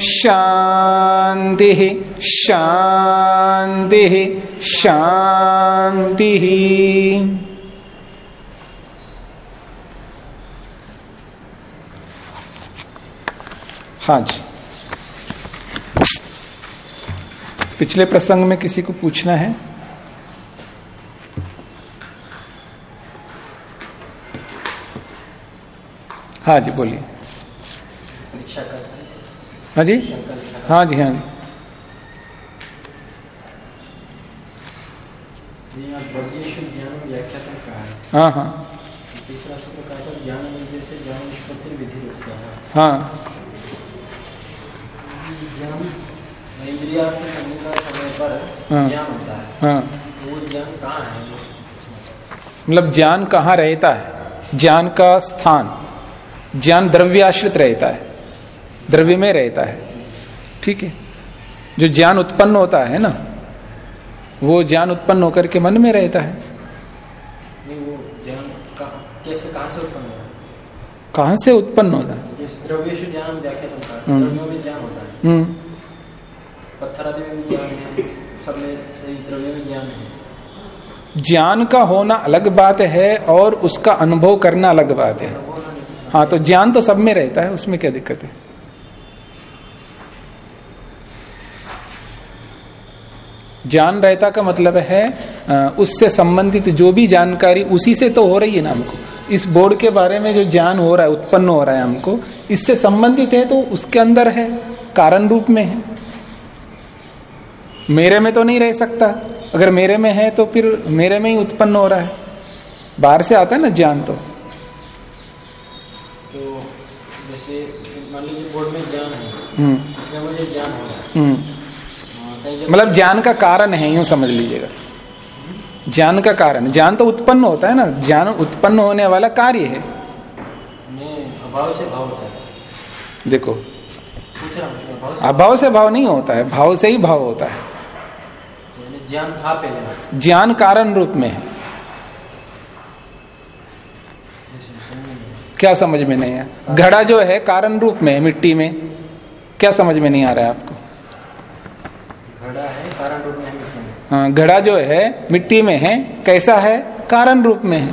शांति शांति शांति। हाँ जी। पिछले प्रसंग में किसी को पूछना है? हाँ जी, बोलिए। हाँ जी? हाँ जी हाँ जी। हाँ। हाँ है। हाँ। हाँ। ज्ञान होता है। हाँ। तो वो ज्ञान कहाँ है? वो मतलब ज्ञान कहाँ रहता है? ज्ञान का स्थान। ज्ञान द्रव्याश्रित रहता है। द्रव्य में रहता है। ठीक है? जो ज्ञान उत्पन्न होता है ना वो ज्ञान उत्पन्न होकर के मन में रहता है। नहीं वो ज्ञान कैसे कहाँ से उत्पन्न होता है? कहाँ से उत्पन्न होता है? ज्ञान हम्म। द्रव्यों ज्ञान होता है। हम्म। पत्थर आदि में भी ज्ञान है सब में द्रव्य में ज्ञान है। ज्ञान का होना अलग बात है और उसका अनुभव करना अलग बात है। हाँ तो ज्ञान तो सब में रहता है उसमें क्या दिक्कत है? ज्ञान रहता का मतलब है उससे संबंधित जो भी जानकारी उसी से तो हो रही है ना हमको। इस बोर्ड के बारे में जो ज्ञान हो रहा है उत्पन्न हो रहा है हमको इससे संबंधित है तो उसके अंदर है कारण रूप में है। मेरे में तो नहीं रह सकता। अगर मेरे में है तो फिर मेरे में ही उत्पन्न हो रहा है। बाहर से आता है ना ज्ञान तो। तो जैसे मान लीजिए बोर्ड में ज्ञान है हम्म। मुझे ज्ञान हो रहा है। कहीं जब- मतलब ज्ञान का कारण है यूँ समझ लीजिएगा। ज्ञान का कारण। ज्ञान तो उत्पन्न होता है ना। ज्ञान उत्पन्न होने वाला कार्य है। अभाव से भाव होता है। देखो। अभाव से भाव नहीं होता है। भाव से ही भाव होता है। ज्ञान था पहले। ज्ञान कारण रूप में है। क्या समझ में नहीं है घड़ा जो है कारण रूप में है मिट्टी में। क्या समझ में नहीं आ रहा है आपको? है कारण रूप में है मिट्टी में। हाँ घड़ा जो है मिट्टी में है कैसा है? कारण रूप में है।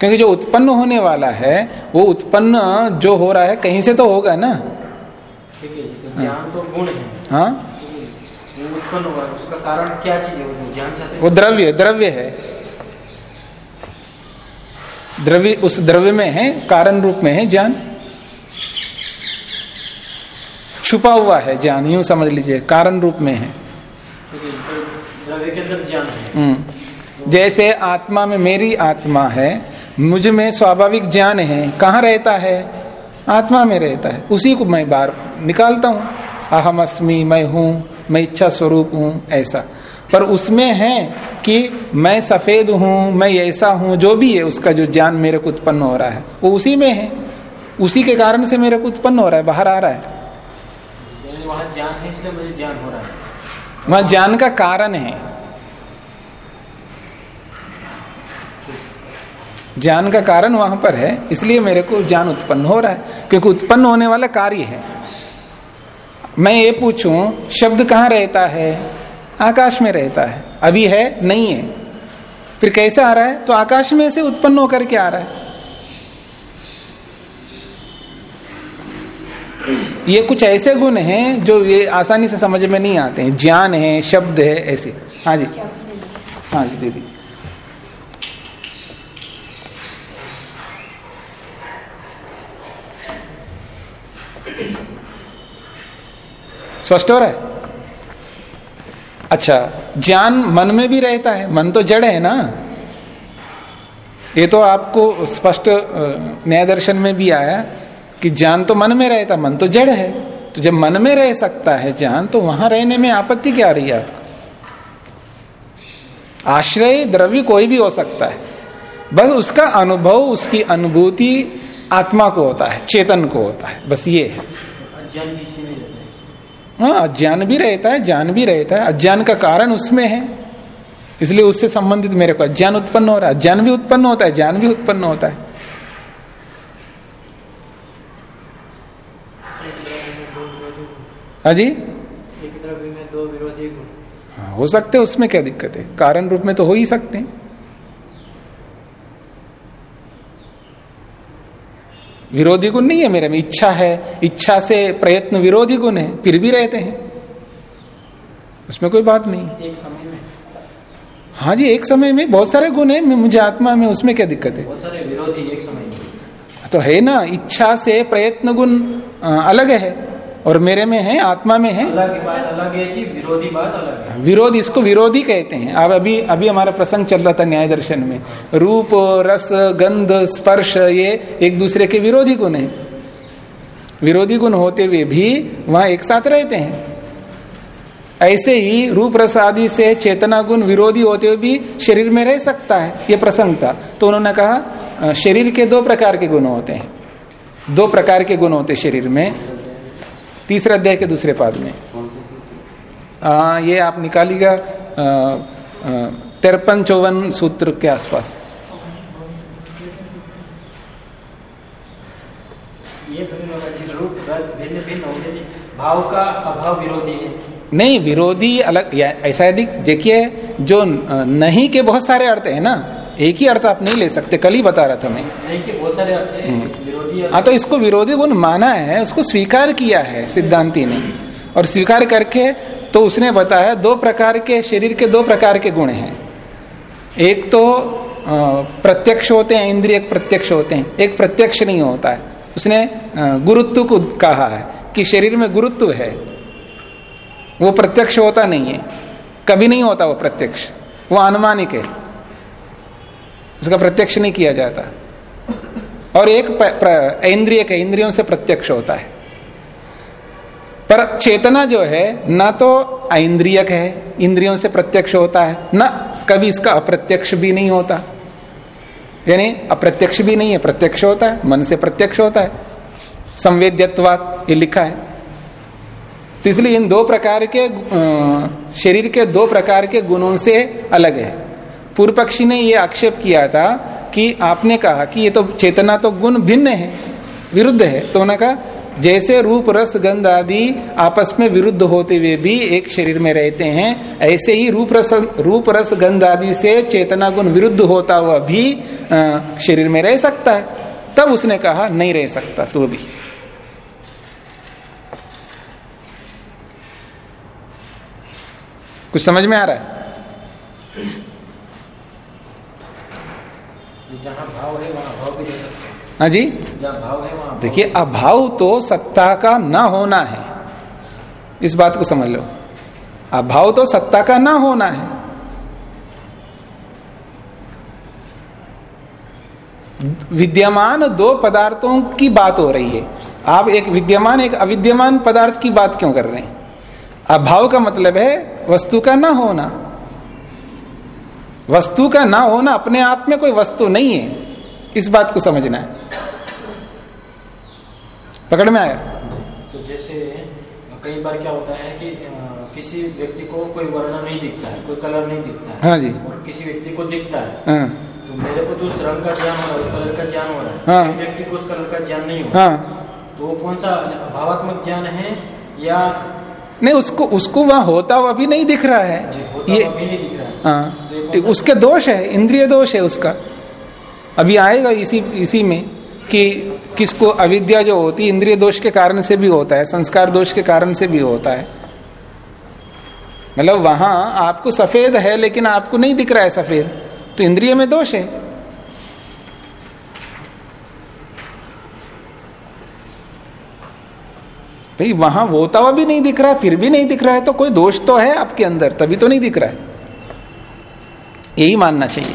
क्योंकि जो उत्पन्न होने वाला है वो उत्पन्न जो हो रहा है कहीं से तो होगा ना? ठीक है तो ज्ञान तो गुण है। हाँ? उत्पन्न हुआ उसका कारण क्या चीज़ है? वो जो ज्ञान से वो द्रव्य द्रव्य है। द्रव्य उस द्रव्य में है कारण रूप में है ज्ञान। छुपा हुआ है ज्ञान, यूँ समझ लीजिए, कारण रूप में है। हम्म। जैसे आत्मा में मेरी आत्मा है, मुझमें स्वाभाविक ज्ञान है, कहाँ रहता है? आत्मा में रहता है। उसी को मैं बाहर निकालता हूँ। अहम अस्मी, मैं हूँ, मैं इच्छा स्वरूप हूँ, ऐसा। पर उसमें है कि मैं सफ़ेद हूँ, मैं ऐसा हूँ, जो भी है, उसका जो ज्ञान मेरे को उत्पन्न हो रहा है, वो उसी में है। उसी के कारण से मेरे को उत्पन्न हो रहा है, बाहर आ रहा है। वहाँ ज्ञान है, इसलिए मुझे ज्ञान हो रहा है। वहाँ ज्ञान का कारण है। ज्ञान का कारण वहाँ पर है, इसलिए मेरे को ज्ञान उत्पन्न हो रहा है, क्योंकि उत्पन्न होने वाला कार्य है। मैं ये पूछूँ, शब्द कहाँ रहता है? आकाश में रहता है। अभी है, नहीं है। फिर कैसे आ रहा है? तो आकाश में से उत्पन्न होकर के आ रहा है। ये कुछ ऐसे गुण हैं जो ये आसानी से समझ में नहीं आते हैं। ज्ञान है शब्द है ऐसे। हाँ जी। हाँ जी दीदी स्पष्ट हो रहा है? अच्छा ज्ञान मन में भी रहता है। मन तो जड़ है ना? ये तो आपको स्पष्ट न्याय दर्शन में भी आया। कि ज्ञान तो मन में रहता मन तो जड़ है। तो जब मन में रह सकता है ज्ञान तो वहाँ रहने में आपत्ति क्या आ रही है आपको? आश्रय द्रव्य कोई भी हो सकता है। बस उसका अनुभव उसकी अनुभूति आत्मा को होता है चेतन को होता है बस ये है। अज्ञान भी रहता है। हाँ अज्ञान भी रहता है ज्ञान भी रहता है। अज्ञान का कारण उसमें है। इसलिए उससे संबंधित मेरे को अज्ञान उत्पन्न हो रहा है। अज्ञान भी उत्पन्न होता है ज्ञान भी उत्पन्न होता है। हाँ जी? एक द्रव्य में दो विरोधी गुण। हाँ, हो सकते हैं उसमें क्या दिक्कत है? कारण रूप में तो हो ही सकते हैं। विरोधी गुण नहीं है मेरे में इच्छा है। इच्छा से प्रयत्न विरोधी गुण है फिर भी रहते हैं। उसमें कोई बात नहीं। एक समय में। हाँ जी एक समय में बहुत सारे गुण है मुझे आत्मा में उसमें क्या दिक्कत है? बहुत सारे विरोधी एक समय में। तो है ना इच्छा से प्रयत्न गुण अलग है। और मेरे में है आत्मा में है। अलग बात अलग है कि विरोधी बात अलग है। विरोध इसको विरोधी कहते हैं। अब अभी अभी हमारा प्रसंग चल रहा था न्याय दर्शन में। रूप रस गंध स्पर्श ये एक दूसरे के विरोधी गुण है। विरोधी गुण होते हुए भी वहाँ एक साथ रहते हैं। ऐसे ही रूप रस आदि से चेतना गुण विरोधी होते हुए भी शरीर में रह सकता है। ये प्रसंग था। तो उन्होंने कहा शरीर के दो प्रकार के गुण होते हैं। दो प्रकार के गुण होते शरीर में। तीसरे अध्याय के दूसरे पाद में। आ, ये आप निकालिएगा तिरपन चौवन सूत्र के आसपास। भाव का अभाव विरोधी है। नहीं विरोधी अलग ऐसा यदि देखिए जो नहीं के बहुत सारे अर्थ है ना एक ही अर्थ आप नहीं ले सकते कल ही बता रहा था मैं। हैं अर्थ हाँ। तो इसको विरोधी गुण माना है उसको स्वीकार किया है सिद्धांति ने। और स्वीकार करके तो उसने बताया दो प्रकार के शरीर के दो प्रकार के गुण हैं। एक तो प्रत्यक्ष होते हैं इंद्रिय प्रत्यक्ष होते हैं। एक प्रत्यक्ष नहीं होता है। उसने गुरुत्व को कहा है कि शरीर में गुरुत्व है। वो प्रत्यक्ष होता नहीं है। कभी नहीं होता वो प्रत्यक्ष। वो अनुमानिक है। उसका प्रत्यक्ष नहीं किया जाता। और एक इंद्रिय के इंद्रियों से प्रत्यक्ष होता है। पर चेतना जो है, ना तो इंद्रियक है, इंद्रियों से प्रत्यक्ष होता है, ना कभी इसका अप्रत्यक्ष भी नहीं होता। यानी अप्रत्यक्ष भी नहीं है, प्रत्यक्ष होता है, मन से प्रत्यक्ष होता है। संवेद्यत्वात ये लिखा है। तो इसलिए इन दो प्रकार के शरीर के दो प्रकार के गुणों से अलग है। पूर्व पक्षी ने यह आक्षेप किया था कि आपने कहा कि ये तो चेतना तो गुण भिन्न है, विरुद्ध है। तो उन्होंने कहा, जैसे रूप, रस, गंध आदि आपस में विरुद्ध होते हुए भी एक शरीर में रहते हैं, ऐसे ही रूप, रस रूप, रस, गंध आदि से चेतना गुण विरुद्ध होता हुआ भी शरीर में रह सकता है। तब उसने कहा, नहीं रह सकता तो भी। कुछ समझ में आ रहा है? जहाँ भाव है वहाँ भाव भी दे सकते हैं। हाँ जी? जहाँ भाव है वहाँ भाव देखिए अभाव तो सत्ता का ना होना है। इस बात को समझ लो। अभाव तो सत्ता का ना होना है। विद्यमान दो पदार्थों की बात हो रही है। आप एक विद्यमान एक अविद्यमान पदार्थ की बात क्यों कर रहे हैं? अभाव का मतलब है वस्तु का ना होना। वस्तु का ना होना अपने आप में कोई वस्तु नहीं है। इस बात को समझना है। पकड़ में आया? तो जैसे कई बार क्या होता है कि किसी व्यक्ति को कोई वर्ण नहीं दिखता है कोई कलर नहीं दिखता है। हाँ जी। और किसी व्यक्ति को दिखता है। हाँ। तो मेरे को तो उस रंग का ज्ञान हो रहा है उस कलर का ज्ञान हो रहा है। हाँ। व्यक्ति को उस कलर का ज्ञान नहीं हो रहा। हाँ। तो वो कौन सा भावात्मक ज्ञान है या नहीं उसको उसको वहाँ होता हुआ भी नहीं दिख रहा है। ये है। तो उसके दोष है इंद्रिय दोष है उसका। अभी आएगा इसी इसी में कि किसको अविद्या जो होती है इंद्रिय दोष के कारण से भी होता है संस्कार दोष के कारण से भी होता है। मतलब वहाँ आपको सफ़ेद है लेकिन आपको नहीं दिख रहा है सफ़ेद। तो इंद्रिय में दोष है। भाई वहाँ होता हुआ भी नहीं दिख रहा है फिर भी नहीं दिख रहा है तो कोई दोष तो है आपके अंदर तभी तो नहीं दिख रहा है। यही मानना चाहिए।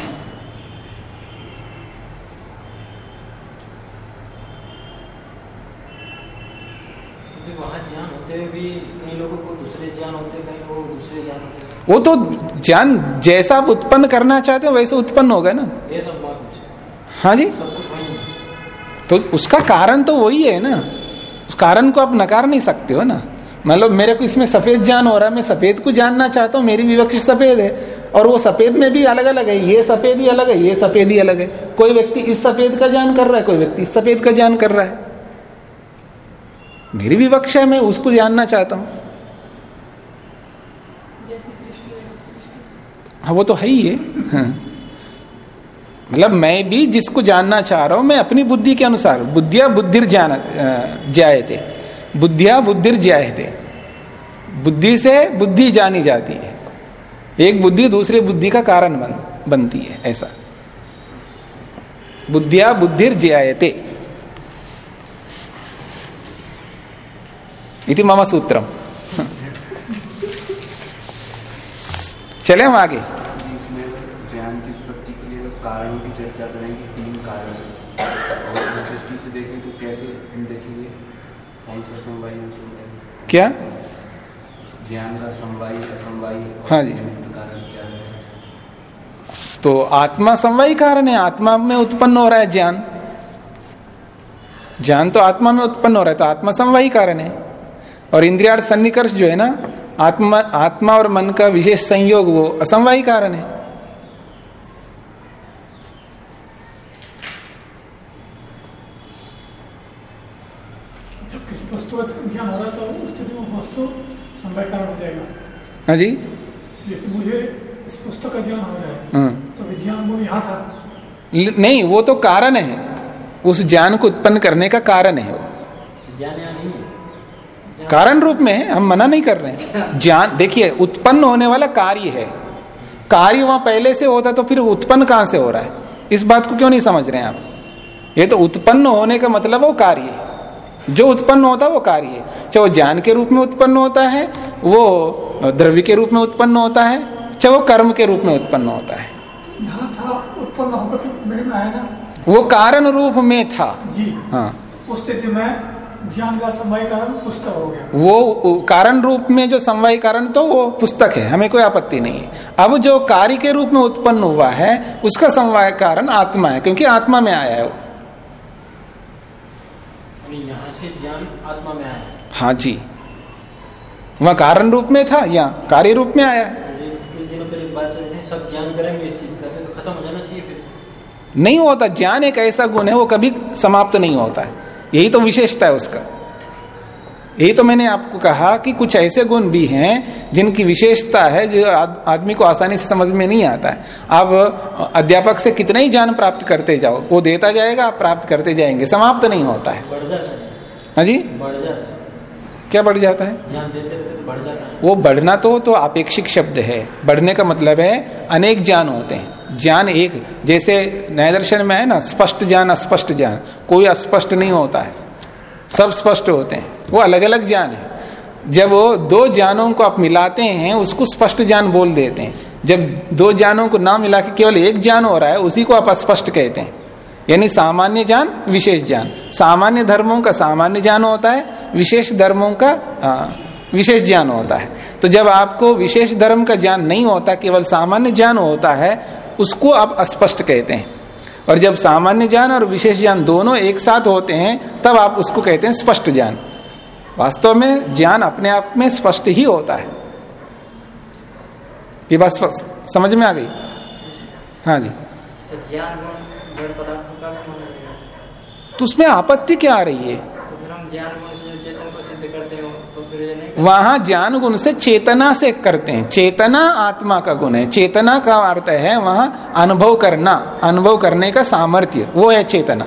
वहाँ ज्ञान होते हुए भी कई लोगों को दूसरे ज्ञान होते कहीं वो दूसरे ज्ञान होते। वो तो ज्ञान जैसा आप उत्पन्न करना चाहते हो वैसे उत्पन्न होगा ना। ये सब हाँ जी। तो उसका कारण तो वही है ना। उस कारण को आप नकार नहीं सकते हो ना। मतलब मेरे को इसमें सफ़ेद जान हो रहा है, मैं सफ़ेद को जानना चाहता हूँ, मेरी विवक्ष सफ़ेद है, और वो सफ़ेद में भी अलग अलग है, ये सफ़ेद ही अलग है, ये सफ़ेद ही अलग है। कोई व्यक्ति इस सफ़ेद का जान कर रहा है, कोई व्यक्ति इस सफ़ेद का जान कर रहा है। मेरी विवक्षा है, मैं उसको जानना चाहता हूँ। हाँ वो तो है ही है। हाँ। मतलब मैं भी जिसको जानना चाह रहा हूँ मैं अपनी बुद्धि के अनुसार बुद्धिया बुद्धिर जान जाए थे। बुद्धिया बुद्धिर जाए थे। बुद्धि से बुद्धि जानी जाती है। एक बुद्धि दूसरे बुद्धि का कारण बन, बनती है ऐसा। बुद्धिया बुद्धिर जयायते इति मम सूत्रम। चले हम आगे इसमें ज्ञान की उत्पत्ति के लिए कारणों की चर्चा करेंगे तीन कारण और दृष्टि से देखें तो कैसे हम देखेंगे? कौन सा समवाय असमवाय क्या? ज्ञान का समवाय असमवाय हाँ जी। कारण क्या है? तो आत्मा समवाही कारण है आत्मा में उत्पन्न हो रहा है ज्ञान। ज्ञान तो आत्मा में उत्पन्न हो रहा है तो आत्मा समवाही कारण है। और इंद्रियार्थ सन्निकर्ष जो है ना आत्मा आत्मा और मन का विशेष संयोग वो असमवाही कारण है जब किसी वस्तु का ज्ञान हो रहा है तो उस स्थिति में वस्तु संभव हो जाएगा। हाँ जी। जैसे मुझे इस पुस्तक का ज्ञान हो रहा है हाँ। तो विज्ञान वो यहाँ था। नहीं वो तो कारण है। उस ज्ञान को उत्पन्न करने का कारण है वो। ज्ञान यहाँ नहीं है। कारण रूप में है हम मना नहीं कर रहे हैं। ज्ञान देखिए उत्पन्न होने वाला कार्य है। कार्य वहाँ पहले से होता तो फिर उत्पन्न कहाँ से हो रहा है? इस बात को क्यों नहीं समझ रहे हैं आप? ये तो उत्पन्न होने का मतलब वो कार्य है। जो उत्पन्न होता है वो कार्य है। चाहे वो ज्ञान के रूप में उत्पन्न होता है वो द्रव्य के रूप में उत्पन्न होता है चाहे वो कर्म के रूप में उत्पन्न होता है। यहाँ था उत्पन्न होकर फिर मेरे में आया ना? वो कारण रूप में था। जी। हाँ। उस स्थिति में ज्ञान का समय कारण पुस्तक हो गया। वो कारण रूप में जो समवाय कारण तो वो पुस्तक है हमें कोई आपत्ति नहीं है। अब जो कार्य के रूप में उत्पन्न हुआ है उसका समवाय कारण आत्मा है क्योंकि आत्मा में आया है वो। यहाँ से ज्ञान आत्मा में आया। हाँ जी। वह कारण रूप में था या कार्य रूप में आया? सब ज्ञान करेंगे इस चीज़ का तो खत्म हो जाना चाहिए फिर। नहीं होता ज्ञान एक ऐसा गुण है वो कभी समाप्त नहीं होता है। यही तो विशेषता है उसका। यही तो मैंने आपको कहा कि कुछ ऐसे गुण भी हैं जिनकी विशेषता है जो आदमी को आसानी से समझ में नहीं आता है। आप अध्यापक से कितना ही ज्ञान प्राप्त करते जाओ वो देता जाएगा आप प्राप्त करते जाएँगे समाप्त नहीं होता है। है। जी? बढ़ जाता है। क्या बढ़ जाता है? तो बढ़ जाता है। वो बढ़ना तो तो अपेक्षिक शब्द है। बढ़ने का मतलब है अनेक ज्ञान होते हैं। ज्ञान एक जैसे न्याय दर्शन में है ना स्पष्ट ज्ञान अस्पष्ट ज्ञान। कोई अस्पष्ट नहीं होता है। सब स्पष्ट होते हैं। वो अलग अलग ज्ञान है। जब वो दो ज्ञानों को आप मिलाते हैं, उसको स्पष्ट ज्ञान बोल देते हैं। जब दो ज्ञानों को ना मिला के केवल एक ज्ञान हो रहा है, उसी को आप अस्पष्ट कहते हैं। यानी सामान्य ज्ञान विशेष ज्ञान सामान्य धर्मों का सामान्य ज्ञान होता है, विशेष धर्मों का विशेष ज्ञान होता है। तो जब आपको विशेष धर्म का ज्ञान नहीं होता, केवल सामान्य ज्ञान होता है, उसको आप अस्पष्ट कहते हैं। और जब सामान्य ज्ञान और विशेष ज्ञान दोनों एक साथ होते हैं, तब आप उसको कहते हैं स्पष्ट ज्ञान वास्तव में ज्ञान अपने आप में स्पष्ट ही होता है। ये बात समझ में आ गई? हाँ जी। तो ज्ञान पदार्थों का भी तो उसमें आपत्ति क्या आ रही है? तो फिर हम ज्ञान गुण से जो चेतन को सिद्ध करते हो तो वहाँ ज्ञान गुण से चेतना से करते हैं। चेतना आत्मा का गुण है। चेतना का अर्थ है वहाँ अनुभव करना अनुभव करने का सामर्थ्य। वो है चेतना।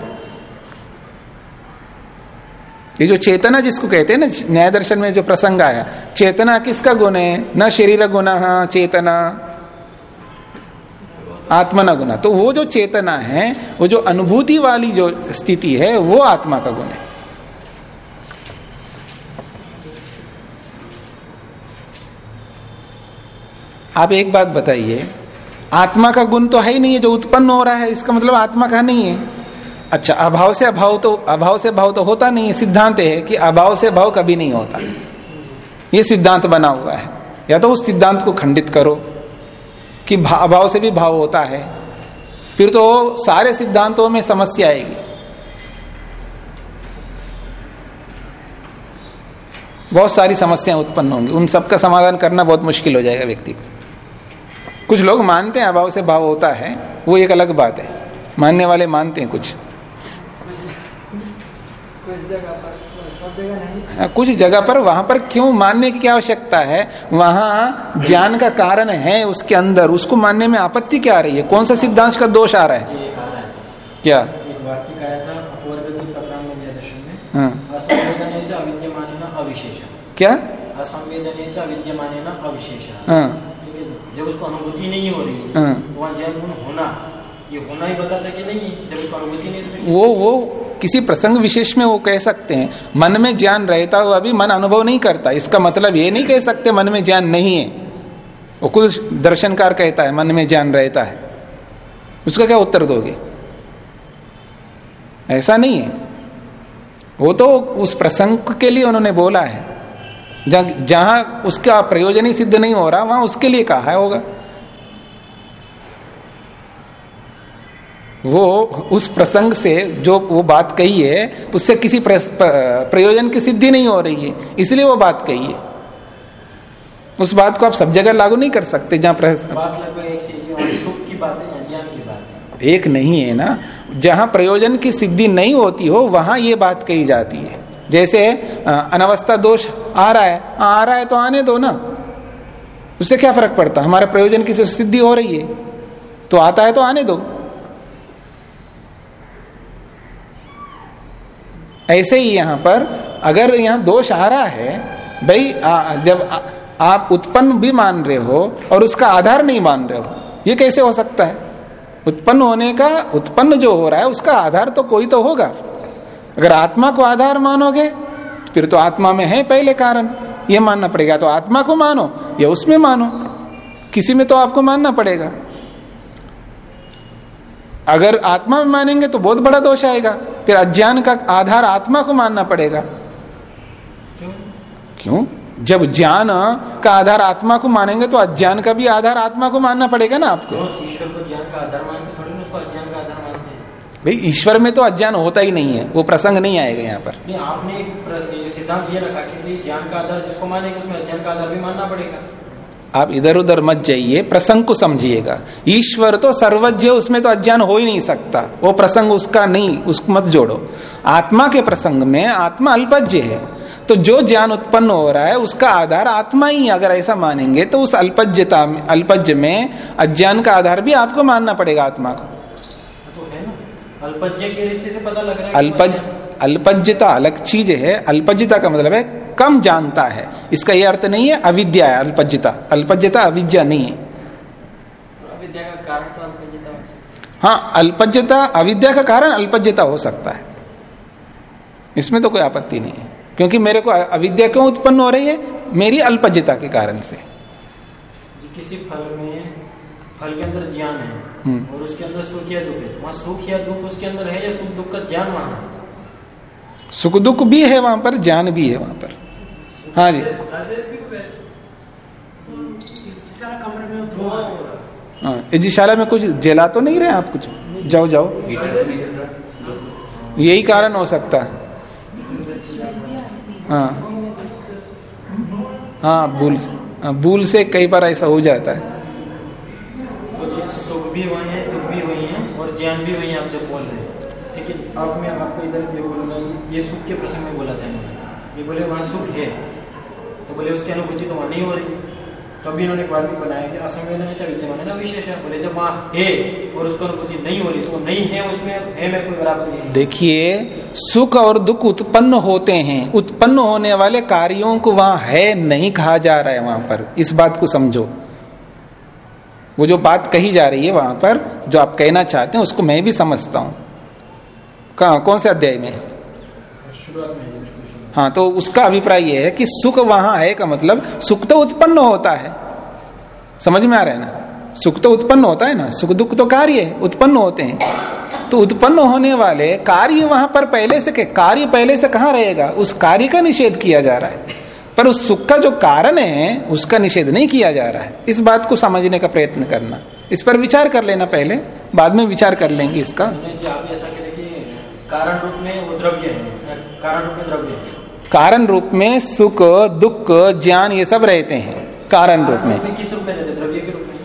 ये जो चेतना जिसको कहते हैं ना, न्याय दर्शन में जो प्रसंग आया, चेतना किसका गुण है? न शरीर गुण चेतना। आत्मा न गुना तो वो जो चेतना है, वो जो अनुभूति वाली जो स्थिति है, वो आत्मा का गुण है। आप एक बात बताइए, आत्मा का गुण तो है ही नहीं है, जो उत्पन्न हो रहा है, इसका मतलब आत्मा का नहीं है। अच्छा अभाव से अभाव तो अभाव से भाव तो होता नहीं, सिद्धांत है कि अभाव से भाव कभी नहीं होता। ये सिद्धांत बना हुआ है। या तो उस सिद्धांत को खंडित करो कि अभाव से भी भाव होता है। फिर तो सारे सिद्धांतों में समस्या आएगी। बहुत सारी समस्याएँ उत्पन्न होंगी। उन सबका समाधान करना बहुत मुश्किल हो जाएगा व्यक्ति को। कुछ लोग मानते हैं अभाव से भाव होता है। वो एक अलग बात है। मानने वाले मानते हैं कुछ। जगह पर सब जगह नहीं। हाँ, कुछ जगह पर वहाँ पर क्यों मानने की क्या आवश्यकता है? वहाँ ज्ञान का कारण है उसके अंदर उसको मानने में आपत्ति क्या आ रही है? कौन सा सिद्धांत का दोष आ रहा है? क्या? एक वाक्य का आया था अपवर्ग की प्रकरण में दिया दर्शन में हाँ, क्या? असंवेदने अविशेष। हाँ, जब उसको अनुभूति नहीं हो रही हाँ। तो वहाँ जैन गुण होना। ये होना ही कि नहीं, जब नहीं वो वो किसी प्रसंग विशेष में वो कह सकते हैं, मन में ज्ञान रहता हुआ भी मन अनुभव नहीं करता। इसका मतलब ये नहीं कह सकते मन में ज्ञान नहीं है। वो कुछ दर्शनकार कहता है, मन में ज्ञान रहता है। उसका क्या उत्तर दोगे? ऐसा नहीं है। वो तो उस प्रसंग के लिए उन्होंने बोला है। जहाँ उसका प्रयोजन ही सिद्ध नहीं हो रहा, वहाँ उसके लिए कहा होगा। वो उस प्रसंग से जो वो बात कही है उससे किसी प्रयोजन की सिद्धि नहीं हो रही है इसलिए वो बात कही है। उस बात को आप सब जगह लागू नहीं कर सकते जहाँ बात एक चीज़ है और सुख की बात है या ज्ञान की बात है। एक नहीं है ना। जहाँ प्रयोजन की सिद्धि नहीं होती हो वहाँ ये बात कही जाती है। जैसे अनवस्था दोष आ रहा है हाँ, आ रहा है तो आने दो ना। उससे क्या फ़र्क पड़ता? हमारे प्रयोजन की सिद्धि हो रही है। तो आता है तो आने दो। ऐसे ही यहाँ पर अगर यहाँ दोष आ रहा है भाई आ, जब आ, आप उत्पन्न भी मान रहे हो और उसका आधार नहीं मान रहे हो ये कैसे हो सकता है? उत्पन्न होने का उत्पन्न जो हो रहा है उसका आधार तो कोई तो होगा। अगर आत्मा को आधार मानोगे फिर तो आत्मा में है पहले कारण। ये मानना पड़ेगा तो आत्मा को मानो या उसमें मानो। किसी में तो आपको मानना पड़ेगा। अगर आत्मा में मानेंगे तो बहुत बड़ा दोष आएगा। फिर अज्ञान का आधार आत्मा को मानना पड़ेगा। क्यों? क्यों? जब ज्ञान का आधार आत्मा को मानेंगे तो अज्ञान का भी आधार आत्मा को मानना पड़ेगा ना आपको। ईश्वर को ज्ञान का आधार मानते थोड़ी ना उसको अज्ञान का आधार मानते हैं। भाई ईश्वर में तो अज्ञान होता ही नहीं है। वो प्रसंग नहीं आएगा यहाँ पर। नहीं आपने एक सिद्धांत ये रखा कि ज्ञान का आधार जिसको मानेंगे उसमें अज्ञान का आधार भी मानना पड़ेगा। आप इधर उधर मत जाइए प्रसंग को समझिएगा। ईश्वर तो सर्वज्ञ उसमें तो अज्ञान हो ही नहीं सकता। वो प्रसंग उसका नहीं उसको मत जोड़ो। आत्मा के प्रसंग में आत्मा अल्पज्य है। तो जो ज्ञान उत्पन्न हो रहा है उसका आधार आत्मा ही अगर ऐसा मानेंगे तो उस अल्पज्यता में अल्पज्य में अज्ञान का आधार भी आपको मानना पड़ेगा आत्मा को। तो है ना? अल्पज्ञ के रिश्ते से पता लग रहा है कि अल्पज अल्पज्यता अलग चीज़ है। अल्पज्यता का मतलब है कम जानता है। इसका यह अर्थ नहीं है अविद्या है अल्पज्यता अल्पज्यता अविद्या नहीं है। का कारण तो अल्पज्यता हो सकता हाँ। अल्पज्यता अविद्या का कारण अल्पज्यता हो सकता है। इसमें तो कोई आपत्ति नहीं है। क्योंकि मेरे को अविद्या क्यों उत्पन्न हो रही है? मेरी अल्पज्यता के कारण से। किसी फल में फल के अंदर ज्ञान है हम्म। और उसके अंदर सुख या दुख है। वहाँ सुख या दुख उसके अंदर है या सुख दुख का ज्ञान वहाँ है? सुख दुख भी है वहाँ पर ज्ञान भी है वहाँ पर। हाँ जी। हाँ यज्ञशाला में कुछ जला तो नहीं रहे आप कुछ? जाओ जाओ। यही कारण हो सकता है। हाँ। हाँ भूल हाँ, भूल से कई बार ऐसा हो जाता है। जी सुख भी वही है दुख भी वही है और ज्ञान भी वही आप जब बोल रहे हैं। ठीक है अब मैं आपको इधर ये ये सुख के प्रसंग में बोला था ये बोले वहाँ सुख है। तो बोले उसकी अनुभूति तो वहाँ नहीं हो रही। तो अभी इन्होंने एक वाक्य बनाया कि असंवेदन चाहे विद्यमान ना विशेष है। बोले जब वहाँ है और उसको अनुभूति नहीं हो रही तो नहीं है उसमें है में कोई बराबर नहीं देखिए सुख और दुख उत्पन्न होते हैं। उत्पन्न होने वाले कार्यों को वहाँ है नहीं कहा जा रहा है वहाँ पर। इस बात को समझो। वो जो बात कही जा रही है वहाँ पर जो आप कहना चाहते हैं उसको मैं भी समझता हूँ। कहा कौन से अध्याय में? शुरुआत में है तो उसका अभिप्राय यह है कि सुख वहाँ है का मतलब सुख तो उत्पन्न होता है। समझ में आ रहा है ना? सुख तो उत्पन्न होता है ना? सुख दुख तो कार्य है, उत्पन्न होते हैं। तो उत्पन्न होने वाले कार्य वहाँ पर पहले से कार्य पहले से कहाँ रहेगा? उस कार्य का निषेध किया जा रहा है। पर उस सुख का जो कारण है, उसका निषेध नहीं किया जा रहा है। इस बात को समझने का प्रयत्न करना। इस पर विचार कर लेना पहले, बाद में विचार कर लेंगे इसका। कारण रूप में द्रव्य है, कारण रूप में द्रव्य कारण रूप में सुख दुख ज्ञान ये सब रहते हैं कारण रूप में। किस रूप में रहते द्रव्य के रूप में?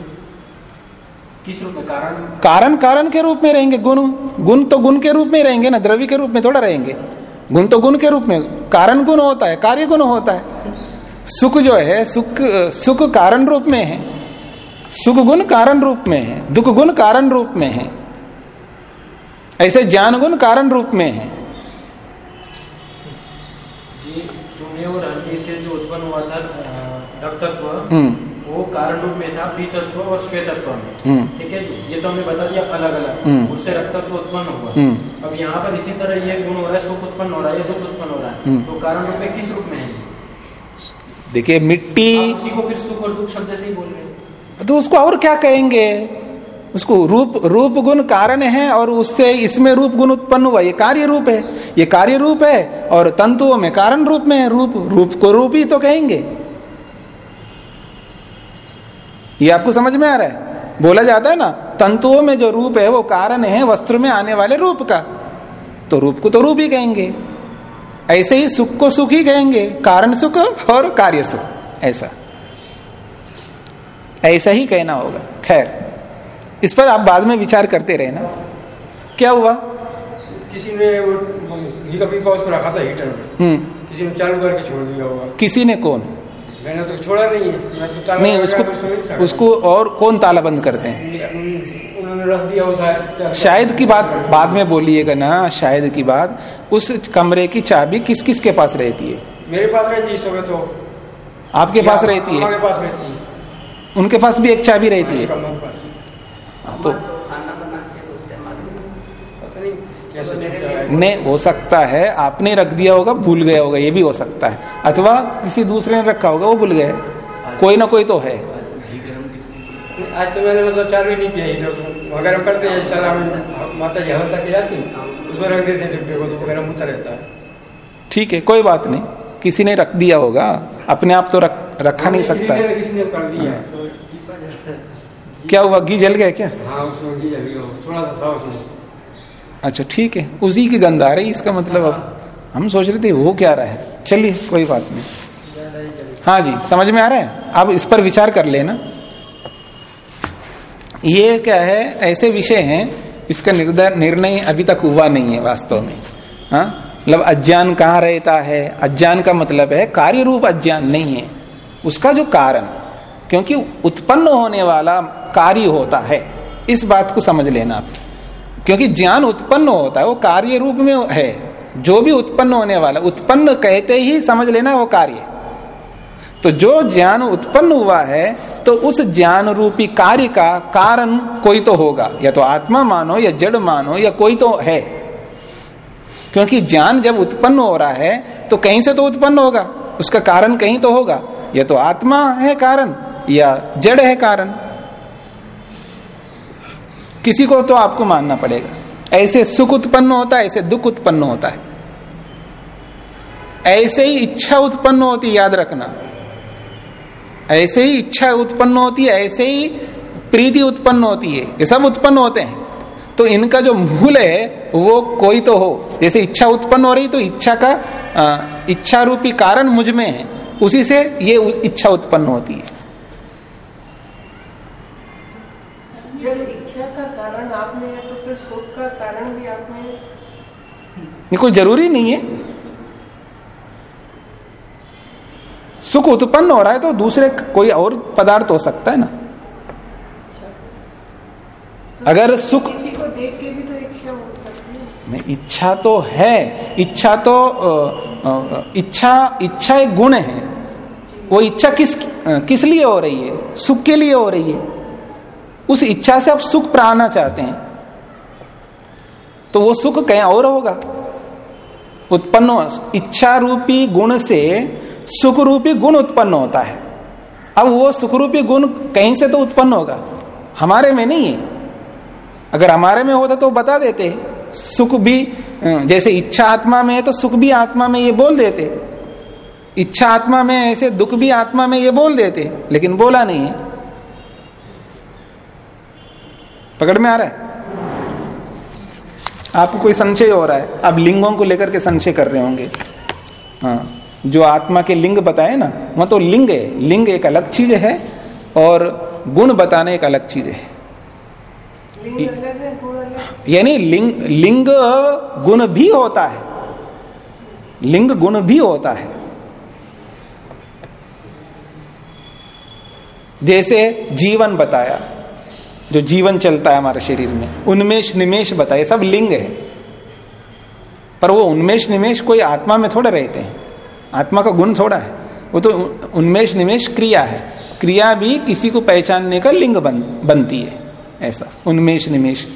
किस रूप में? कारण? कारण कारण के रूप में रहेंगे गुण। गुण तो गुण के रूप में रहेंगे ना द्रव्य के रूप में थोड़ा रहेंगे। गुण तो गुण के रूप में कारण गुण होता है कार्य गुण होता है। सुख जो है सुख सुख कारण रूप में है। सुख गुण कारण रूप में है दुख गुण कारण रूप में है। ऐसे ज्ञान गुण कारण रूप में है जी और से जो उत्पन्न हुआ था रक्तत्व हम्म। वो कारण रूप में था पीतत्व और श्वेतत्व। में हम्म। ठीक है जी? ये तो हमने बता दिया अलग अलग हम्म। उससे रक्तत्व उत्पन्न हुआ। अब यहाँ पर इसी तरह ये गुण हो रहा है सुख उत्पन्न हो रहा है दुख उत्पन्न हो रहा है। तो कारण रूप में किस रूप में है? देखिए मिट्टी उसी को फिर सुख और दुख शब्द से ही बोल रहे हैं। तो उसको और क्या कहेंगे? उसको रूप रूप गुण कारण है और उससे इसमें रूप गुण उत्पन्न हुआ। ये कार्य रूप है। ये कार्य रूप है और तंतुओं में कारण रूप में है रूप रूप को रूप ही तो कहेंगे। ये आपको समझ में आ रहा है? बोला जाता है ना, तंतुओं में जो रूप है वो कारण है वस्त्र में आने वाले रूप का। तो रूप को तो रूप ही कहेंगे। ऐसे ही सुख को सुख ही कहेंगे। कारण सुख और कार्य सुख। ऐसा। ऐसा ही कहना होगा। खैर। इस पर आप बाद में विचार करते रहे ना। क्या हुआ? किसी ने वो घी का पीपा उस पर रखा था हीटर में। हम्म। किसी ने चालू करके छोड़ दिया होगा किसी ने कौन? मैंने तो छोड़ा नहीं है। मैं तो ताला नहीं उसको उसको और कौन ताला बंद करते हैं? उन्होंने रख दिया शायद शायद की बात बाद में बोलिएगा ना शायद की बात। उस कमरे की चाबी किस किस के पास रहती है? मेरे पास रहती है तो। आपके पास रहती है? उनके पास भी एक चाबी रहती है? हाँ, तो हैं नहीं है हो सकता है आपने रख दिया होगा भूल गया होगा ये भी हो सकता है। अथवा किसी दूसरे ने रखा होगा वो भूल गए कोई ना कोई तो है। आज तो मैंने मतलब चालू नहीं किया अगर हम करते हैं माता जी तक जाती उसमें रख देते डिब्बे को तो वो गर्म होता रहता है। ठीक है कोई बात नहीं। किसी ने रख दिया होगा अपने आप तो रख, रखा नहीं सकता है। किसी ने कर दिया है। क्या हुआ? घी जल गया क्या? हाँ उसमें घी जल गया। थोड़ा सा सा उसमें। अच्छा ठीक है। उसी की गंध आ रही इसका मतलब अब हम सोच रहे थे वो क्या रहा है? चलिए कोई बात नहीं। हाँ जी समझ में आ रहा है? अब इस पर विचार कर लेना। ये क्या है? ऐसे विषय हैं इसका निर्णय निर्णय अभी तक हुआ नहीं है वास्तव में। हाँ? मतलब अज्ञान कहाँ रहता है? अज्ञान का मतलब है कार्य रूप अज्ञान नहीं है। उसका जो कारण क्योंकि उत्पन्न होने वाला कार्य होता है। इस बात को समझ लेना। आप क्योंकि ज्ञान उत्पन्न होता है, वो कार्य रूप में है। जो भी उत्पन्न होने वाला, उत्पन्न कहते ही समझ लेना वो कार्य। तो जो ज्ञान उत्पन्न हुआ है तो उस ज्ञान रूपी कार्य का कारण कोई तो होगा। या तो आत्मा मानो, या जड़ मानो, या कोई तो है। क्योंकि ज्ञान जब उत्पन्न हो रहा है तो कहीं से तो उत्पन्न होगा। उसका कारण कहीं तो होगा। या तो आत्मा है कारण, या जड़ है कारण। किसी को तो आपको मानना पड़ेगा। ऐसे सुख उत्पन्न होता है, ऐसे दुख उत्पन्न होता है। ऐसे ही इच्छा उत्पन्न होती याद रखना। ऐसे ही इच्छा उत्पन्न होती है, ऐसे ही प्रीति उत्पन्न होती है, ये सब उत्पन्न होते हैं। तो इनका जो मूल है वो कोई तो हो। जैसे इच्छा उत्पन्न हो रही तो इच्छा का आ, इच्छा रूपी कारण मुझमें है। उसी से ये इच्छा उत्पन्न होती है। जब इच्छा का कारण आप है तो फिर सुख का कारण भी आप ये कोई ज़रूरी नहीं है। सुख उत्पन्न हो रहा है तो दूसरे कोई और पदार्थ हो सकता है ना। तो अगर सुख देख के भी तो इच्छा हो सकती है। नहीं, इच्छा तो है। इच्छा तो इच्छा इच्छा एक गुण है। वो इच्छा किस किस लिए हो रही है? सुख के लिए हो रही है। उस इच्छा से आप सुख पाना चाहते हैं। तो वो सुख कहीं और होगा? उत्पन्न हो- इच्छा रूपी गुण से सुख रूपी गुण उत्पन्न होता है। अब वो सुख रूपी गुण कहीं से तो उत्पन्न होगा। हमारे में नहीं है। अगर हमारे में होता तो बता देते। सुख भी जैसे इच्छा आत्मा में है तो सुख भी आत्मा में ये बोल देते। इच्छा आत्मा में ऐसे दुख भी आत्मा में ये बोल देते, लेकिन बोला नहीं है। पकड़ में आ रहा है? आपको कोई संशय हो रहा है? आप लिंगों को लेकर के संशय कर रहे होंगे। हाँ जो आत्मा के लिंग बताए ना, वह तो लिंग है। लिंग एक अलग चीज़ है और गुण बताने एक अलग चीज़ है। यानी लिंग लिंग गुण भी होता है। लिंग गुण भी होता है। जैसे जीवन बताया जो जीवन चलता है हमारे शरीर में उन्मेष निमेश बताया सब लिंग है। पर वो उन्मेष निमेश कोई आत्मा में थोड़े रहते हैं। आत्मा का गुण थोड़ा है। वो तो उन्मेष निमेश क्रिया है। क्रिया भी किसी को पहचानने का लिंग बन, बनती है। ऐसा, उन्मेष निमेश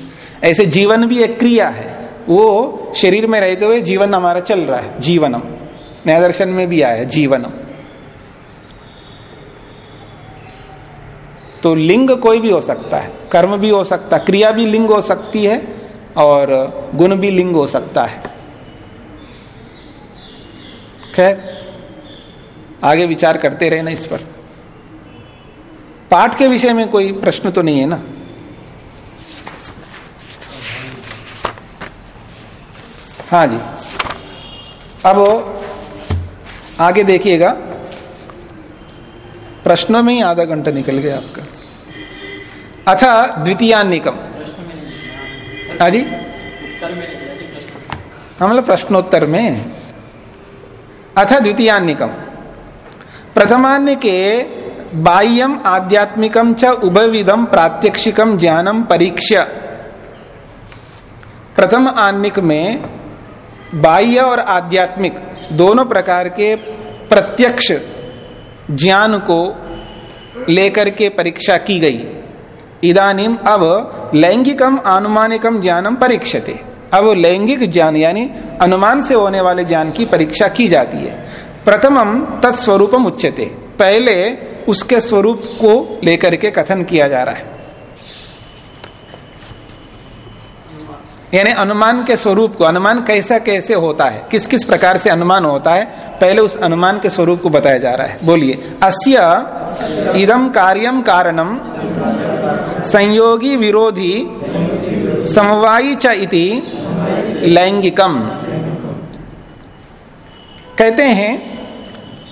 ऐसे जीवन भी एक क्रिया है। वो शरीर में रहते हुए जीवन हमारा चल रहा है, जीवनम। नया दर्शन में भी आया, जीवनम। तो लिंग कोई भी हो सकता है, कर्म भी हो सकता है, क्रिया भी लिंग हो सकती है और गुण भी लिंग हो सकता है। खैर, आगे विचार करते रहे ना इस पर। पाठ के विषय में कोई प्रश्न तो नहीं है ना? हाँ जी। अब आगे देखिएगा। प्रश्नों में ही आधा घंटा निकल गया आपका। अच्छा द्वितीयान्निकम हाँ जी। हाँ मतलब प्रश्नोत्तर में। अथ द्वितीयान्निकम प्रथमान्य के बाह्यम आध्यात्मिकम च उभविदम प्रात्यक्षिकम ज्ञानम परीक्ष्य। प्रथम आन्निक में बाह्य और आध्यात्मिक दोनों प्रकार के प्रत्यक्ष ज्ञान को लेकर के परीक्षा की गई। इदानीम अब लैंगिकम अनुमानिकम ज्ञानम परीक्षते। अब लैंगिक ज्ञान यानी अनुमान से होने वाले ज्ञान की परीक्षा की जाती है। प्रथमम तत्स्वरूपम उच्चते पहले उसके स्वरूप को लेकर के कथन किया जा रहा है। यानी अनुमान के स्वरूप को, अनुमान कैसा कैसे होता है किस किस प्रकार से अनुमान होता है, पहले उस अनुमान के स्वरूप को बताया जा रहा है। बोलिए, अस्य इदम कार्यम कारणम संयोगी विरोधी समवायी च इति लैंगिकम। कहते हैं,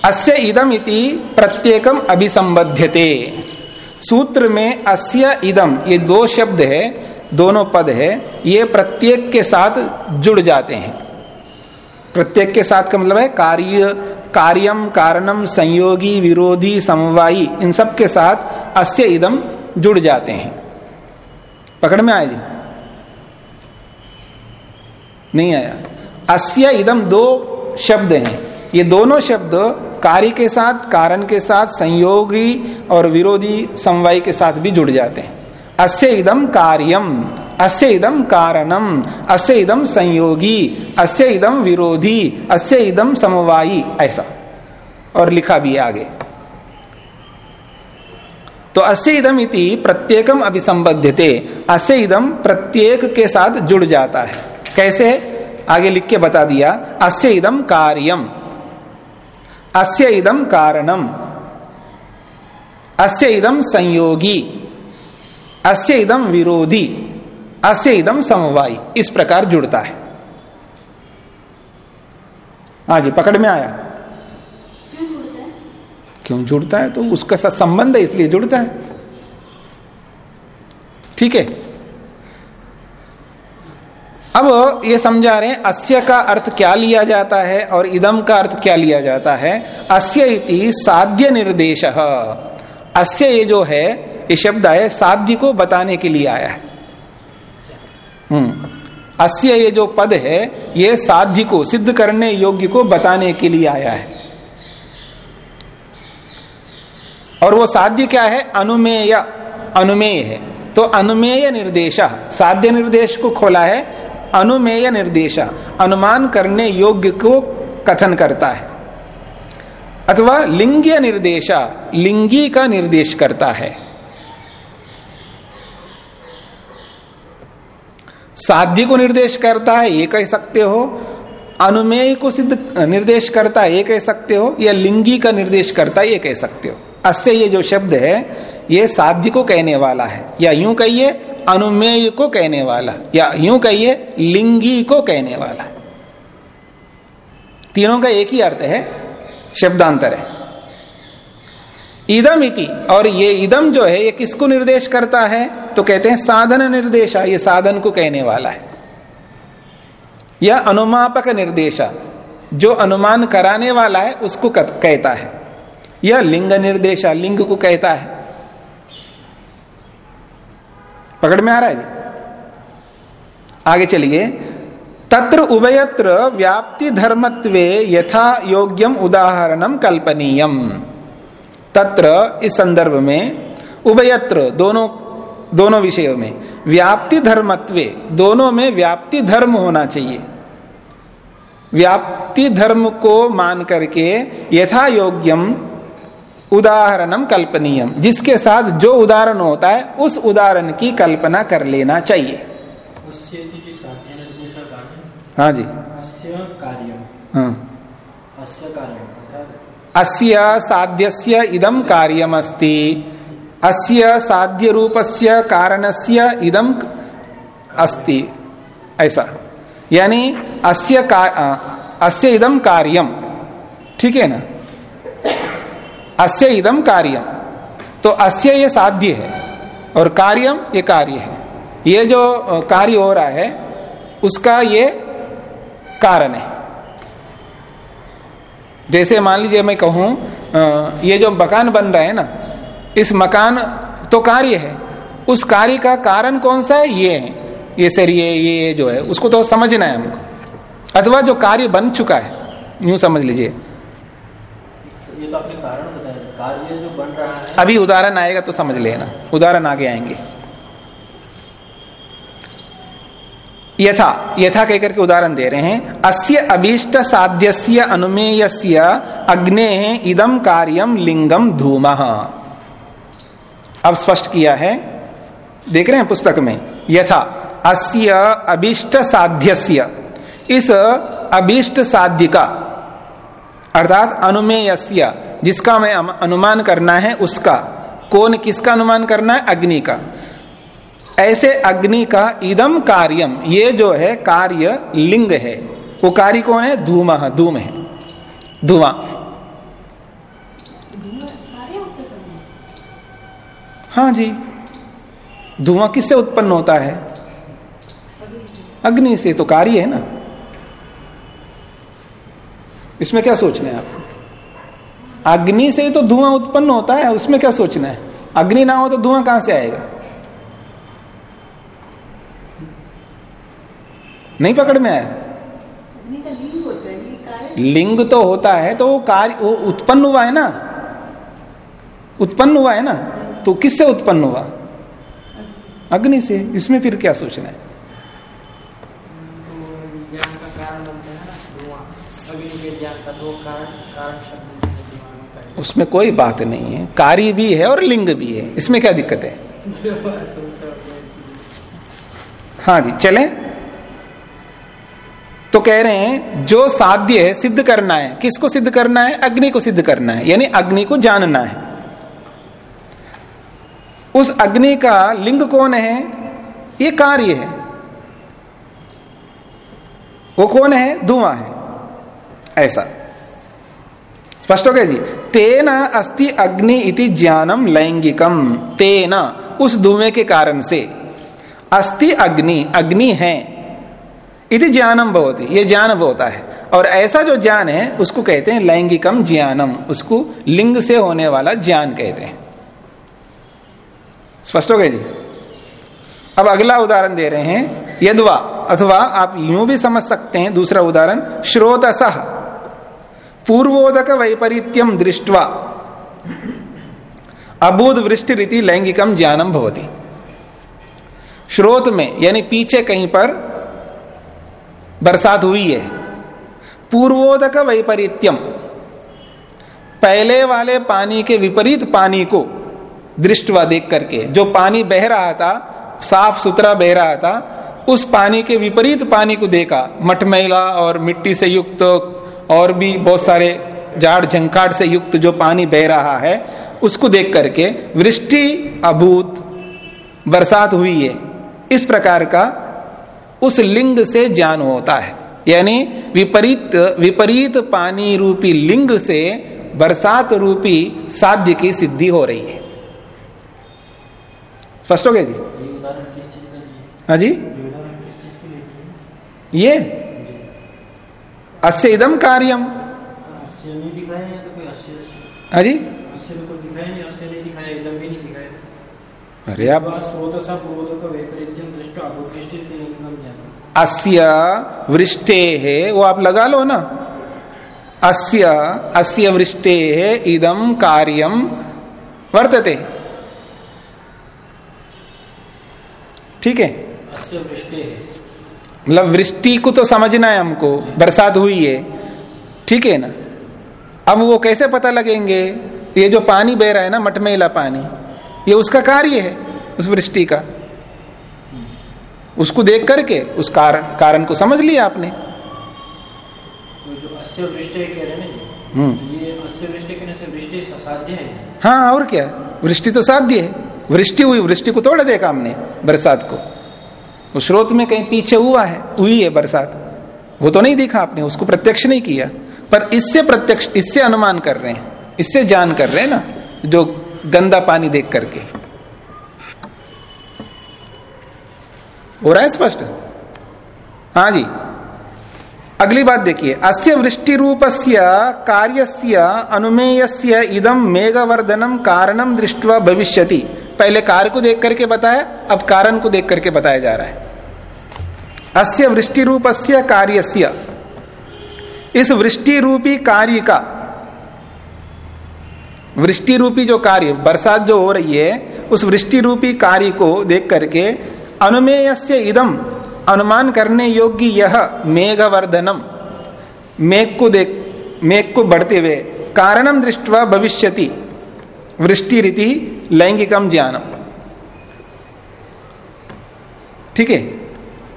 अस्य इदम इति प्रत्येकम अभिसंबध्यते। सूत्र में अस्य इदम ये दो शब्द है दोनों पद है, ये प्रत्येक के साथ जुड़ जाते हैं। प्रत्येक के साथ का मतलब है कार्य, कार्यम, कारणम, संयोगी, विरोधी, समवायी, इन सब के साथ अस्य इदम जुड़ जाते हैं। पकड़ में आया जी? नहीं आया। अस्य इदम दो शब्द हैं। ये दोनों शब्द कार्य के साथ, कारण के साथ, संयोगी और विरोधी, समवाय के साथ भी जुड़ जाते हैं। अस्य कार्यम अस्य कारणम अस्य संयोगी अस्य विरोधी अस्य समवायी, ऐसा। और लिखा भी आगे। तो अस्य इति प्रत्येकम अभिसंबद्धते अस्य इदम प्रत्येक के साथ जुड़ जाता है। कैसे आगे लिख के बता दिया अस्य कार्यम अस्य कारणम अस्य संयोगी अस्य इदम विरोधी अस्य इदम समवायी इस प्रकार जुड़ता है। हाँ जी पकड़ में आया। क्यों जुड़ता है? क्यों जुड़ता है? तो उसका साथ संबंध है इसलिए जुड़ता है। ठीक है। अब ये समझा रहे हैं अस्य का अर्थ क्या लिया जाता है और इदम का अर्थ क्या लिया जाता है? अस्य इति साध्य निर्देश। अस्य ये जो है, ये शब्द है साध्य को बताने के लिए आया है। हम्म। अस्य ये जो पद है, ये साध्य को, सिद्ध करने योग्य को बताने के लिए आया है। और वो साध्य क्या है? अनुमेय अनुमेय है। तो अनुमेय निर्देश, साध्य निर्देश को खोला है, अनुमेय निर्देश, अनुमान करने योग्य को कथन करता है। अथवा लिंगीय निर्देश लिंगी का निर्देश करता है। साध्य को निर्देश करता है, ये कह सकते हो। अनुमेय को सिद्ध, निर्देश करता है, ये कह सकते हो। या लिंगी का निर्देश करता है, ये कह सकते हो। अस्य ये जो शब्द है, ये साध्य को कहने वाला है। या यूँ कहिए, अनुमेय को कहने वाला। या यूँ कहिए, लिंगी को कहने वाला। तीनों का एक ही अर्थ है शब्दांतर है। इदम इति, और ये इदम जो है, ये किसको निर्देश करता है? तो कहते हैं साधन निर्देशा, ये साधन को कहने वाला है। यह अनुमापक निर्देशा, जो अनुमान कराने वाला है, उसको कहता है। यह लिंग निर्देशा, लिंग को कहता है। पकड़ में आ रहा है आगे चलिए। तत्र उभयत्र व्याप्ति धर्मत्वे यथा योग्यम उदाहरणम कल्पनीयम। तत्र इस संदर्भ में उभयत्र दोनों दोनों विषयों में व्याप्ति धर्मत्वे दोनों में व्याप्ति धर्म होना चाहिए। व्याप्ति धर्म को मान करके यथा योग्यम उदाहरणम कल्पनीयम। जिसके साथ जो उदाहरण होता है, उस उदाहरण की कल्पना कर लेना चाहिए। हाँ जी। हाँ। अस्य साध्यस्य इदम कार्यमस्ति। अस्य साध्य रूपस्य कारणस्य इदम अस्ति। ऐसा। यानी अस्य का, अस्य इदम कार्यम। ठीक है ना? अस्य इदम कार्यम। तो अस्य ये साध्य है और कार्यम ये कार्य है। ये जो कार्य हो रहा है उसका ये कारण है। जैसे मान लीजिए मैं कहूँ ये जो मकान बन रहा है ना इस मकान तो कार्य है। उस कार्य का कारण कौन सा है? ये है। ये सरिये ये जो है उसको तो समझना है हमको। अथवा जो कार्य बन चुका है यूँ समझ लीजिए। ये तो आपने कारण बताया। कार्य जो बन रहा है अभी उदाहरण आएगा तो समझ लेना। उदाहरण आगे आएँगे। यथा यथा कहकर के उदाहरण दे रहे हैं, अस्य अभीष्ट साध्यस्य अनुमेयस्य अग्ने इदम कार्यम लिंगम धूम। अब स्पष्ट किया है, देख रहे हैं पुस्तक में, यथा, अस्य अभीष्ट साध्यस्य इस अभीष्ट साध्य का अर्थात अनुमेयस्य, जिसका मैं अनुमान करना है, उसका, कौन किसका अनुमान करना है? अग्नि का। ऐसे अग्नि का इदम कार्यम ये जो है, कार्य लिंग है। वो कार्य कौन है? धूम धूम है। धुआँ हाँ जी। धुआँ किससे उत्पन्न होता है? अग्नि से तो कार्य है ना। इसमें क्या सोचना है आप? अग्नि से तो धुआँ उत्पन्न होता है, उसमें क्या सोचना है? अग्नि ना हो तो धुआँ कहाँ से आएगा? नहीं पकड़ में आया? लिंग तो होता है तो वो कार्य वो उत्पन्न हुआ है ना? उत्पन्न हुआ है ना? तो किससे उत्पन्न हुआ? अग्नि से। इसमें फिर क्या सोचना है। उसमें कोई बात नहीं है। कार्य भी है और लिंग भी है। इसमें क्या दिक्कत है? हाँ जी चले। तो कह रहे हैं, जो साध्य है, सिद्ध करना है। किसको सिद्ध करना है? अग्नि को सिद्ध करना है। यानी अग्नि को जानना है। उस अग्नि का लिंग कौन है? ये कार्य है। वो कौन है? धुआँ है। ऐसा। स्पष्ट हो गया जी? तेना अस्ति अग्नि इति ज्ञानम लैंगिकम। तेना, उस धुएँ के कारण से। अस्ति अग्नि अग्नि है। इति ज्ञानम बहुत ये ज्ञान होता है। और ऐसा जो ज्ञान है, उसको कहते हैं लैंगिकम ज्ञानम उसको लिंग से होने वाला ज्ञान कहते हैं। स्पष्ट हो गया जी? अब अगला उदाहरण दे रहे हैं, यदवा, अथवा आप यूँ भी समझ सकते हैं, दूसरा उदाहरण, श्रोतस। पूर्वोदक वैपरीत्यम दृष्टवा। अबूध वृष्टि रीति लैंगिकम ज्ञानम भवती। श्रोत में, यानी पीछे कहीं पर बरसात हुई है। पूर्वोदक वैपरीत्यम। पहले वाले पानी के विपरीत पानी को दृष्टवा देख करके, जो पानी बह रहा था, साफ़ सुथरा बह रहा था, उस पानी के विपरीत पानी को देखा। मटमैला और मिट्टी से युक्त और भी बहुत सारे झाड़ झंकाट से युक्त जो पानी बह रहा है, उसको देख करके, वृष्टि, अभूत, बरसात हुई है। इस प्रकार का उस लिंग से ज्ञान होता है। यानी विपरीत विपरीत पानी रूपी लिंग से बरसात रूपी साध्य की सिद्धि हो रही है। स्पष्ट हो गया जी? हाँ जी? ये? अस्य इदम कार्यम तो हाँ जी? ज्ञान अस्य वृष्टे है वो आप लगा लो ना। अस्य अस्य वृष्टे है इदम कार्यम वर्तते। ठीक है? है मतलब वृष्टि को तो समझना है हमको बरसात हुई है। ठीक है ना? अब वो कैसे पता लगेंगे? ये जो पानी बह रहा है ना मटमेला पानी। ये उसका कार्य है उस वृष्टि का। उसको देख करके उस कारण कारण को समझ लिया आपने। तो जो अस्य वृष्टि कह रहे हैं हम्म। ये अस्य वृष्टि कहने से वृष्टि साध्य है? हाँ और क्या? वृष्टि तो साध्य है। वृष्टि हुई वृष्टि को तोड़ देखा हमने बरसात को। वो स्रोत में कहीं पीछे हुआ है हुई है बरसात। वो तो नहीं देखा आपने उसको प्रत्यक्ष नहीं किया। पर इससे प्रत्यक्ष इससे अनुमान कर रहे हैं इससे जान कर रहे हैं ना जो गंदा पानी देख करके। हो रहा है स्पष्ट? हाँ जी। अगली बात देखिए। अस्य वृष्टि रूपस्य कार्यस्य अनुमेयस्य इदम मेघवर्धनम कारणम दृष्टवा भविष्यति। पहले कार्य को देख करके बताया, अब कारण को देख करके बताया जा रहा है। अस्य वृष्टि रूपस्य कार्यस्य। इस वृष्टि रूपी कार्य का वृष्टि रूपी जो कार्य, बरसात जो हो रही है, उस वृष्टि रूपी कार्य को देख करके अनुमेयस्य इदम, अनुमान करने योग्य यह मेघवर्धनम। मेघ को देख, मेघ को बढ़ते हुए कारणम दृष्टवा भविष्यति वृष्टि रीति लैंगिकम ज्ञानम ठीक है?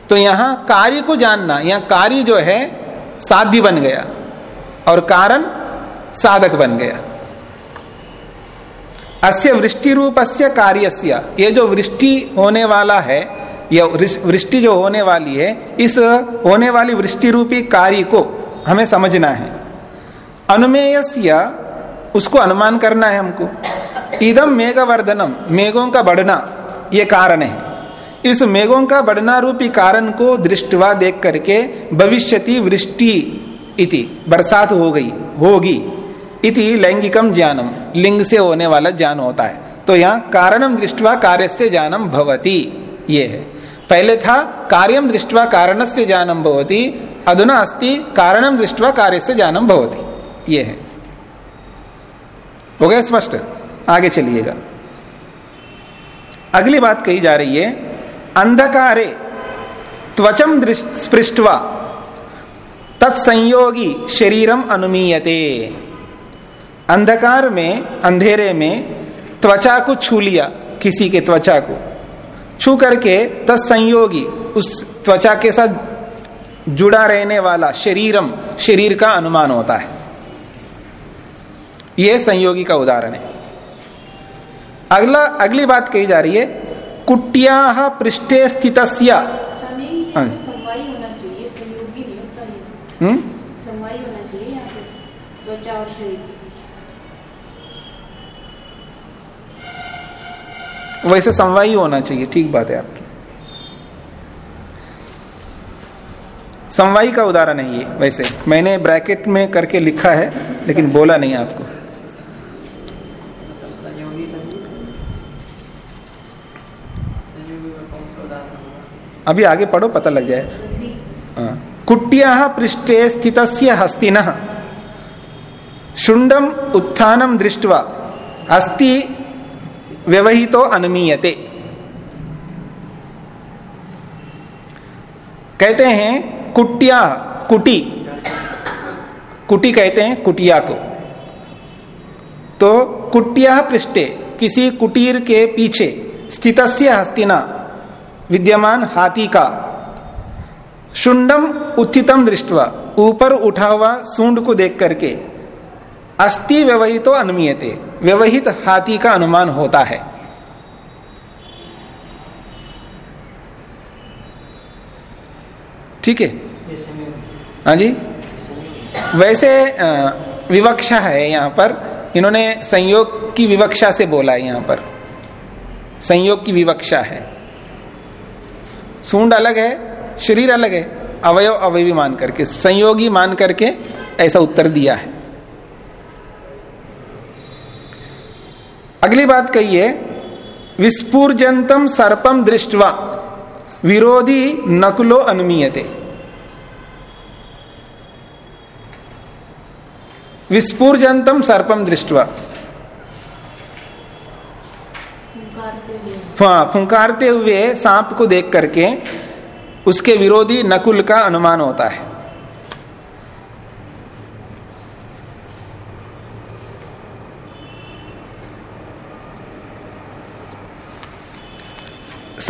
तो यहाँ कार्य को जानना, यहाँ कार्य जो है, साध्य बन गया और कारण साधक बन गया। अस्य वृष्टि रूपस्य कार्यस्य, ये जो वृष्टि होने वाला है, या वृष्टि जो होने वाली है, इस होने वाली वृष्टि रूपी कार्य को हमें समझना है। अनुमेयस्य, उसको अनुमान करना है हमको। इदम मेघवर्धनम, मेघों का बढ़ना, ये कारण है। इस मेघों का बढ़ना रूपी कारण को दृष्टवा देख करके भविष्यति वृष्टि इति, बरसात हो गई, होगी। इति लैंगिकम ज्ञानम लिंग से होने वाला ज्ञान होता है। तो यहाँ कारणम दृष्टवा कार्य से ज्ञानम भवती। ये है। पहले था कार्यम दृष्टवा कारण से ज्ञानम भवती। अधुना अस्ति कारणम दृष्टवा कार्य से ज्ञानम भवती। ये है। हो गया स्पष्ट? आगे चलिएगा। अगली बात कही जा रही है, अंधकारे त्वचम स्पृष्टवा तत्संयोगी शरीरम अनुमीयते। अंधकार में अंधेरे में त्वचा को छू लिया किसी के त्वचा को। छू करके तत्संयोगी उस त्वचा के साथ जुड़ा रहने वाला शरीरम शरीर का अनुमान होता है। यह संयोगी का उदाहरण है। अगला अगली बात कही जा रही है कुटिया पृष्ठे स्थित हाँ। ये। हम्म? वैसे समवायी होना चाहिए, ठीक बात है आपकी। समवायी का उदाहरण है ये, वैसे। मैंने ब्रैकेट में करके लिखा है, लेकिन बोला नहीं आपको। अभी आगे पढ़ो, पता लग जाए। हाँ। कुट्या पृष्ठे स्थित हस्तिन। शुंडम उत्थानम दृष्टवा। अस्थि व्यवहितो अनुमीयते। कहते हैं कुटिया, कुटी। कुटी कहते हैं कुटिया को। तो कुटिया पृष्ठे, किसी कुटीर के पीछे स्थित हस्तिना, विद्यमान हाथी का। शुंडम उत्थितम दृष्टवा, ऊपर उठा हुआ सूंड को देख करके। अस्थि व्यवहितो अनुमीयते। व्यवहित हाथी का अनुमान होता है। ठीक है? हाँ जी? वैसे विवक्षा है यहाँ पर। इन्होंने संयोग की विवक्षा से बोला है यहाँ पर। संयोग की विवक्षा है। सूंड अलग है, शरीर अलग है। अवयव अवयवी मान करके, संयोगी मान करके ऐसा उत्तर दिया है। अगली बात कहिए विस्फूर्जंतम सर्पम दृष्टवा विरोधी नकुलो अनुमीयते। विस्फूर्जंतम सर्पम दृष्टवा। हाँ फुंकारते हुए सांप को देख करके उसके विरोधी नकुल का अनुमान होता है।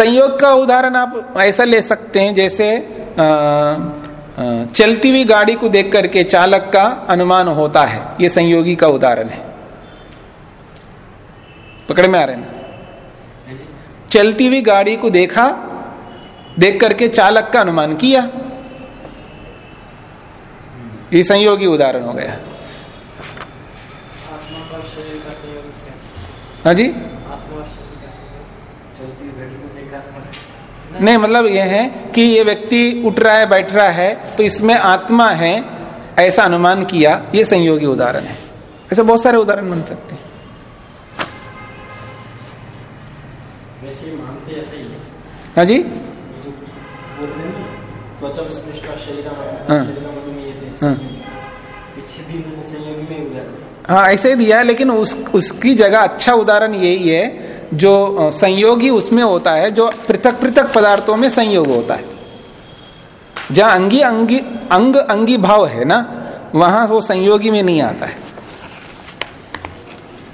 संयोग का उदाहरण आप ऐसा ले सकते हैं जैसे अ, अ, चलती हुई गाड़ी को देख करके चालक का अनुमान होता है। ये संयोगी का उदाहरण है। पकड़ में आ रहे हैं ना? चलती हुई गाड़ी को देखा देख करके चालक का अनुमान किया। ये संयोगी उदाहरण हो गया। आत्मा का शरीर का संयोग क्या? हाँ जी आत्मा और शरीर का संयोग चलती हुई घड़ी को देखा नहीं मतलब यह है कि ये व्यक्ति उठ रहा है बैठ रहा है तो इसमें आत्मा है ऐसा अनुमान किया ये संयोगी उदाहरण है। ऐसे बहुत सारे उदाहरण बन सकते हैं। वैसे मानते ऐसा ही हाँ। जी? हैं हाँ। हाँ। पीछे भी उन्होंने संयोगी में उदाहरण ऐसे ही दिया है लेकिन उस उसकी जगह अच्छा उदाहरण यही है जो संयोगी उसमें होता है, जो पृथक पृथक पदार्थों में संयोग होता है। जहाँ अंगी अंगी, अंग अंगी भाव है ना, वहाँ वो संयोगी में नहीं आता है।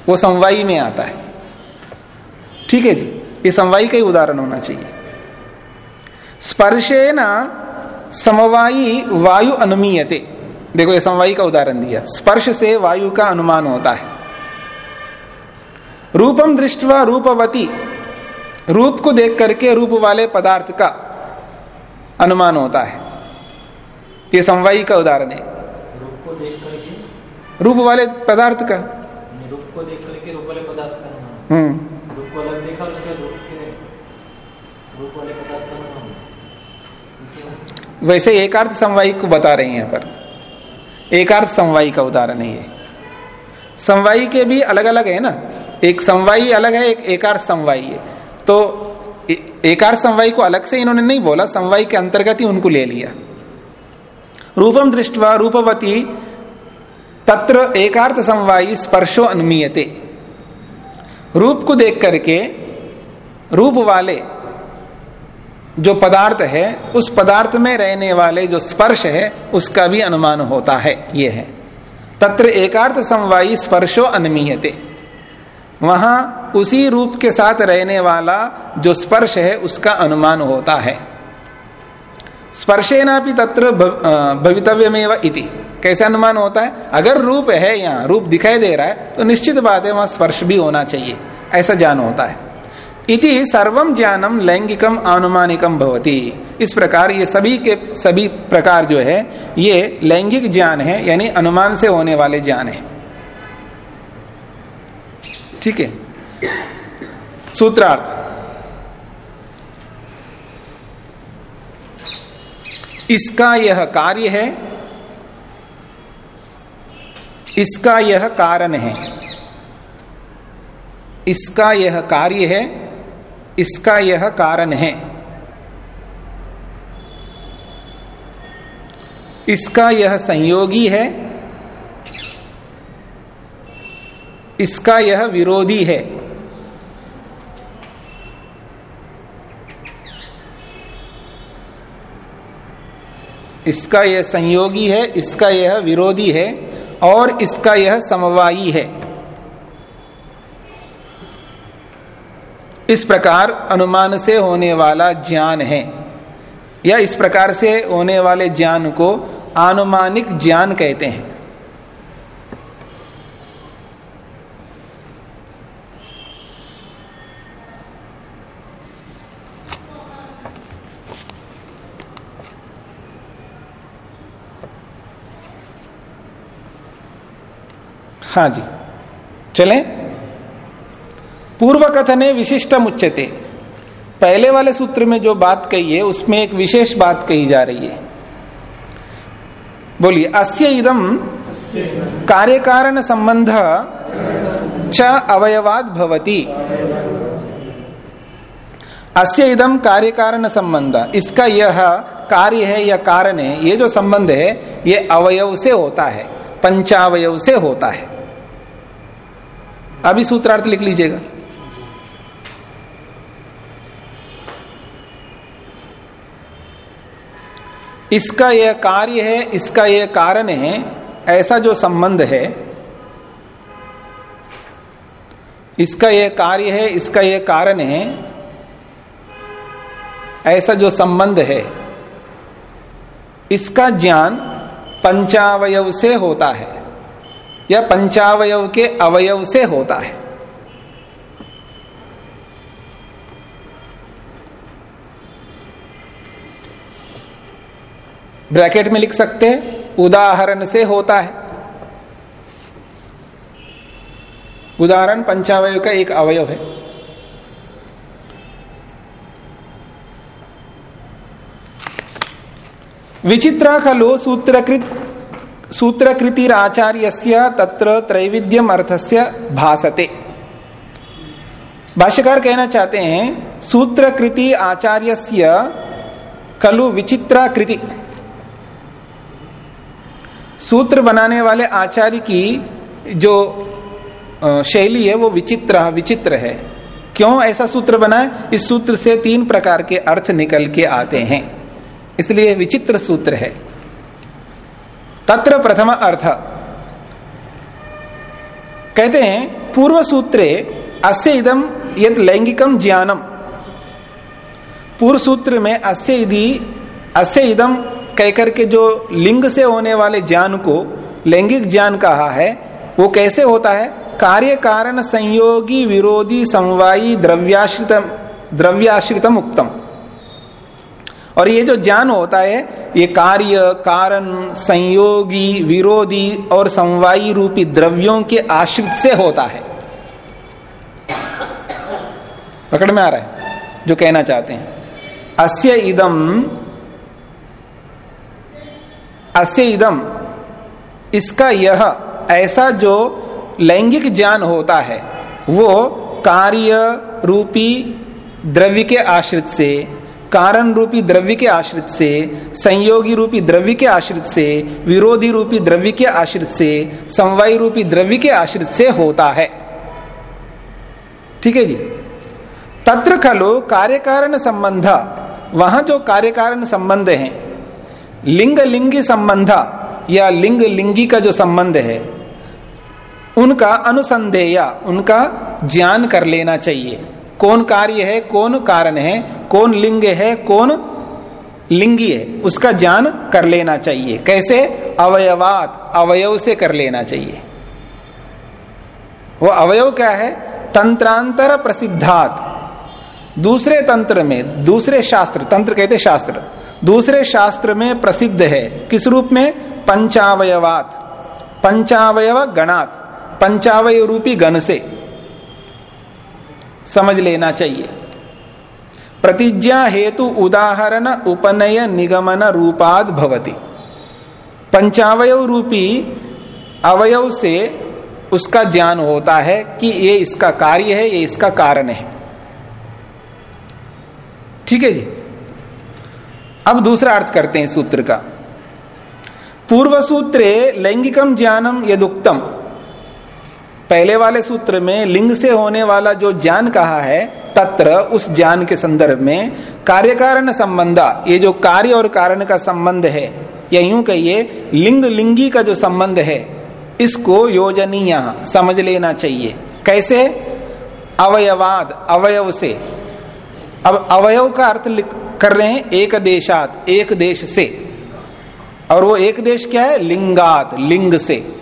वो समवायी में आता है। ठीक है जी? ये समवायी का ही उदाहरण होना चाहिए। स्पर्शे न समवायी वायु अनुमीयते। देखो, ये समवायी का उदाहरण दिया। स्पर्श से वायु का अनुमान होता है। रूपम दृष्टवा रूपवती। रूप को देख करके रूप वाले पदार्थ का अनुमान होता है। ये समवायी का उदाहरण है। रूप को देख करके? रूप वाले पदार्थ का। रूप को देख करके रूप वाले पदार्थ का हम्म। रूप को अलग देखा उसके रूप के रूप वाले पदार्थ का अनुमान वैसे एकार्थ समवायी को बता रहे हैं पर। एकार्थ समवायी का उदाहरण है ये। समवायी के भी अलग अलग है ना। एक समवायी अलग है, एक एकार्थ समवायी है। तो ए- एकार्थ समवायी को अलग से इन्होंने नहीं बोला, समवायी के अंतर्गत ही उनको ले लिया। रूपम दृष्टवा रूपवती, तत्र एकार्थ समवायी स्पर्शो अनुमीयते। रूप को देख करके, रूप वाले जो पदार्थ है, उस पदार्थ में रहने वाले जो स्पर्श है, उसका भी अनुमान होता है, ये है। तत्र एकार्थ समवायी स्पर्शो अनुमीयते। वहाँ उसी रूप के साथ रहने वाला जो स्पर्श है, उसका अनुमान होता है। स्पर्शेना भी तत्र भव- भवितव्यमेव इति। कैसे अनुमान होता है? अगर रूप है यहाँ, रूप दिखाई दे रहा है तो निश्चित बात है वहाँ स्पर्श भी होना चाहिए। ऐसा ज्ञान होता है। इति सर्वम ज्ञानम लैंगिकम अनुमानिकम भवती। इस प्रकार ये सभी के सभी प्रकार जो है, ये लैंगिक ज्ञान है, यानी अनुमान से होने वाले ज्ञान है। ठीक है? सूत्रार्थ। इसका यह कार्य है, इसका यह कारण है, इसका यह कार्य है इसका यह कारण है। इसका यह संयोगी है। इसका यह विरोधी है। इसका यह संयोगी है, इसका यह विरोधी है और इसका यह समवायी है। इस प्रकार अनुमान से होने वाला ज्ञान है। या इस प्रकार से होने वाले ज्ञान को आनुमानिक ज्ञान कहते हैं। हाँ जी, चलें। पूर्व कथने विशिष्ट मुच्यते पहले वाले सूत्र में जो बात कही है, उसमें एक विशेष बात कही जा रही है। बोलिए, अस्य इदम कार्य कारण संबंध च अवयवाद भवती। अस्य इदम कार्य कारण संबंध इसका यह कार्य है, या कारण है, ये जो संबंध है, ये अवयव से होता है, पंचावयव से होता है। अभी सूत्रार्थ लिख लीजिएगा। इसका यह कार्य है, इसका यह कारण है, ऐसा जो संबंध है, इसका यह कार्य है, इसका यह कारण है, ऐसा जो संबंध है, इसका ज्ञान पंचावयव से होता है, या पंचावयव के अवयव से होता है। ब्रैकेट में लिख सकते हैं, उदाहरण से होता है। उदाहरण पंचावय का एक अवयव है। विचित्रा खलु सूत्रकृत सूत्रकृतिराचार्य तत्र त्रैविध्यम अर्थस्य भासते। भाष्यकार कहना चाहते हैं, सूत्रकृति आचार्य खलु विचित्रा कृति सूत्र बनाने वाले आचार्य की जो शैली है, वो विचित्र विचित्र है। क्यों ऐसा सूत्र बना इस सूत्र से तीन प्रकार के अर्थ निकल के आते हैं। इसलिए विचित्र सूत्र है। तत्र प्रथम अर्थ। कहते हैं, पूर्व सूत्रे अस्य इदम यद लैंगिकम ज्ञानम। पूर्व सूत्र में अस्य इधि अस्य इदम कहकर के जो लिंग से होने वाले ज्ञान को लैंगिक ज्ञान कहा है, वो कैसे होता है? कार्य कारण संयोगी विरोधी समवायी द्रव्याश्रित द्रव्याश्रितम उक्तम। और ये जो ज्ञान होता है, ये कार्य कारण संयोगी विरोधी और समवायी रूपी द्रव्यों के आश्रित से होता है। पकड़ में आ रहा है, जो कहना चाहते हैं। अस्य इदम अस्य इदम इसका यह, ऐसा जो लैंगिक ज्ञान होता है, वो कार्य रूपी द्रव्य के आश्रित से, कारण रूपी द्रव्य के आश्रित से, संयोगी रूपी द्रव्य के आश्रित से, विरोधी रूपी द्रव्य के आश्रित से, समवाय रूपी द्रव्य के आश्रित से होता है। ठीक है जी? तत्र खलो कार्य कारण संबंध। वहाँ जो कार्य कारण संबंध है लिंग लिंगी संबंध, या लिंग लिंगी का जो संबंध है, उनका अनुसंधेय, उनका ज्ञान कर लेना चाहिए। कौन कार्य है, कौन कारण है, कौन लिंग है, कौन लिंगी है, उसका ज्ञान कर लेना चाहिए। कैसे? अवयवात, अवयव से कर लेना चाहिए। वो अवयव क्या है? तंत्रांतर प्रसिद्धात। दूसरे तंत्र में, दूसरे शास्त्र, तंत्र कहते शास्त्र। दूसरे शास्त्र में प्रसिद्ध है। किस रूप में? पंचावयवात। पंचावयव गणात। पंचावय रूपी गण से। समझ लेना चाहिए। प्रतिज्ञा हेतु उदाहरण उपनय निगमन रूपाद भवति। पंचावय रूपी अवयव से उसका ज्ञान होता है कि ये इसका कार्य है, ये इसका कारण है। ठीक है जी? अब दूसरा अर्थ करते हैं सूत्र का। पूर्व सूत्रे लैंगिकम ज्ञानम यदुक्तम। पहले वाले सूत्र में लिंग से होने वाला जो ज्ञान कहा है, तत्र उस ज्ञान के संदर्भ में कार्य कारण संबंध, ये जो कार्य और कारण का संबंध है, या यूँ कहिए, लिंग लिंगी का जो संबंध है, इसको योजनीय समझ लेना चाहिए। कैसे? अवयवाद, अवयव से। अब अवयव का अर्थ कर रहे हैं एक देशात, एक देश से। और वो एक देश क्या है? लिंगात, लिंग से।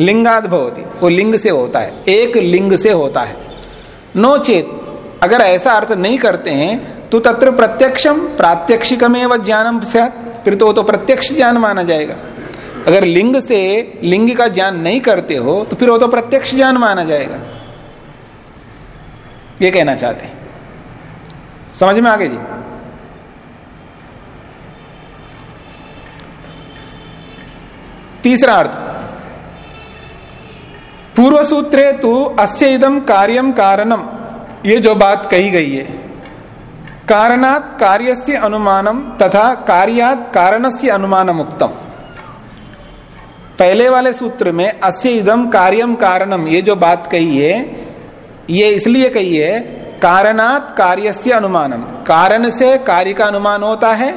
लिंगात भवती, वो लिंग से होता है। एक लिंग से होता है। नो चेत, अगर ऐसा अर्थ नहीं करते हैं तो तत्र प्रत्यक्षम प्रात्यक्षिकमेव ज्ञानम फिर तो वो तो प्रत्यक्ष ज्ञान माना जाएगा। अगर लिंग से लिंग का ज्ञान नहीं करते हो तो फिर वो तो प्रत्यक्ष ज्ञान माना जाएगा। ये कहना चाहते हैं। समझ में आगे जी? तीसरा अर्थ। पूर्व सूत्रे तो अस्य इदम कार्यम कारणम ये जो बात कही गई है। कारणात कार्यस्य अनुमानम तथा कार्यात कारणस्य अनुमानम उत्तम पहले वाले सूत्र में अस्य इदम कार्यम कारणम ये जो बात कही है, ये इसलिए कही है, कारणात कार्यस्य अनुमानम। कारण से कार्य का अनुमान होता है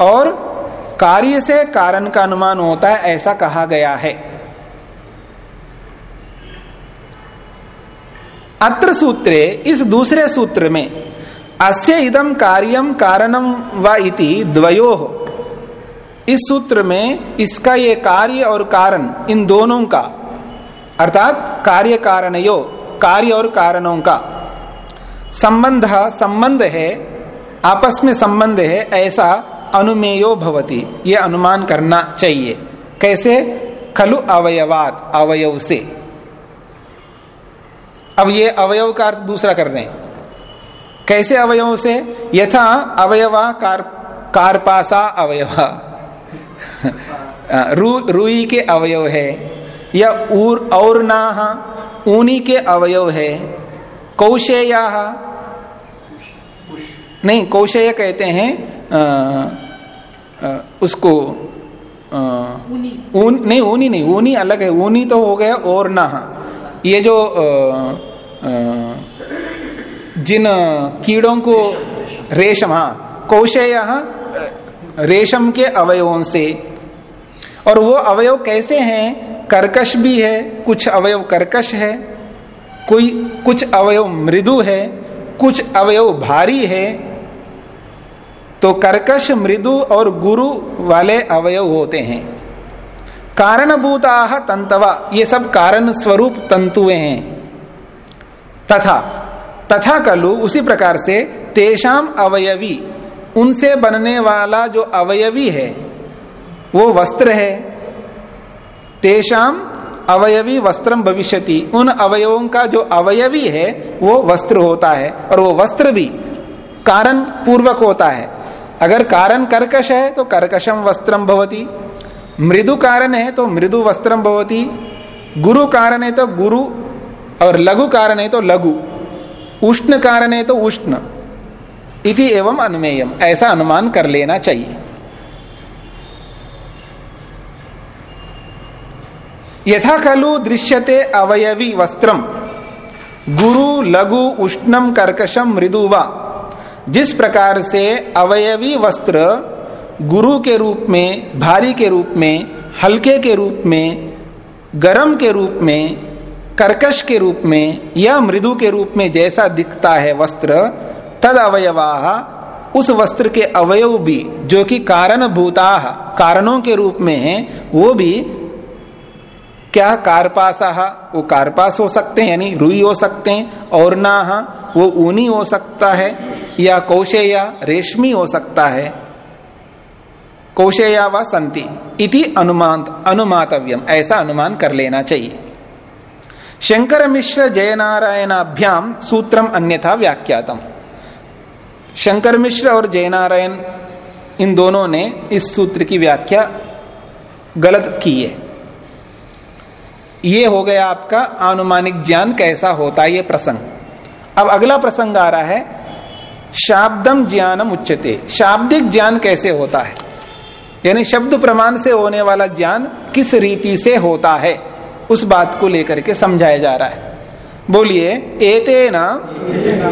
और कार्य से कारण का अनुमान होता है, ऐसा कहा गया है। अत्र सूत्रे, इस दूसरे सूत्र में, अस्य इदम कार्यम कारणम व इति द्वयो। इस सूत्र में इसका ये कार्य और कारण, इन दोनों का, अर्थात कार्य कारणयो, कार्य और कारणों का, संबंध संबंध है, आपस में संबंध है, ऐसा अनुमेयो भवती। ये अनुमान करना चाहिए। कैसे? खलु अवयवात अवयव से। अब ये अवयव का अर्थ दूसरा कर रहे हैं। कैसे अवयव से? यथा अवयवा कार कारपासा अवयवा। रू, रुई के अवयव है या उर और ना ऊनी के अवयव है कौशेया। नहीं कौशेय कहते हैं उसको ऊन। नहीं ऊनी नहीं ऊनी अलग है ऊनी तो हो गया और ना। ये जो जिन कीड़ों को रेशम हाँ कौशेय रेशम के अवयवों से। और वो अवयव कैसे हैं? कर्कश भी है कुछ अवयव कर्कश है कोई कुछ अवयव मृदु है कुछ अवयव भारी है तो कर्कश, मृदु और गुरु वाले अवयव होते हैं। कारणभूता तंतवा, ये सब कारण स्वरूप तंतुए हैं। तथा तथा कलु, उसी प्रकार से तेषाम अवयवी, उनसे बनने वाला जो अवयवी है, वो वस्त्र है। तेषाम अवयवी वस्त्रम भविष्यति। उन अवयवों का जो अवयवी है, वो वस्त्र होता है, और वो वस्त्र भी कारण पूर्वक होता है। अगर कारण कर्कश है तो कर्कशम वस्त्रम भवती। मृदु कारण है तो मृदु वस्त्रम भवती। गुरु कारण है तो गुरु, और लघु कारण है तो लघु। उष्ण कारण है तो उष्ण। इति एवं अनुमेयम। ऐसा अनुमान कर लेना चाहिए। यथा खलु दृश्यते अवयवी वस्त्रम। गुरु, लघु उष्णम कर्कशम मृदुवा जिस प्रकार से अवयवी वस्त्र गुरु के रूप में, भारी के रूप में, हल्के के रूप में, गरम के रूप में, कर्कश के रूप में या मृदु के रूप में जैसा दिखता है वस्त्र तद अवयवा उस वस्त्र के अवयव भी, जो कि कारण भूता कारणों के रूप में है, वो भी क्या कारपासा? वो कारपास हो सकते हैं, यानी रुई हो सकते हैं और ना वो ऊनी हो सकता है, या कौशेया, रेशमी हो सकता है। कौशेया व संति, इति अनुमान अनुमातव्यम, ऐसा अनुमान कर लेना चाहिए। शंकर मिश्र जय जयनारायणाभ्याम सूत्रम अन्यथा व्याख्यातम। शंकर मिश्र और जयनारायण, इन दोनों ने इस सूत्र की व्याख्या गलत की है। ये हो गया आपका अनुमानिक ज्ञान कैसा होता है ये प्रसंग। अब अगला प्रसंग आ रहा है, शाब्दम ज्ञानम उच्चते शाब्दिक ज्ञान कैसे होता है? यानी शब्द प्रमाण से होने वाला ज्ञान किस रीति से होता है? उस बात को लेकर के समझाया जा रहा है। बोलिए, एतेन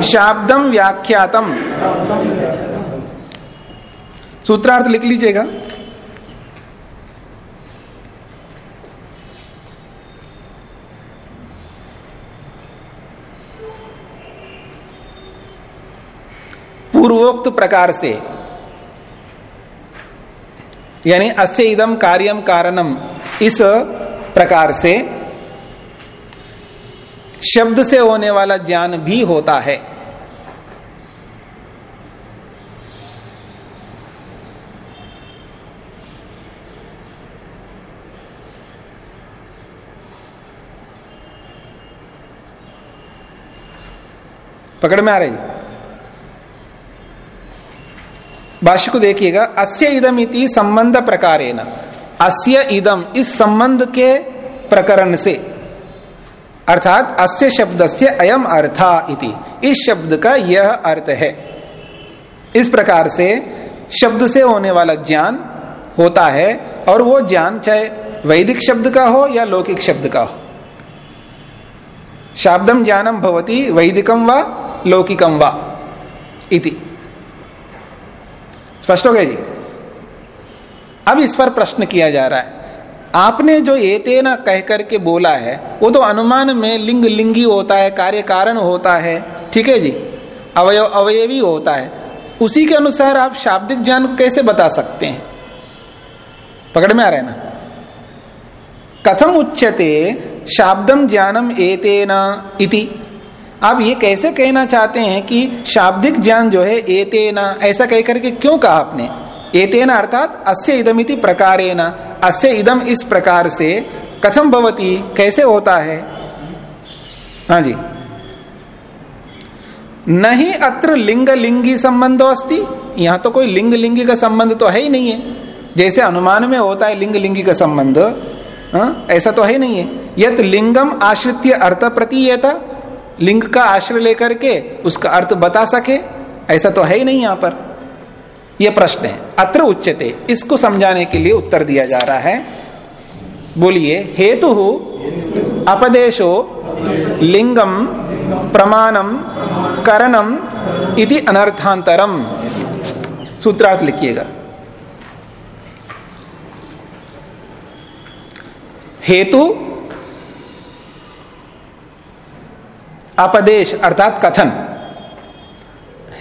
शाब्दम व्याख्यातम। सूत्रार्थ लिख लीजिएगा। पूर्वोक्त प्रकार से, यानी अस्य इदम कार्यम कारणम इस प्रकार से, शब्द से होने वाला ज्ञान भी होता है। पकड़ में आ रही? भाष्य को देखिएगा, अस्य इदम इति संबंध प्रकारेण। अस्य इदम, इस संबंध के प्रकरण से। अर्थात, अस्य शब्द से अयम अर्था इति। इस शब्द का यह अर्थ है। इस प्रकार से शब्द से होने वाला ज्ञान होता है, और वो ज्ञान चाहे वैदिक शब्द का हो या लौकिक शब्द का हो। शाब्दम ज्ञानम भवती वैदिकम व लौकिकम व इति। स्पष्ट हो गया जी? अब इस पर प्रश्न किया जा रहा है। आपने जो एते न कह करके बोला है, वो तो अनुमान में लिंग लिंगी होता है कार्य कारण होता है, ठीक है जी? अवयव अवयवी होता है। उसी के अनुसार आप शाब्दिक ज्ञान को कैसे बता सकते हैं? पकड़ में आ रहा है ना? कथम उच्चते शाब्दम ज्ञानम एतेन इति। आप ये कैसे कहना चाहते हैं कि शाब्दिक ज्ञान जो है, एतेना, ऐसा कह करके क्यों कहा आपने? एतेन अर्थात अस्य इदमिति प्रकारेण, अस्य इदम इस प्रकार से कथम भवती, कैसे होता है? हाँ जी। नहीं अत्र लिंग लिंगी संबंधो अस्ति, यहाँ तो कोई लिंग लिंगी का संबंध तो है ही नहीं है। जैसे अनुमान में होता है लिंग लिंगी का संबंध हाँ? ऐसा तो है नहीं है। यत लिंगम आश्रित्य अर्थ प्रतीयता लिंग का आश्रय लेकर के उसका अर्थ बता सके? ऐसा तो है ही नहीं यहाँ पर। यह प्रश्न है। अत्र उच्चते इसको समझाने के लिए उत्तर दिया जा रहा है। बोलिए, हेतु अपदेशो लिंगम प्रमाणम करणम इति अनर्थांतरम। सूत्रार्थ लिखिएगा। हेतु अपदेश अर्थात कथन।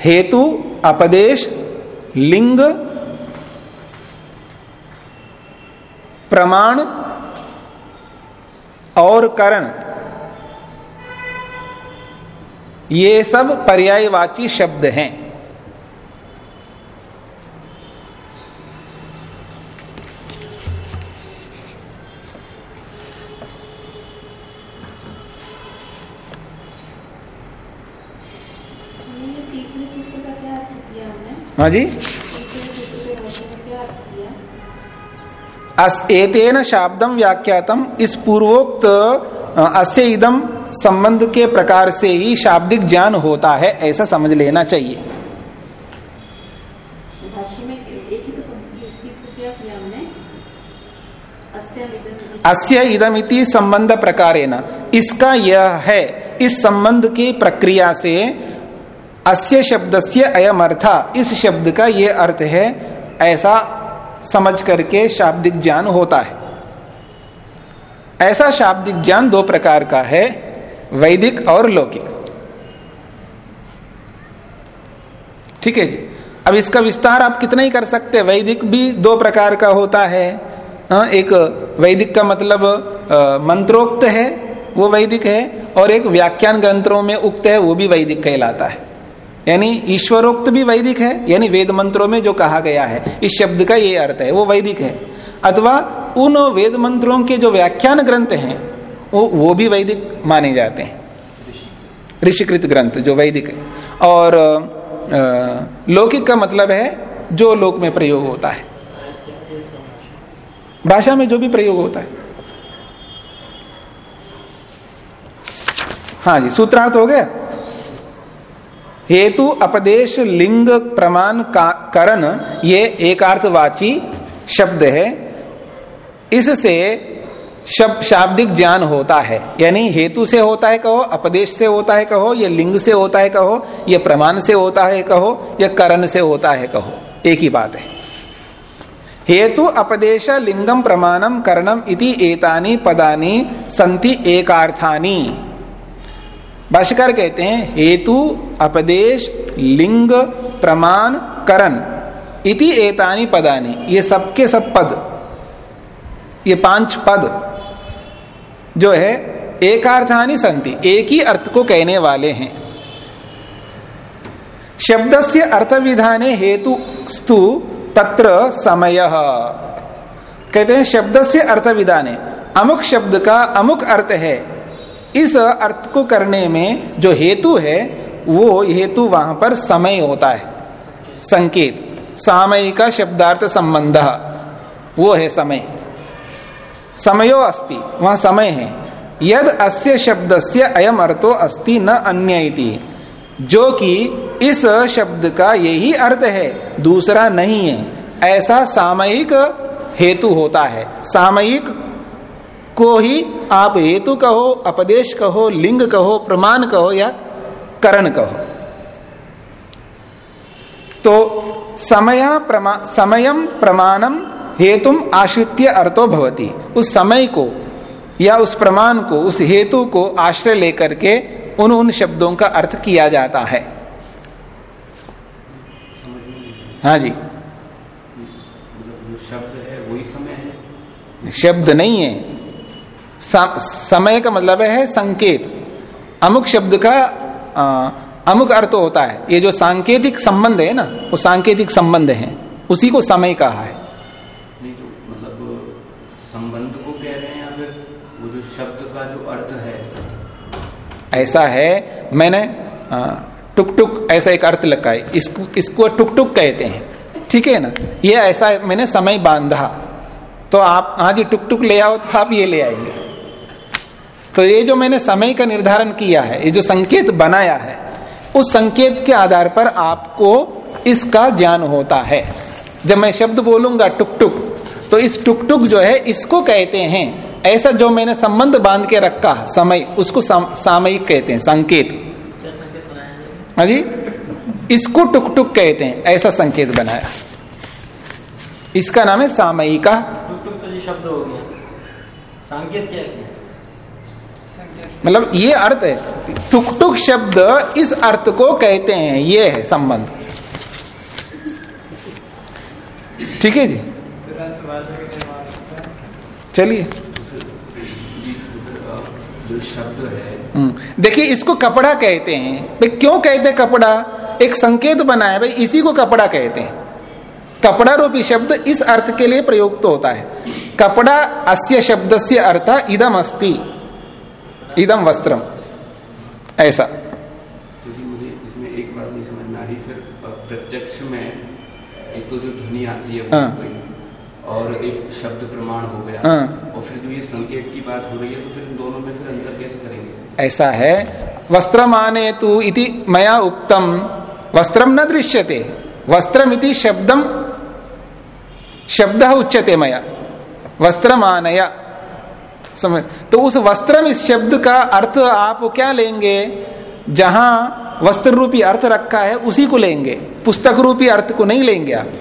हेतु अपदेश लिंग प्रमाण और करण। ये सब पर्यायवाची शब्द हैं। हाँ जी। एतेन शाब्दम व्याख्यातम इस पूर्वोक्त अस्य इदम संबंध के प्रकार से ही शाब्दिक ज्ञान होता है ऐसा समझ लेना चाहिए। तो अस्य इदमिति संबंध प्रकारेण। इसका यह है इस संबंध की प्रक्रिया से अस्य शब्दस्य अयम अर्था इस शब्द का ये अर्थ है ऐसा समझ करके शाब्दिक ज्ञान होता है। ऐसा शाब्दिक ज्ञान दो प्रकार का है वैदिक और लौकिक। ठीक है जी? अब इसका विस्तार आप कितना ही कर सकते हैं। वैदिक भी दो प्रकार का होता है। हाँ, एक वैदिक का मतलब मंत्रोक्त है वो वैदिक है और एक व्याख्यान ग्रंथों में उक्त है वो भी वैदिक कहलाता है। यानी ईश्वरोक्त भी वैदिक है, यानी वेद मंत्रों में जो कहा गया है, इस शब्द का ये अर्थ है, वो वैदिक है। अथवा उन वेद मंत्रों के जो व्याख्यान ग्रंथ हैं, वो वो भी वैदिक माने जाते हैं। ऋषिकृत ग्रंथ, जो वैदिक है। और लौकिक का मतलब है जो लोक में प्रयोग होता है। भाषा में जो भी प्रयोग होता है। हाँ जी, सूत्रार्थ हो गया? हेतु अपदेश लिंग प्रमाण करण, ये एकार्थवाची शब्द है। इससे शब्द शाब्दिक ज्ञान होता है। यानी हेतु से होता है कहो, अपदेश से होता है कहो, या लिंग से होता है कहो, या प्रमाण से होता है कहो, या करण से होता है कहो। एक ही बात है। हेतु अपदेश लिंगम प्रमाणम करणम इति एतानी पदानी संति एकार्थानी। भाष्यकार कहते हैं, हेतु, अपदेश, लिंग, प्रमाण, करण, इति एतानी पदानी। ये सबके सब पद, ये पाँच पद जो है, एकार्थानी संति एक ही अर्थ को कहने वाले हैं। शब्द से अर्थ विधाने हेतु स्तु तत्र समय। कहते हैं शब्द से अर्थ विधाने अमुक शब्द का अमुक अर्थ है। इस अर्थ को करने में जो हेतु है, वो हेतु वहाँ पर समय होता है। संकेत, सामयिक शब्दार्थ संबंध, वो है समय। समयो अस्ति, वहाँ समय है। यद अस्य शब्द से अयम अर्थो अस्ति, न अन्य जो कि इस शब्द का यही अर्थ है, दूसरा नहीं है। ऐसा सामयिक हेतु होता है। सामयिक को ही आप हेतु कहो अपदेश कहो लिंग कहो प्रमाण कहो या करण कहो। तो समय प्रमा समयम प्रमाणम हेतुम आश्रित्य अर्थो भवती। उस समय को या उस प्रमाण को उस हेतु को आश्रय लेकर के उन उन शब्दों का अर्थ किया जाता है। हाँ जी। जो शब्द है वही समय है? शब्द नहीं है। समय का मतलब है संकेत। अमुक शब्द का आ, अमुक अर्थ होता है। ये जो सांकेतिक संबंध है ना वो सांकेतिक संबंध है। उसी को समय कहा है। नहीं तो मतलब संबंध को कह रहे हैं या फिर वो जो शब्द का जो अर्थ है? ऐसा है मैंने टुक टुक ऐसा एक अर्थ लगा है। इसको इसको टुक टुक कहते हैं। ठीक है ना? ये ऐसा मैंने समय बांधा। तो आप हाँ जी टुक टुक ले आओ तो आप ये ले आएँगे। तो ये जो मैंने समय का निर्धारण किया है, ये जो संकेत बनाया है, उस संकेत के आधार पर आपको इसका ज्ञान होता है। जब मैं शब्द बोलूँगा टुक टुक तो इस टुक टुक जो है, इसको कहते हैं। ऐसा जो मैंने संबंध बाँध के रखा, समय, उसको सामयिक कहते हैं, संकेत। हाँ जी? इसको टुक टुक कहते हैं, ऐसा संकेत बनाया। इसका नाम है सामयिका। टुक टुक तो शब्द हो गया। संकेत क्या है? मतलब ये अर्थ है। टुक टुक शब्द इस अर्थ को कहते हैं, ये है संबंध। ठीक है जी? चलिए। हम्म। देखिए, इसको कपड़ा कहते हैं। भाई, क्यों कहते हैं कपड़ा? एक संकेत बना है, भाई, इसी को कपड़ा कहते हैं। कपड़ा रूपी शब्द इस अर्थ के लिए प्रयुक्त तो होता है। कपड़ा अस्य शब्द से अर्थ इदम अस्ति इदम वस्त्रम। ऐसा। क्योंकि मुझे इसमें एक बात नहीं समझ आ रही फिर प्रत्यक्ष में एक तो जो ध्वनि आती है वो हाँ। और एक शब्द प्रमाण हो गया। हाँ। और फिर जो ये संकेत की बात हो रही है तो फिर दोनों में फिर अंतर कैसे करेंगे? ऐसा है। वस्त्रम आने तु इति मया उक्तम। वस्त्रम न दृश्यते। वस्त्रम इति शब्दम शब्द उच्यते मया। वस्त्रम आनया समझ तो उस वस्त्रम इस शब्द का अर्थ आप क्या लेंगे? जहाँ वस्त्र रूपी अर्थ रखा है, उसी को लेंगे। पुस्तक रूपी अर्थ को नहीं लेंगे आप।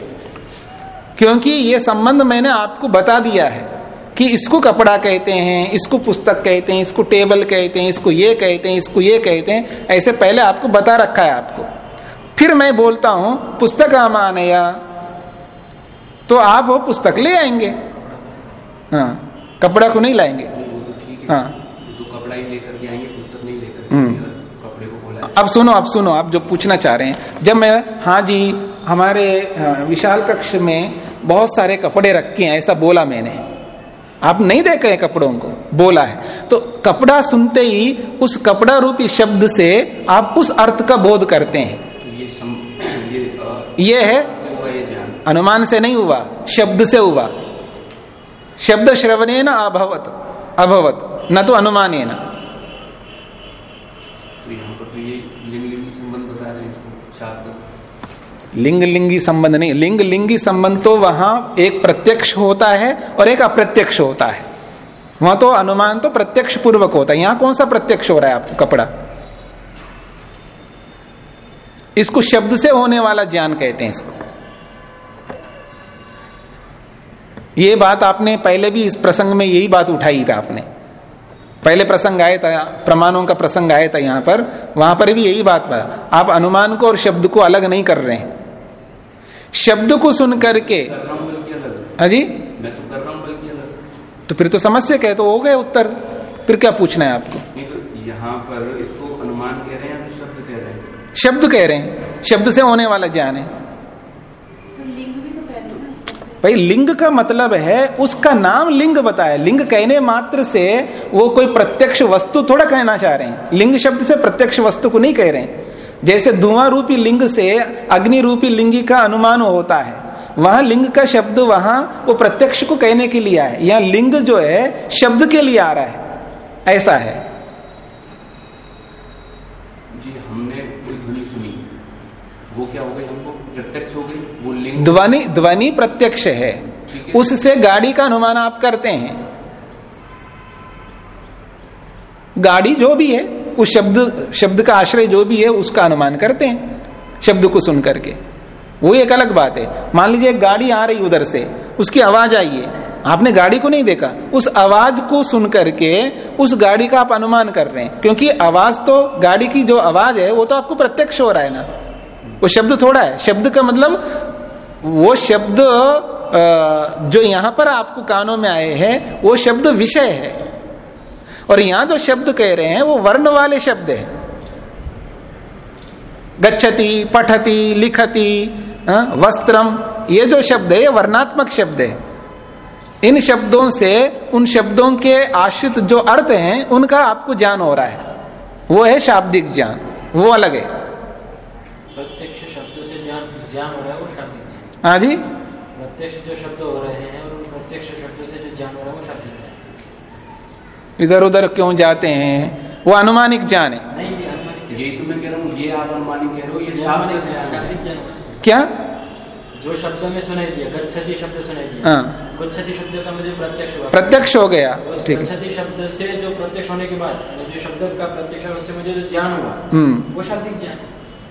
क्योंकि ये संबंध मैंने आपको बता दिया है कि इसको कपड़ा कहते हैं, इसको पुस्तक कहते हैं, इसको टेबल कहते हैं, इसको ये कहते हैं, इसको ये कहते हैं, ऐसे पहले आपको बता रखा है आपको। फिर मैं बोलता हूँ, पुस्तक आमानया तो आप वो पुस्तक ले आएँगे। हाँ। कपड़ा को नहीं लाएँगे। है हाँ कपड़ा ही लेकर आएँगे पुस्तक नहीं लेकर के। आएँगे, कपड़े को बोला अब सुनो अब सुनो आप जो पूछना चाह रहे हैं। जब मैं हाँ जी हमारे विशाल कक्ष में बहुत सारे कपड़े रखे हैं ऐसा बोला मैंने। आप नहीं देख रहे कपड़ों को बोला है। तो कपड़ा सुनते ही उस कपड़ा रूपी शब्द से आप उस अर्थ का बोध करते हैं। तो ये सम, ये अ, ये है अनुमान से नहीं हुआ शब्द से हुआ। शब्द श्रवणे न अभवत अभवत न तो अनुमान न यहाँ पर ये लिंग लिंगी संबंध बता रहे इसको शाब्द। लिंग लिंगी संबंध नहीं लिंग लिंगी संबंध तो वहाँ एक प्रत्यक्ष होता है और एक अप्रत्यक्ष होता है। वहाँ तो अनुमान तो प्रत्यक्ष पूर्वक होता है। यहाँ कौन सा प्रत्यक्ष हो रहा है आपको कपड़ा? इसको शब्द से होने वाला ज्ञान कहते हैं इसको। ये बात आपने पहले भी इस प्रसंग में यही बात उठाई था आपने। पहले प्रसंग आया था प्रमाणों का प्रसंग आया था यहाँ पर वहाँ पर भी यही बात था आप अनुमान को और शब्द को अलग नहीं कर रहे हैं। शब्द को सुन करके हूँ अलग। हाजी मैं तो कर रहा हूँ तो फिर तो समस्या कहे तो हो गए उत्तर। फिर क्या पूछना है आपको? तो यहाँ पर इसको अनुमान कह रहे हैं शब्द कह रहे हैं? शब्द कह रहे हैं। शब्द से होने वाला ज्ञान है तो लिंग भी तो कह रहे हैं ना भाई, लिंग का मतलब है, उसका नाम लिंग बताया। लिंग कहने मात्र से वो कोई प्रत्यक्ष वस्तु थोड़ा कहना चाह रहे हैं। लिंग शब्द से प्रत्यक्ष वस्तु को नहीं कह रहे हैं। जैसे धुआँ रूपी लिंग से अग्नि रूपी लिंगी का अनुमान होता है, वहाँ लिंग का शब्द वहाँ वो प्रत्यक्ष को कहने के लिए है। यहाँ लिंग जो है, शब्द के लिए आ रहा है। ऐसा है जी हमने कोई ध्वनि सुनी वो क्या हो गई हमको प्रत्यक्ष हो गई वो लिंग ध्वनि ध्वनि प्रत्यक्ष है। उससे गाड़ी का अनुमान आप करते हैं। गाड़ी जो भी है उस शब्द शब्द का आश्रय जो भी है उसका अनुमान करते हैं शब्द को सुन करके। वो एक अलग बात है। मान लीजिए गाड़ी आ रही उधर से उसकी आवाज़ आई है। आपने गाड़ी को नहीं देखा। उस आवाज़ को सुन करके उस गाड़ी का आप अनुमान कर रहे हैं। क्योंकि आवाज़ तो गाड़ी की जो आवाज़ है वो तो आपको प्रत्यक्ष हो रहा है ना। वो शब्द थोड़ा है। शब्द का मतलब वो शब्द जो यहाँ पर आपको कानों में आए हैं, वो शब्द विषय है। और यहाँ जो शब्द कह रहे हैं, वो वर्ण वाले शब्द है। गच्छति, पठति, लिखति वस्त्रम, ये जो शब्द है, ये वर्णात्मक शब्द है। इन शब्दों से, उन शब्दों के आश्रित जो अर्थ हैं, उनका आपको ज्ञान हो रहा है। वो है शाब्दिक ज्ञान, वो अलग है। प्रत्यक्ष शब्द से ज्ञान ज्ञान हो रहा है वो शाब्दिक ज्ञान हाँ जी? प्रत्यक्ष जो शब्द हो रहे हैं और उन प्रत्यक्ष शब्द से जो ज्ञान हो रहा है। वो ज्ञान इधर उधर क्यों जाते हैं? वो अनुमानिक ज्ञान है। नहीं जी अनुमानिक यही तो मैं कह रहा हूँ ये आप अनुमानी कह रहे हो ये शाब्द अनुमानिक है। शाब्दिक ज्ञान क्या? जो शब्द में सुनाई दिया गच्छति शब्द सुनाई दिया। हाँ। गच्छति शब्द का मुझे प्रत्यक्ष हुआ। प्रत्यक्ष हो गया। ठीक है। गच्छति शब्द से जो प्रत्यक्ष होने के बाद जो शब्द का प्रत्यक्ष से मुझे जो ज्ञान हुआ हम्म। वो शाब्दिक ज्ञान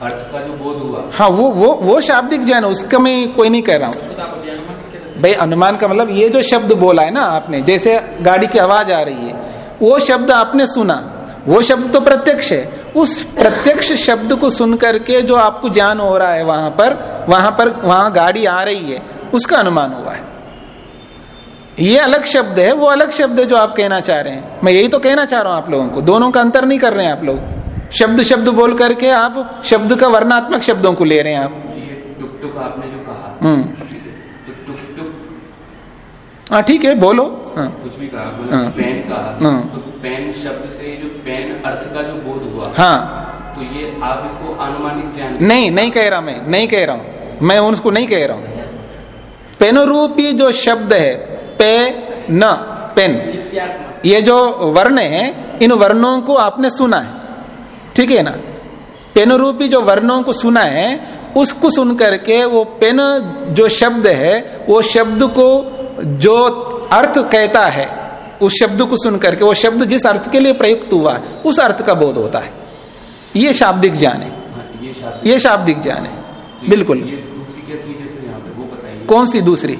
अर्थ का जो बोध हुआ। हाँ वो वो वो शाब्दिक ज्ञान उसका मैं कोई नहीं कह रहा हूँ। तो हैं। भाई अनुमान का मतलब ये जो शब्द बोला है ना आपने जैसे गाड़ी की आवाज़ आ रही है वो शब्द आपने सुना वो शब्द तो प्रत्यक्ष है। उस प्रत्यक्ष शब्द को सुन करके जो आपको ज्ञान हो रहा है वहाँ पर वहाँ पर वहाँ गाड़ी आ रही है उसका अनुमान हुआ है। ये अलग शब्द है वो अलग शब्द है जो आप कहना चाह रहे हैं। मैं यही तो कहना चाह रहा हूँ आप लोगों को दोनों का अंतर नहीं कर रहे हैं आप लोग। शब्द शब्द बोल करके आप शब्द का वर्णात्मक शब्दों को ले रहे हैं आप। टुक टुक आपने जो कहा। हम्म। है टुक टुक। ठीक है बोलो। हाँ। कुछ भी कहा हाँ। पेन कहा। हाँ। तो पेन शब्द से जो पेन अर्थ का जो बोध हुआ हाँ। तो ये आप इसको अनुमानिक ज्ञान नहीं नहीं कह रहा मैं नहीं कह रहा हूँ। मैं उसको नहीं कह रहा हूँ। पेनरूपी जो शब्द है पे न पेन ये जो वर्ण है इन वर्णों को आपने सुना है। ठीक है ना? पेन रूपी जो वर्णों को सुना है उसको सुन करके वो पेन जो शब्द है वो शब्द को जो अर्थ कहता है उस शब्द को सुन करके वो शब्द जिस अर्थ के लिए प्रयुक्त हुआ है उस अर्थ का बोध होता है। ये शाब्दिक ज्ञान है। हाँ, ये शाब्दिक। ज्ञान तो है ये- बिल्कुल। ये कौन सी दूसरी? इस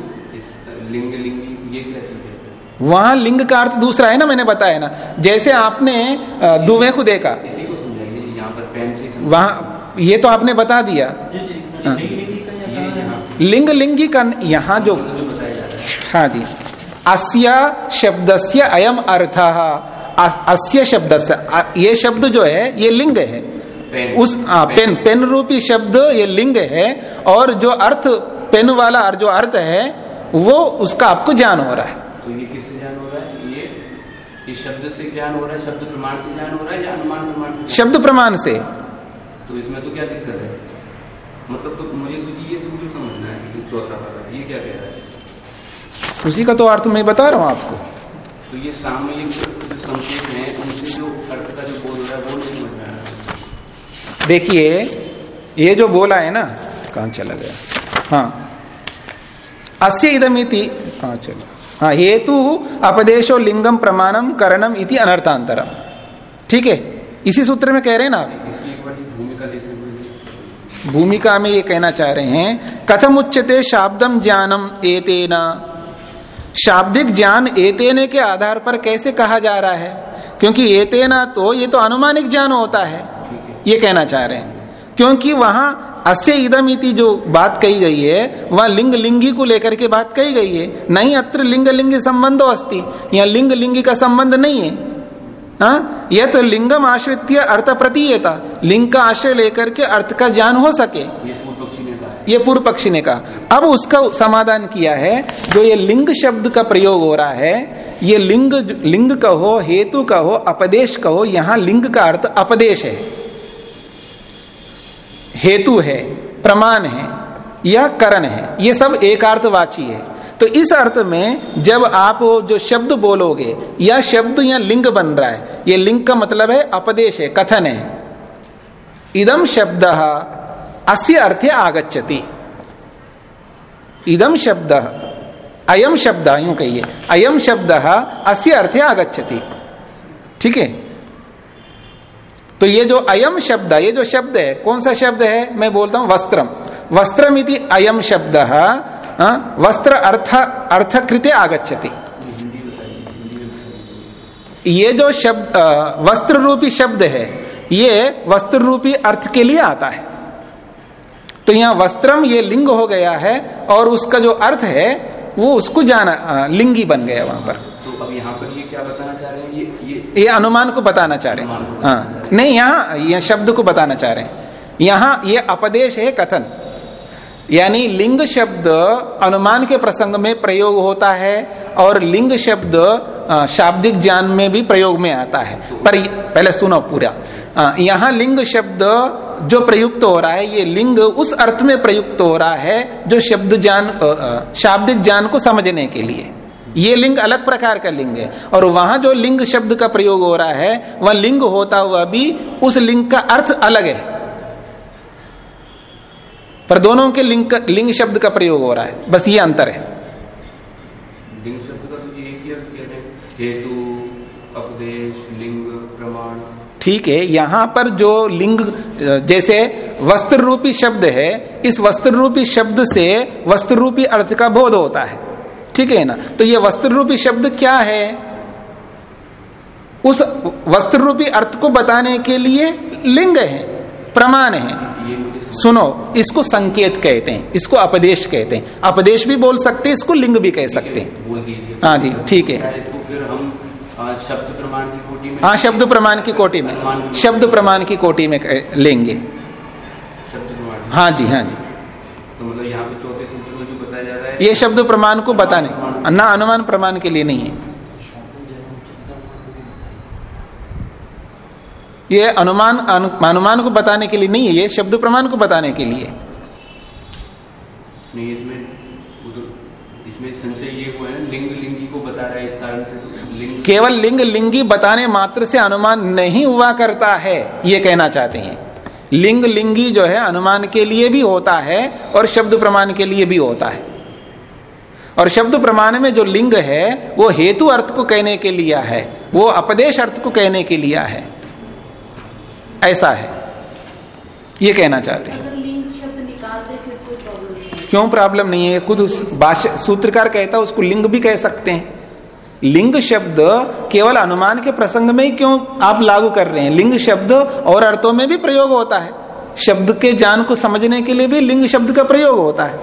लिंग ये क्या चीज़ है? वहाँ लिंग का अर्थ दूसरा है ना मैंने बताया ना। जैसे आपने दुवे को देखा इसी को समझाइए यहाँ पर पेन से ही समझाइए। वहाँ ये तो आपने बता दिया। हाँ। लिंग लिंग का यहाँ जो है। हाँ जी। अस्य से अयम अर्थ। अस्य शब्दस्य अ- ये शब्द जो है ये लिंग है। पेन। उस आ, पेन। पेन रूपी शब्द ये लिंग है और जो अर्थ पेन वाला जो अर्थ है वो उसका आपको ज्ञान हो रहा है। तो ये किससे ज्ञान हो रहा है? ये ये शब्द से ज्ञान हो रहा है शब्द प्रमाण से ज्ञान हो रहा है या अनुमान प्रमाण शब्द प्रमाण से। तो इसमें तो क्या दिक्कत है? मतलब तो मुझे तो ये सूत्र समझना है कि चौथा वाला ये क्या कह रहा है? उसी का तो अर्थ मैं बता रहा हूँ आपको। तो ये सामयिक जो संकेत है उनसे जो अर्थ का जो हो रहा है वो नहीं समझ में आ रहा देखिए ये जो बोला है ना कहाँ चला गया? हाँ। अस्य इदमिति कहाँ चला? हाँ हेतु अपदेशो लिंगम प्रमाणम करणम इति अनर्थांतरम। ठीक है? इसी सूत्र में कह रहे हैं ना आप इसकी एक बड़ी भूमिका लेते हुए भूमिका में ये कहना चाह रहे हैं कथम उच्चते शाब्दम ज्ञानम एतेना। शाब्दिक ज्ञान एतेने के आधार पर कैसे कहा जा रहा है? क्योंकि ये तेना तो ये तो अनुमानिक ज्ञान होता है, ये कहना चाह रहे हैं। क्योंकि वहाँ अस्य इदम इति जो बात कही गई है, वह लिंग लिंगी को लेकर के बात कही गई है। नहीं, अत्र लिंग लिंगी संबंधो अस्ति, यहाँ लिंग लिंगी का संबंध नहीं हाँ। यह तो लिंगम आश्रित अर्थ प्रतीयता लिंग का आश्रय लेकर के अर्थ का ज्ञान हो सके। ये पूर्व पक्षी ने कहा। है अब उसका समाधान किया है जो ये लिंग शब्द का प्रयोग हो रहा है ये लिंग लिंग कहो हेतु कहो अपदेश कहो यहाँ लिंग का अर्थ अपदेश है। हेतु है प्रमाण है या करण है। ये सब एक अर्थवाची है। तो इस अर्थ में जब आप जो शब्द बोलोगे, या शब्द या लिंग बन रहा है, ये लिंग का मतलब है अपदेश है, कथन है। इदम शब्द, अस्य अर्थे आगच्छति। इदम शब्द अयम शब्द, यूँ कहिए। अयम शब्द, अस्य अर्थे आगच्छति। ठीक है? तो ये जो अयम शब्द, ये जो शब्द है, कौन सा शब्द है? मैं बोलता हूँ वस्त्रम वस्त्रम इति अयम शब्द वस्त्र अर्थ अर्थकृते आगच्छति। ये जो शब्द वस्त्र रूपी शब्द है ये वस्त्र रूपी अर्थ के लिए आता है। तो यहाँ वस्त्रम ये लिंग हो गया है और उसका जो अर्थ है वो उसको जाना लिंगी बन गया वहाँ पर। तो अब यहाँ पर ये क्या बताना चाह रहे हैं? ये ये ये अनुमान को बताना चाह रहे हैं। हाँ। नहीं यहाँ यह शब्द को बताना चाह रहे हैं। यहाँ ये अपदेश है कथन। यानी लिंग शब्द अनुमान के प्रसंग में प्रयोग होता है और लिंग शब्द शाब्दिक ज्ञान में भी प्रयोग में आता है। पर पहले सुनो पूरा। यहाँ लिंग शब्द जो प्रयुक्त हो रहा है, ये लिंग उस अर्थ में प्रयुक्त हो रहा है जो शब्द ज्ञान शाब्दिक ज्ञान को समझने के लिए। ये लिंग अलग प्रकार का लिंग है और वहाँ जो लिंग शब्द का प्रयोग हो रहा है, वह लिंग होता हुआ भी उस लिंग का अर्थ अलग है। पर दोनों के लिंग लिंग शब्द का प्रयोग हो रहा है। बस ये अंतर है। लिंग शब्द का तो ये एक ही अर्थ हेतु उपदेश लिंग प्रमाण। ठीक है यहाँ पर जो लिंग जैसे वस्त्र रूपी शब्द है इस वस्त्र रूपी शब्द से वस्त्र रूपी अर्थ का बोध होता है। ठीक है ना? तो ये वस्त्र रूपी शब्द क्या है? उस वस्त्र रूपी अर्थ को बताने के लिए लिंग है प्रमाण है। सुनो इसको संकेत कहते हैं इसको अपदेश कहते हैं। अपदेश भी बोल सकते हैं इसको लिंग भी कह सकते हैं। हाँ जी ठीक है। हाँ शब्द प्रमाण की कोटि में। शब्द प्रमाण की कोटि में लेंगे। हाँ जी हाँ जी। तो मतलब यहाँ पे चौथे सूत्र में जो बताया जा रहा है ये शब्द प्रमाण को बताने। ना अनुमान प्रमाण के लिए नहीं है। ये अनुमान अनुमान को बताने के लिए नहीं है ये शब्द प्रमाण को बताने के लिए। नहीं इसमें तो इसमें संशय ये हुआ है लिंग लिंगी को बता रहा है इस कारण से तो लिंग केवल लिंग लिंगी बताने मात्र से अनुमान नहीं हुआ करता है ये कहना चाहते हैं। लिंग लिंगी जो है अनुमान के लिए भी होता है और शब्द प्रमाण के लिए भी होता है। और शब्द प्रमाण में जो लिंग है वो हेतु अर्थ को कहने के लिए है वो अपदेश अर्थ को कहने के लिए है। ऐसा है। ये कहना चाहते हैं। अगर लिंग शब्द निकाल दे फिर कोई प्रॉब्लम नहीं क्यों प्रॉब्लम नहीं है? खुद उस सूत्रकार कहता है उसको लिंग भी कह सकते हैं। लिंग शब्द केवल अनुमान के प्रसंग में ही क्यों आप लागू कर रहे हैं? लिंग शब्द और अर्थों में भी प्रयोग होता है। शब्द के ज्ञान को समझने के लिए भी लिंग शब्द का प्रयोग होता है।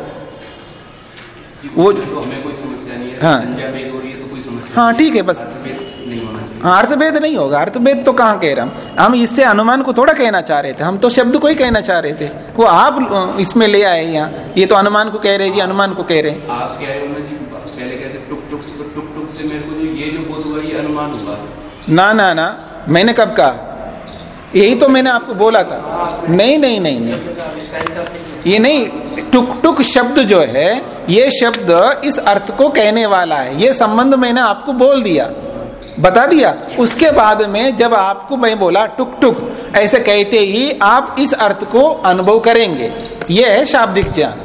वो तो हमें कोई समस्या नहीं है। हाँ। हो है तो हाँ, ठीक है, बस। अर्थभेद नहीं होना चाहिए हाँ अर्थभेद नहीं होगा। अर्थभेद तो कहाँ कह रहे हम? हम इससे अनुमान को थोड़ा कहना चाह रहे थे। हम तो शब्द को ही कहना चाह रहे थे। वो आप इसमें ले आए यहाँ। ये तो अनुमान को कह रहे जी अनुमान को कह रहे हैं। आप कह रहे ना जी पहले कहते टुक टुक टुक टुक से मेरे को जो ये जो बोध हुआ ये अनुमान हुआ। ना ना ना। मैंने कब कहा? यही तो मैंने आपको बोला था। नहीं नहीं नहीं नहीं। ये नहीं टुक टुक शब्द जो है ये शब्द इस अर्थ को कहने वाला है। ये संबंध मैंने आपको बोल दिया। बता दिया। उसके बाद में जब आपको मैं बोला, टुक टुक, ऐसे कहते ही आप इस अर्थ को अनुभव करेंगे। ये है शाब्दिक ज्ञान।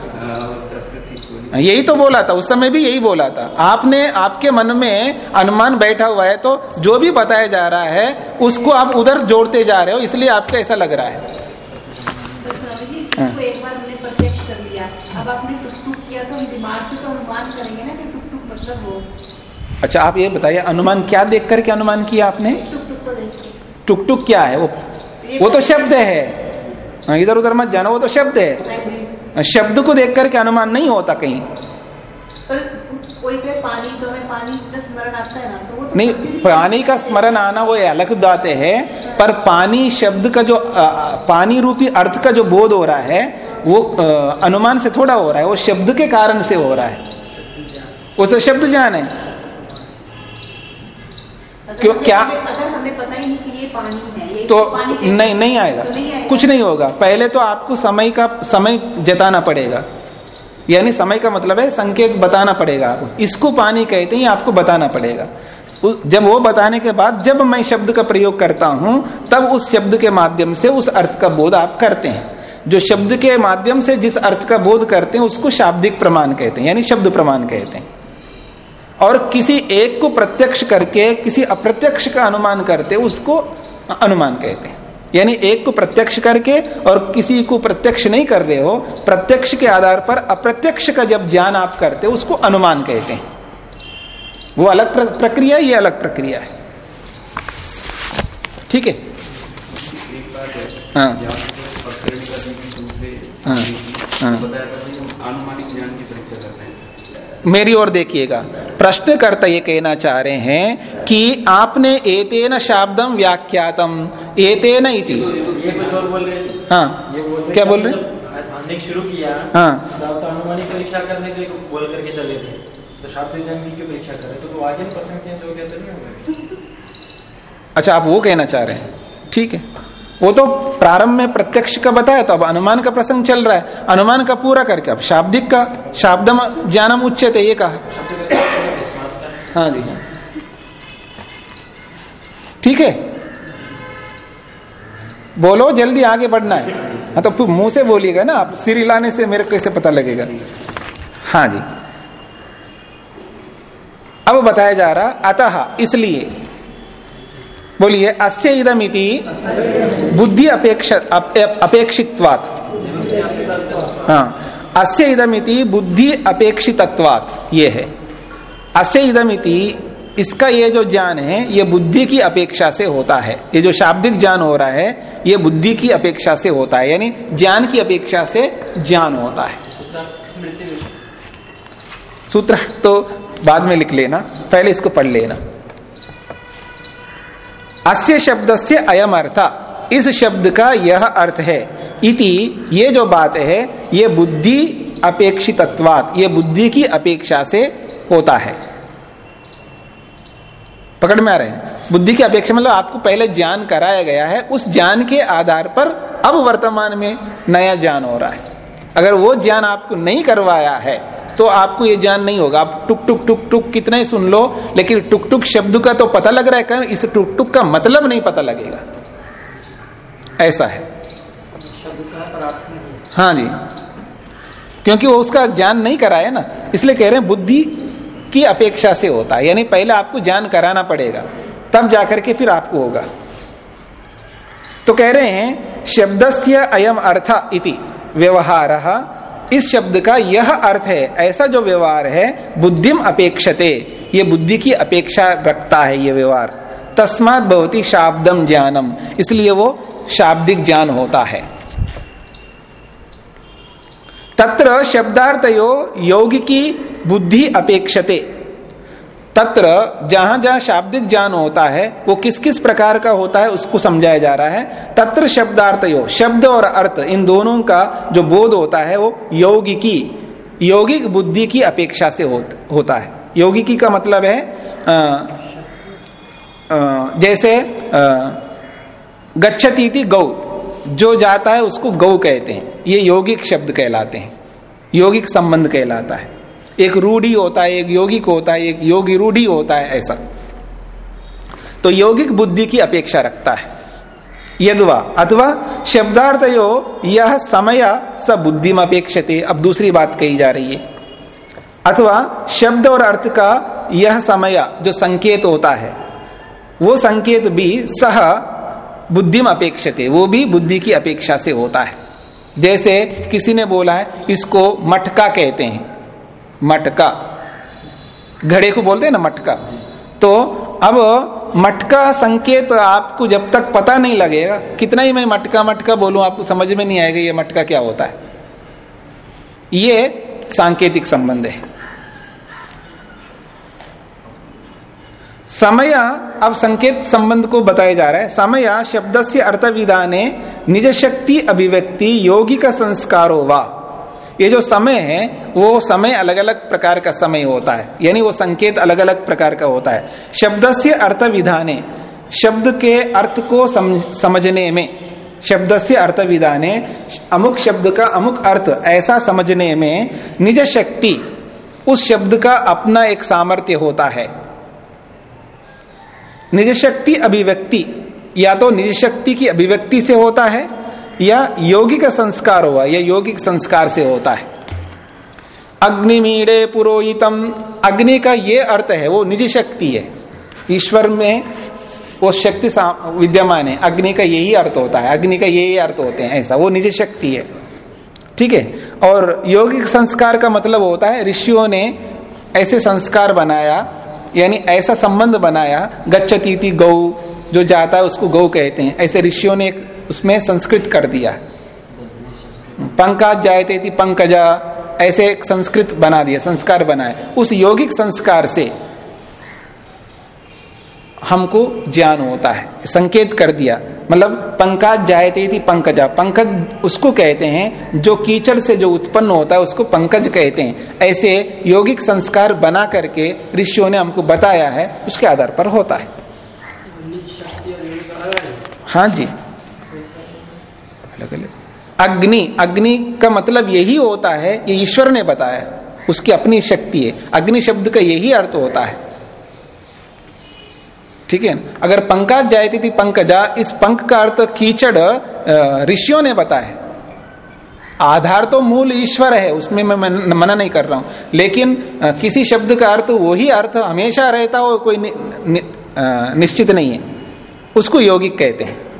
यही तो बोला था, उस समय भी यही बोला था। आपने, आपके मन में अनुमान बैठा हुआ है तो जो भी बताया जा रहा है, उसको आप उधर जोड़ते जा रहे हो, इसलिए आपको ऐसा लग रहा है। तो एक बार प्रत्यक्ष कर लिया। अब आपने किया तो अनुमान करेंगे ना कि टुक टुक मतलब हो अच्छा आप ये बताइए अनुमान क्या देख करके अनुमान किया आपने? टुक टुक क्या है? वो वो तो शब्द है। इधर उधर मत जाना वो तो शब्द है। शब्द को देख करके अनुमान नहीं होता कहीं। पर पानी तो पानी का स्मरण आता है ना तो तो नहीं पानी का स्मरण आना वो अलग बात है पर पानी शब्द का जो अ, पानी रूपी अर्थ का जो बोध हो रहा है वो अ, अनुमान से थोड़ा हो रहा है वो शब्द के कारण से हो रहा है। तो शब्द जान है। क्यों- क्या? अगर हमें पता ही नहीं कि ये पानी है ये तो पानी नहीं नहीं आएगा तो नहीं आएगा। कुछ नहीं होगा। पहले तो आपको समय का समय जताना पड़ेगा। यानी समय का मतलब है संकेत बताना पड़ेगा आपको। इसको पानी कहते हैं आपको बताना पड़ेगा। जब वो बताने के बाद जब मैं शब्द का प्रयोग करता हूँ तब उस शब्द के माध्यम से उस अर्थ का बोध आप करते हैं। जो शब्द के माध्यम से जिस अर्थ का बोध करते हैं उसको शाब्दिक प्रमाण कहते हैं यानी शब्द प्रमाण कहते हैं। और किसी एक को प्रत्यक्ष करके, किसी अप्रत्यक्ष का अनुमान करते, उसको अनुमान कहते हैं। यानी एक को प्रत्यक्ष करके और किसी को प्रत्यक्ष नहीं कर रहे हो, प्रत्यक्ष के आधार पर अप्रत्यक्ष का जब ज्ञान आप करते हो, उसको अनुमान कहते हैं। वो अलग प्रक्रिया ये अलग प्रक्रिया है। ठीक है? है। हाँ। हैं। मेरी ओर देखिएगा। प्रश्नकर्ता ये कहना चाह रहे हैं कि आपने एतेन शाब्दम व्याख्यातम। एतेन इति। हाँ। क्या बोल रहे? हमने शुरू किया। हाँ। तो तो परीक्षा करने के लिए बोल करके चले थे तो शाब्दिक की परीक्षा कर। रहे थे तो आगे प्रसंग चेंज हो गया तो नहीं होगा। अच्छा आप वो कहना चाह रहे हैं। ठीक है। वो तो प्रारंभ में प्रत्यक्ष का बताया तो अब अनुमान का प्रसंग चल रहा है। अनुमान का पूरा करके, अब शाब्दिक का, शाब्दम ज्ञानम उच्च उच्चते ये कहा। हाँ जी। हाँ ठीक है? बोलो, जल्दी आगे बढ़ना है। हाँ तो मुँह से बोलिएगा ना, आप सिर हिलाने से मेरे कैसे पता लगेगा। हाँ जी। अब बताया जा रहा, अतः, इसलिए। बोलिए अस्य इदमिति बुद्धि अपेक्ष अप, हाँ अस्य इदमिति बुद्धि अपेक्षितत्वात् ये है। अस्य इदमिति इसका ये जो ज्ञान है ये बुद्धि की अपेक्षा से होता है। ये जो शाब्दिक ज्ञान हो रहा है ये बुद्धि की अपेक्षा से होता है यानी ज्ञान की अपेक्षा से ज्ञान होता है। सूत्र तो बाद में लिख लेना पहले इसको पढ़ लेना। अस्य शब्द से अयम अर्थ इस शब्द का यह अर्थ है। इति ये जो बात है, ये बुद्धि अपेक्षितत्वात। ये बुद्धि की अपेक्षा से होता है। पकड़ में आ रहे हैं? बुद्धि की अपेक्षा मतलब आपको पहले ज्ञान कराया गया है। उस ज्ञान के आधार पर अब वर्तमान में नया ज्ञान हो रहा है। अगर वो ज्ञान आपको नहीं करवाया है तो आपको ये ज्ञान नहीं होगा। आप टुक टुक टुक टुक कितना सुन लो, लेकिन टुक टुक शब्द का तो पता लग रहा है कहीं इस टुक टुक का मतलब नहीं पता लगेगा। ऐसा है। शब्द है जी। क्योंकि वो उसका ज्ञान नहीं कराया ना, इसलिए कह रहे हैं बुद्धि की अपेक्षा से होता है। यानी पहले आपको ज्ञान कराना पड़ेगा, तब जाकर के फिर आपको होगा। तो कह रहे हैं, शब्दस्य अयम अर्थ इति, व्यवहार इस शब्द का यह अर्थ है, ऐसा जो व्यवहार है, बुद्धिम अपेक्षते, ये बुद्धि की अपेक्षा रखता है ये व्यवहार। तस्मात भवती शाब्दम ज्ञानम, इसलिए वो शाब्दिक ज्ञान होता है। तत्र शब्दार्थयो योगिकी बुद्धि अपेक्षते। तत्र जहाँ जहाँ शाब्दिक ज्ञान होता है वो किस किस प्रकार का होता है उसको समझाया जा रहा है। तत्र शब्दार्थ यो शब्द और अर्थ इन दोनों का जो बोध होता है वो यौगिकी यौगिक बुद्धि की अपेक्षा से हो, होता है। यौगिकी का मतलब है आ, आ, जैसे गच्छती गौ जो जाता है उसको गौ कहते हैं। ये यौगिक शब्द कहलाते हैं। यौगिक संबंध कहलाता है। एक रूढ़ी होता है, एक यौगिक होता है, एक योगी रूढ़ी होता है ऐसा। तो यौगिक बुद्धि की अपेक्षा रखता है। यदवा, अथवा शब्दार्थ यो यह समय स बुद्धिम अपेक्षते, अब दूसरी बात कही जा रही है। अथवा शब्द और अर्थ का यह समय जो संकेत होता है, वो संकेत भी सह बुद्धिम अपेक्षते, वो भी बुद्धि की अपेक्षा से होता है। जैसे किसी ने बोला है, इसको मटका कहते हैं। मटका। घड़े को बोलते हैं ना मटका। तो अब मटका संकेत आपको जब तक पता नहीं लगेगा, कितना ही मैं मटका मटका बोलूँ, आपको समझ में नहीं आएगा ये मटका क्या होता है। ये सांकेतिक संबंध है। समय अब संकेत संबंध को बताया जा रहा है। समय शब्द से अर्थ विधाने निज शक्ति अभिव्यक्ति यौगिक संस्कारो वा। ये जो समय है, वो समय अलग अलग प्रकार का समय होता है। यानी वो संकेत अलग अलग प्रकार का होता है। शब्द से अर्थ विधाने शब्द के अर्थ को समझने में शब्द से अर्थ विधाने अमुक शब्द का अमुक अर्थ ऐसा समझने में निज शक्ति उस शब्द का अपना एक सामर्थ्य होता है। निज शक्ति अभिव्यक्ति, या तो निज शक्ति की अभिव्यक्ति से होता है या यौगिक संस्कार हुआ, या यौगिक संस्कार से होता है। अग्निमीड़े पुरोहितम। अग्नि का ये अर्थ है, वो निजी शक्ति है। ईश्वर में वो शक्ति विद्यमान है। अग्नि का यही अर्थ होता है। अग्नि का यही अर्थ होते हैं, ऐसा। वो निजी शक्ति है। ठीक है? और यौगिक संस्कार का मतलब होता है, ऋषियों ने ऐसे संस्कार बनाया, यानी ऐसा संबंध बनाया गच्छती गौ, जो जाता है उसको गौ कहते हैं। ऐसे ऋषियों ने एक उसमें संस्कृत कर दिया। पंकज जायते थी पंकजा, ऐसे एक संस्कृत बना दिया, संस्कार बनाया। उस यौगिक संस्कार से हमको ज्ञान होता है, संकेत कर दिया। मतलब पंकज जायते थी पंकजा। पंकज उसको कहते हैं, जो कीचड़ से जो उत्पन्न होता है, उसको पंकज कहते हैं। ऐसे यौगिक संस्कार बना करके ऋषियों ने हमको बताया है, उसके आधार पर होता है। हाँ जी। अलग अलग। अग्नि अग्नि का मतलब यही होता है ये ईश्वर ने बताया उसकी अपनी शक्ति है। अग्नि शब्द का यही अर्थ होता है। ठीक है अगर पंकज जायती थी पंकजा इस पंख का अर्थ कीचड़ ऋषियों ने बताया आधार तो मूल ईश्वर है उसमें मैं मना नहीं कर रहा हूँ। लेकिन किसी शब्द का अर्थ वही अर्थ हमेशा रहता हो कोई नि, नि, निश्चित नहीं है। उसको यौगिक कहते हैं।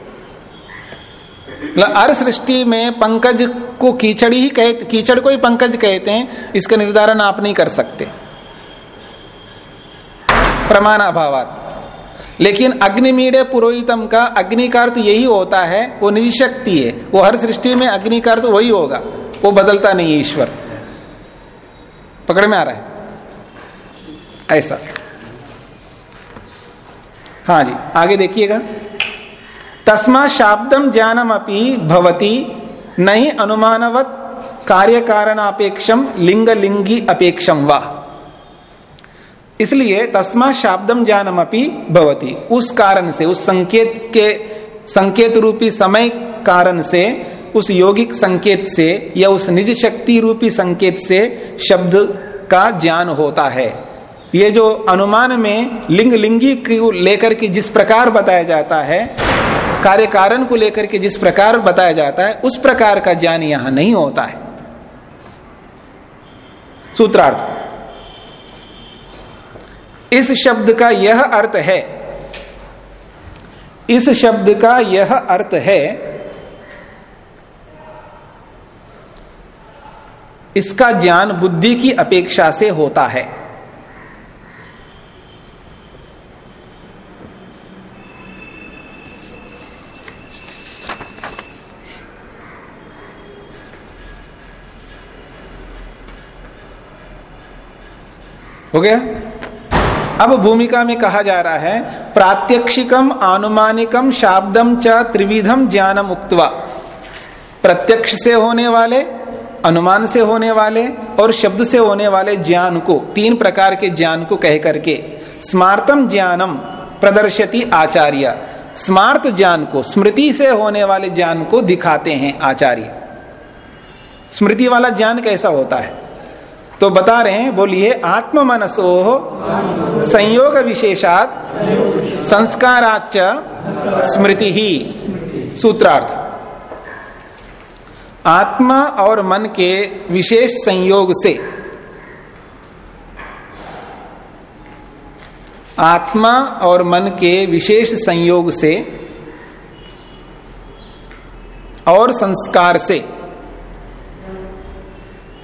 अर् सृष्टि में पंकज को कीचड़ ही कहते कीचड़ को ही पंकज कहते हैं, इसका निर्धारण आप नहीं कर सकते। प्रमाण अभावात लेकिन अग्निमीड़े पुरोहितम का अग्नि का अर्थ यही होता है, वो निजी शक्ति है। वो हर सृष्टि में अग्नि का अर्थ वही होगा, वो बदलता नहीं ईश्वर। पकड़ में आ रहा है? ऐसा। हाँ जी, आगे देखिएगा। तस्मा शाब्दम ज्ञानम अपनी भवती, नहीं अनुमानवत कार्य कारणापेक्षम लिंग लिंगी अपेक्षम वा। इसलिए तस्मा शाब्दम ज्ञानम अपनी भवती। उस कारण से, उस संकेत के संकेत रूपी समय कारण से, उस यौगिक संकेत से या उस निज शक्ति रूपी संकेत से शब्द का ज्ञान होता है। ये जो अनुमान में लिंग लिंगी को लेकर के जिस प्रकार बताया जाता है कार्य कारण को लेकर के जिस प्रकार बताया जाता है, उस प्रकार का ज्ञान यहाँ नहीं होता है। सूत्रार्थ, इस शब्द का यह अर्थ है, इस शब्द का यह अर्थ है, इसका ज्ञान बुद्धि की अपेक्षा से होता है। हो गया? अब भूमिका में कहा जा रहा है, प्रात्यक्षिकम, आनुमानिकम, शाब्दम च, त्रिविधम ज्ञानम उक्तवा। प्रत्यक्ष से होने वाले, अनुमान से होने वाले और शब्द से होने वाले ज्ञान को, तीन प्रकार के ज्ञान को कह करके, स्मार्तम ज्ञानम प्रदर्शति आचार्य। स्मार्त ज्ञान को, स्मृति से होने वाले ज्ञान को दिखाते हैं आचार्य। स्मृति वाला ज्ञान कैसा होता है? तो बता रहे हैं बोलिए आत्म मनसो संयोग विशेषात संस्काराच स्मृति ही सूत्रार्थ। आत्मा और मन के विशेष संयोग से। आत्मा और मन के विशेष संयोग से और संस्कार से।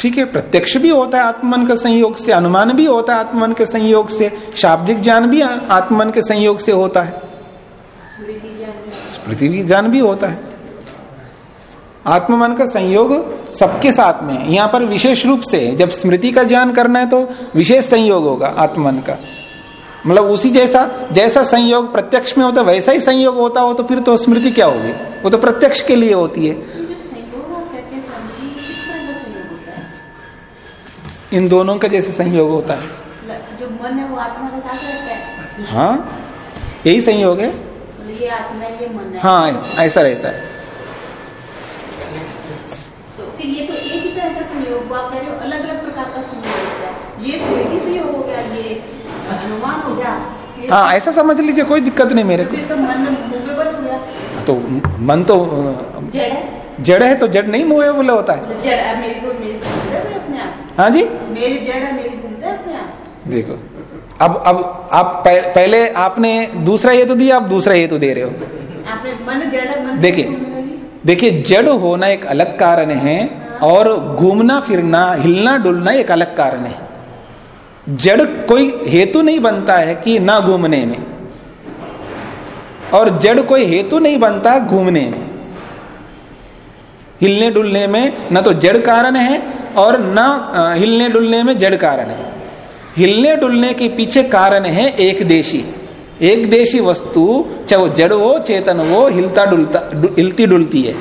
ठीक है, प्रत्यक्ष भी होता है आत्मन के संयोग से, अनुमान भी होता है आत्मन के संयोग से, शाब्दिक ज्ञान भी आत्मन के संयोग से होता है। स्मृति ज्ञान भी होता है। आत्ममन का संयोग सबके साथ में। यहाँ पर विशेष रूप से जब स्मृति का ज्ञान करना है तो विशेष संयोग होगा आत्मन का। मतलब उसी जैसा जैसा संयोग प्रत्यक्ष में होता वैसा ही संयोग होता हो तो फिर तो स्मृति क्या होगी? वो तो प्रत्यक्ष के लिए होती है। इन दोनों का जैसे संयोग होता है। जो मन है वो आत्मा के साथ रहता है? हाँ यही संयोग है। ये आत्मा ये मन है। हाँ ऐसा रहता है। तो फिर ये तो एक ही तरह का संयोग आप कह रहे हो अलग अलग प्रकार का संयोग होता है। ये स्मृति संयोग हो गया ये अनुमान हो गया हाँ ऐसा समझ लीजिए कोई दिक्कत नहीं मेरे को। तो मन हो गया। तो मन तो जड़ है तो जड़ नहीं मूवेबल होता है। तो जड़ है मेरी को मेरी घूमता है अपने आप? हाँ जी? मेरी जड़ है मेरी घूमता है अपने आप? देखो अब अब आप पहले आपने दूसरा हेतु दिया आप दूसरा हेतु दे रहे हो। आपने मन जड़ है देखिए। देखिए जड़ होना एक अलग कारण है। और घूमना फिरना हिलना डुलना एक अलग कारण है। जड़ कोई हेतु नहीं बनता है कि ना घूमने में। और जड़ कोई हेतु नहीं बनता घूमने में। हिलने डुलने में न तो जड़ कारण है और न हिलने डुलने में जड़ कारण है। हिलने डुलने के पीछे कारण है एक देशी। एक देशी वस्तु चाहे वो जड़ हो चेतन हो हिलता डुलता डु, हिलती डुलती है।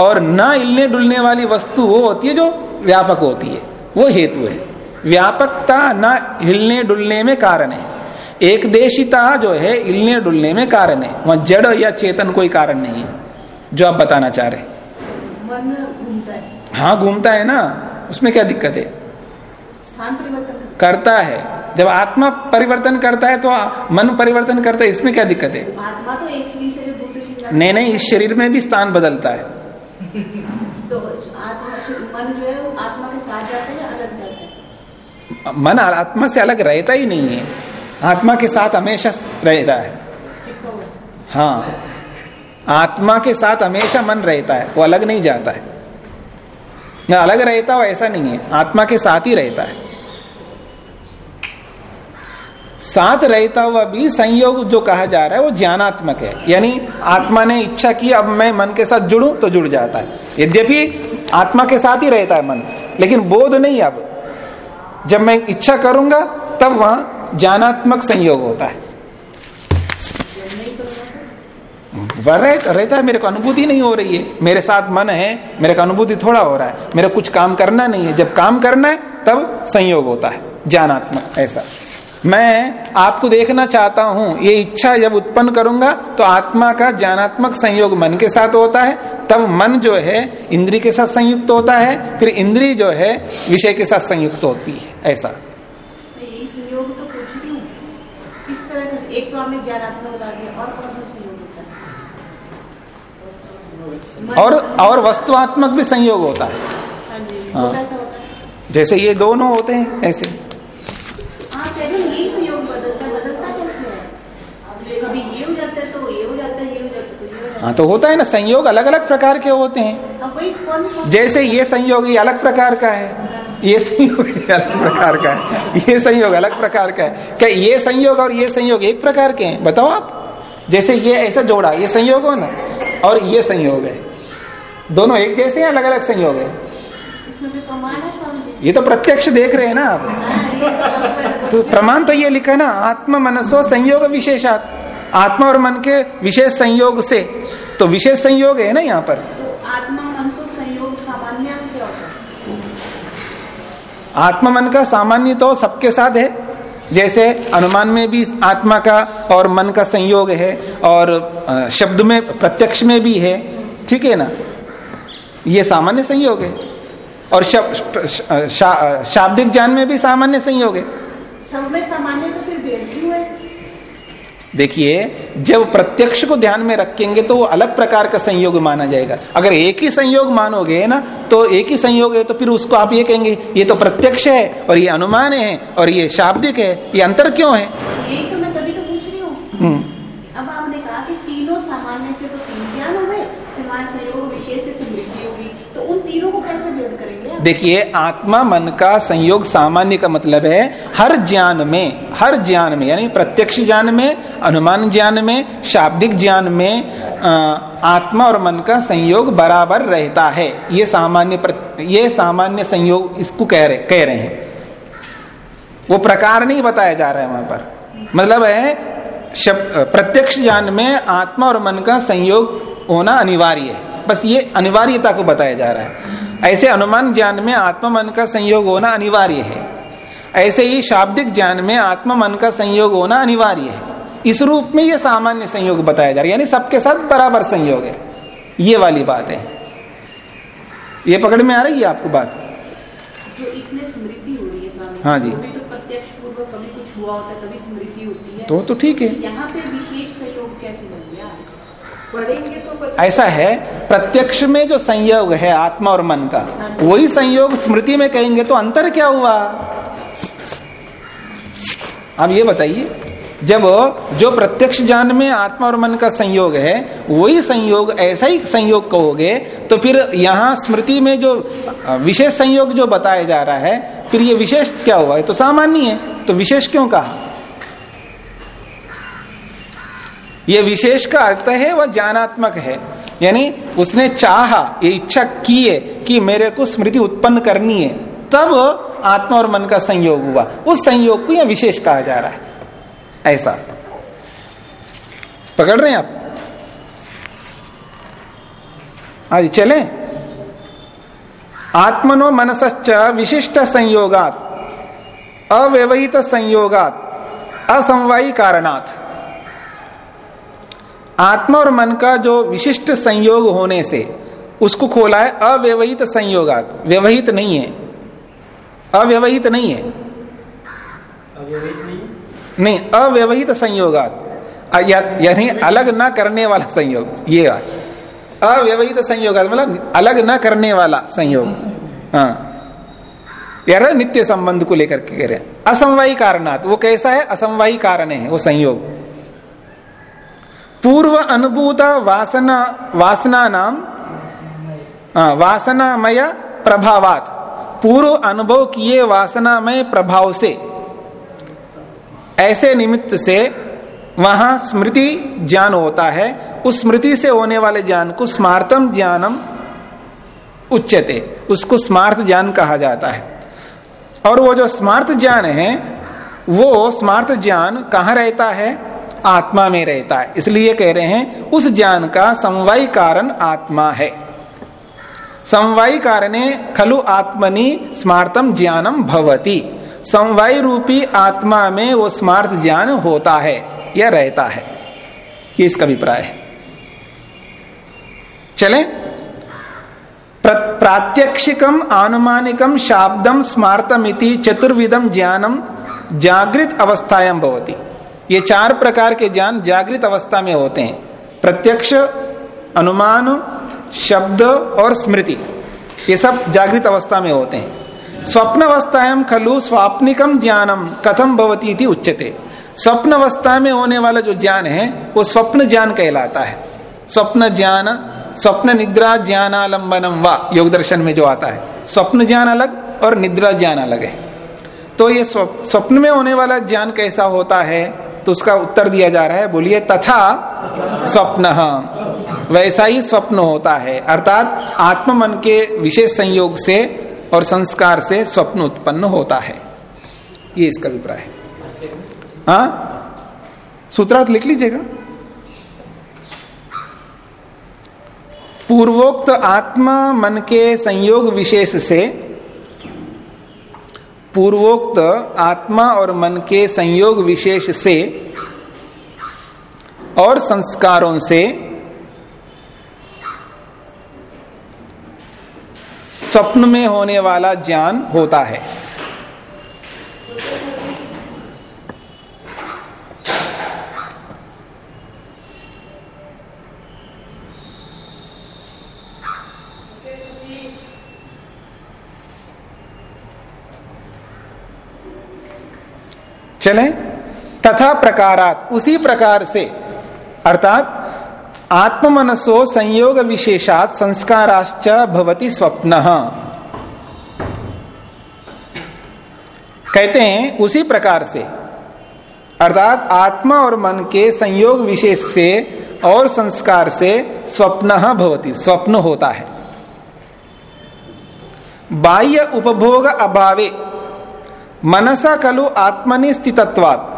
और ना हिलने डुलने वाली वस्तु वो होती है जो व्यापक होती है। वो हेतु है। व्यापकता ना हिलने डुलने में कारण है। एक देशिता जो है हिलने डुलने में कारण है। वहाँ जड़ या चेतन कोई कारण नहीं है। जो आप बताना चाह रहे मन घूमता है। हाँ घूमता है ना। उसमें क्या दिक्कत है? स्थान परिवर्तन करता करता है। जब आत्मा परिवर्तन करता है तो मन परिवर्तन करता है इसमें क्या दिक्कत है? है। आत्मा तो एक शरीर से दूसरे शरीर नहीं नहीं इस शरीर में भी स्थान बदलता है। तो आत्मा मन जो है वो आत्मा के साथ जाता है या अलग जाता है? मन आत्मा से अलग रहता ही नहीं है। आत्मा के साथ हमेशा रहता है। हाँ। आत्मा के साथ हमेशा मन रहता है, वो अलग नहीं जाता है। या अलग रहता हो, ऐसा नहीं है। आत्मा के साथ ही रहता है। साथ रहता हुआ भी संयोग जो कहा जा रहा है, वो ज्ञानात्मक है। यानी आत्मा ने इच्छा की, अब मैं मन के साथ जुड़ू तो जुड़ जाता है। यद्यपि आत्मा के साथ ही रहता है मन, लेकिन बोध नहीं अब। जब मैं इच्छा करूँगा, तब वहाँ ज्ञानात्मक संयोग होता है। वह रह, रहता है मेरे को अनुभूति नहीं हो रही है। मेरे साथ मन है मेरे को अनुभूति थोड़ा हो रहा है। मेरे कुछ काम करना नहीं है। जब काम करना है तब संयोग होता है। ज्ञानात्मक ऐसा। मैं आपको देखना चाहता हूँ ये इच्छा जब उत्पन्न करूँगा तो आत्मा का ज्ञानात्मक संयोग मन के साथ होता है। तब मन जो है इंद्री के साथ संयुक्त होता है फिर इंद्री जो है विषय के साथ संयुक्त होती है। ऐसा। तो तरह एक तो आपने ज्ञानात्मक और कौन सा संयोग होता है मन- और और वस्तुआत्मक भी संयोग होता है। हाँ जैसे ये दोनों होते हैं ऐसे। हाँ तो होता है ना संयोग अलग अलग प्रकार के होते हैं। जैसे ये संयोग ये अलग प्रकार का है ये संयोग अलग प्रकार का है ये संयोग अलग प्रकार का है। क्या ये संयोग और ये संयोग एक प्रकार के हैं? बताओ आप। जैसे ये ऐसा जोड़ा ये संयोग हो ना? और ये संयोग है। दोनों एक जैसे हैं अलग अलग संयोग है? इसमें भी प्रमाण है स्वामी जी? ये तो प्रत्यक्ष देख रहे हैं ना आप। तो प्रमाण तो ये लिखा है ना आत्म मनसो संयोग विशेषात। आत्मा और मन के विशेष संयोग से। तो विशेष संयोग है ना यहाँ पर? तो आत्मा मन संयोग सामान्य क्या होता आत्मा मन का सामान्य तो सबके साथ है। जैसे अनुमान में भी आत्मा का और मन का संयोग है और शब्द में प्रत्यक्ष में भी है, ठीक है ना? ये सामान्य संयोग है। और शब- शा- शाब्दिक ज्ञान में भी सामान्य संयोग है। सब में सामान्य तो फिर देखिए जब प्रत्यक्ष को ध्यान में रखेंगे तो वो अलग प्रकार का संयोग माना जाएगा। अगर एक ही संयोग मानोगे ना तो एक ही संयोग है तो फिर उसको आप ये कहेंगे ये तो प्रत्यक्ष है और ये अनुमान है और ये शाब्दिक है ये अंतर क्यों है? तो मैं तभी तो पूछ रही हूँ। हम्म। अब आपने कहा कि तीनों सामान्य से तो तीन ज्ञान हो गए समान संयोग विशेष से होगी तो उन तीनों को कैसे देखिए, आत्मा मन का संयोग सामान्य का मतलब है हर ज्ञान में, हर ज्ञान में, यानी प्रत्यक्ष ज्ञान में, अनुमान ज्ञान में, शाब्दिक ज्ञान में आत्मा और मन का संयोग बराबर रहता है। ये सामान्य ये सामान्य संयोग इसको कह रहे कह रहे हैं। वो प्रकार नहीं बताया जा रहा है वहाँ पर। मतलब है प्रत्यक्ष ज्ञान में आत्मा और मन का संयोग होना अनिवार्य है। बस ये अनिवार्यता को बताया जा रहा है। ऐसे अनुमान ज्ञान में आत्मा मन का संयोग होना अनिवार्य है। ऐसे ही शाब्दिक ज्ञान में आत्मा मन का संयोग होना अनिवार्य है। इस रूप में यह सामान्य संयोग बताया जा रहा है। यानी सबके साथ बराबर संयोग है। ये वाली बात है। ये पकड़ में आ रही है आपको बात? जो इसमें स्मृति हो रही है स्वामी हाँ जी। तो प्रत्यक्ष पूर्वक कभी कुछ हुआ होता है कभी स्मृति होती है। तो तो ठीक है। यहाँ पे विशेष सहयोग कैसे पढ़ेंगे तो ऐसा है, प्रत्यक्ष में जो संयोग है आत्मा और मन का, वही संयोग स्मृति में कहेंगे तो अंतर क्या हुआ? अब ये बताइए, जब जो प्रत्यक्ष ज्ञान में आत्मा और मन का संयोग है, वही संयोग, ऐसा ही संयोग कहोगे तो फिर यहाँ स्मृति में जो विशेष संयोग जो बताया जा रहा है, फिर ये विशेष क्या हुआ? ये तो सामान्य है तो विशेष क्यों कहा? ये विशेष का अर्थ है, वह ज्ञानात्मक है। यानी उसने चाहा, ये इच्छा की है कि मेरे को स्मृति उत्पन्न करनी है। तब आत्मा और मन का संयोग हुआ। उस संयोग को यह विशेष कहा जा रहा है। ऐसा। पकड़ रहे हैं आप? आज चले? आत्मनो मनसश्च विशिष्ट संयोगात, अव्यवहित संयोगात, असमवायी कारणात्। आत्मा और मन का जो विशिष्ट संयोग होने से उसको खोला है अव्यवहित संयोगात। व्यवहित नहीं है। अव्यवहित नहीं है। नहीं अव्यवहित संयोगात। यानी अलग ना करने वाला संयोग ये बात। अव्यवहित संयोगात मतलब अलग ना करने वाला संयोग। हाँ। यार नित्य संबंध को लेकर के कह रहे हैं। असमवायी कारणात वो कैसा है? असमवायी कारण है वो संयोग। पूर्व अनुभूत वासना वासना नाम हाँ, वासनामय प्रभावात। पूर्व अनुभव किए वासनामय प्रभाव से। ऐसे निमित्त से वहाँ स्मृति ज्ञान होता है। उस स्मृति से होने वाले ज्ञान को स्मार्तम ज्ञानम उच्चते उसको स्मार्थ ज्ञान कहा जाता है। और वो जो स्मार्थ ज्ञान है वो स्मार्थ ज्ञान कहाँ रहता है? आत्मा में रहता है। इसलिए कह रहे हैं, उस ज्ञान का समवाय कारण आत्मा है। समवाय कारणे, खलु आत्मनि स्मार्तम ज्ञानम भवती। समवाय रूपी आत्मा में वो स्मार्थ ज्ञान होता है या रहता है। ये इसका अभिप्राय है। चले। प्रात्यक्षिकम, आनुमानिकम, शाब्दम, स्मार्तमिति, चतुर्विधम ज्ञानम, जागृत अवस्थायाम भवती। ये चार प्रकार के ज्ञान जागृत अवस्था में होते हैं। प्रत्यक्ष, अनुमान, शब्द और स्मृति। ये सब जागृत अवस्था में होते हैं। स्वप्न अवस्थायाम खलु स्वाप्निकम ज्ञानम कथम भवती उच्चते स्वप्न अवस्था में होने वाला जो ज्ञान है, वो स्वप्न ज्ञान कहलाता है। स्वप्न ज्ञान, स्वप्न निद्रा ज्ञानालंबनम व, योग दर्शन में जो आता है। स्वप्न ज्ञान अलग और निद्रा ज्ञान अलग है। तो ये स्वप्न में होने वाला ज्ञान कैसा होता है? तो उसका उत्तर दिया जा रहा है, बोलिए, तथा स्वप्न। वैसा ही स्वप्न होता है। अर्थात आत्म मन के विशेष संयोग से और संस्कार से स्वप्न उत्पन्न होता है। ये इसका अभिप्राय है। हाँ? सूत्रार्थ लिख लीजिएगा। पूर्वोक्त आत्मा मन के संयोग विशेष से पूर्वोक्त आत्मा और मन के संयोग विशेष से और संस्कारों से स्वप्न में होने वाला ज्ञान होता है। चलें। तथा प्रकारात, उसी प्रकार से, अर्थात, आत्ममनसो संयोग विशेषात संस्काराश्च भवति स्वप्न। कहते हैं, उसी प्रकार से, अर्थात, आत्मा और मन के संयोग विशेष से और संस्कार से स्वप्न भवती, स्वप्न होता है। बाह्य उपभोग अभावे मनसा कलु आत्मनि स्थितत्वात्।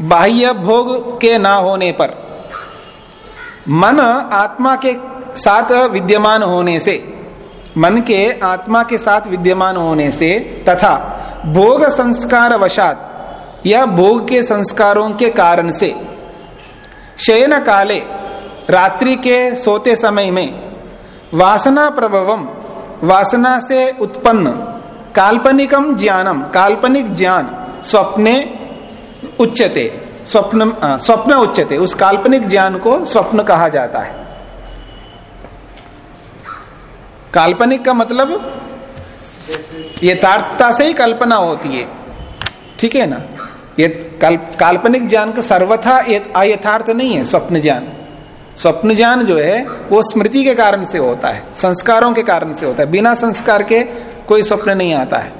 बाह्य भोग के ना होने पर। मन आत्मा के साथ विद्यमान होने से, मन के आत्मा के साथ विद्यमान होने से तथा भोग संस्कार वशात, या भोग के संस्कारों के कारण से, शयन काले, रात्रि के सोते समय में वासना प्रभवम, वासना से उत्पन्न काल्पनिकम ज्ञानम काल्पनिक ज्ञान स्वप्ने उच्चते स्वप्न स्वप्न उच्चते उस काल्पनिक ज्ञान को स्वप्न कहा जाता है। काल्पनिक का मतलब यथार्थता से ही कल्पना होती है। ठीक है ना? ये काल्पनिक ज्ञान का सर्वथा अयथार्थ नहीं है स्वप्न ज्ञान। स्वप्न ज्ञान जो है, वो स्मृति के कारण से होता है, संस्कारों के कारण से होता है। बिना संस्कार के कोई स्वप्न नहीं आता है।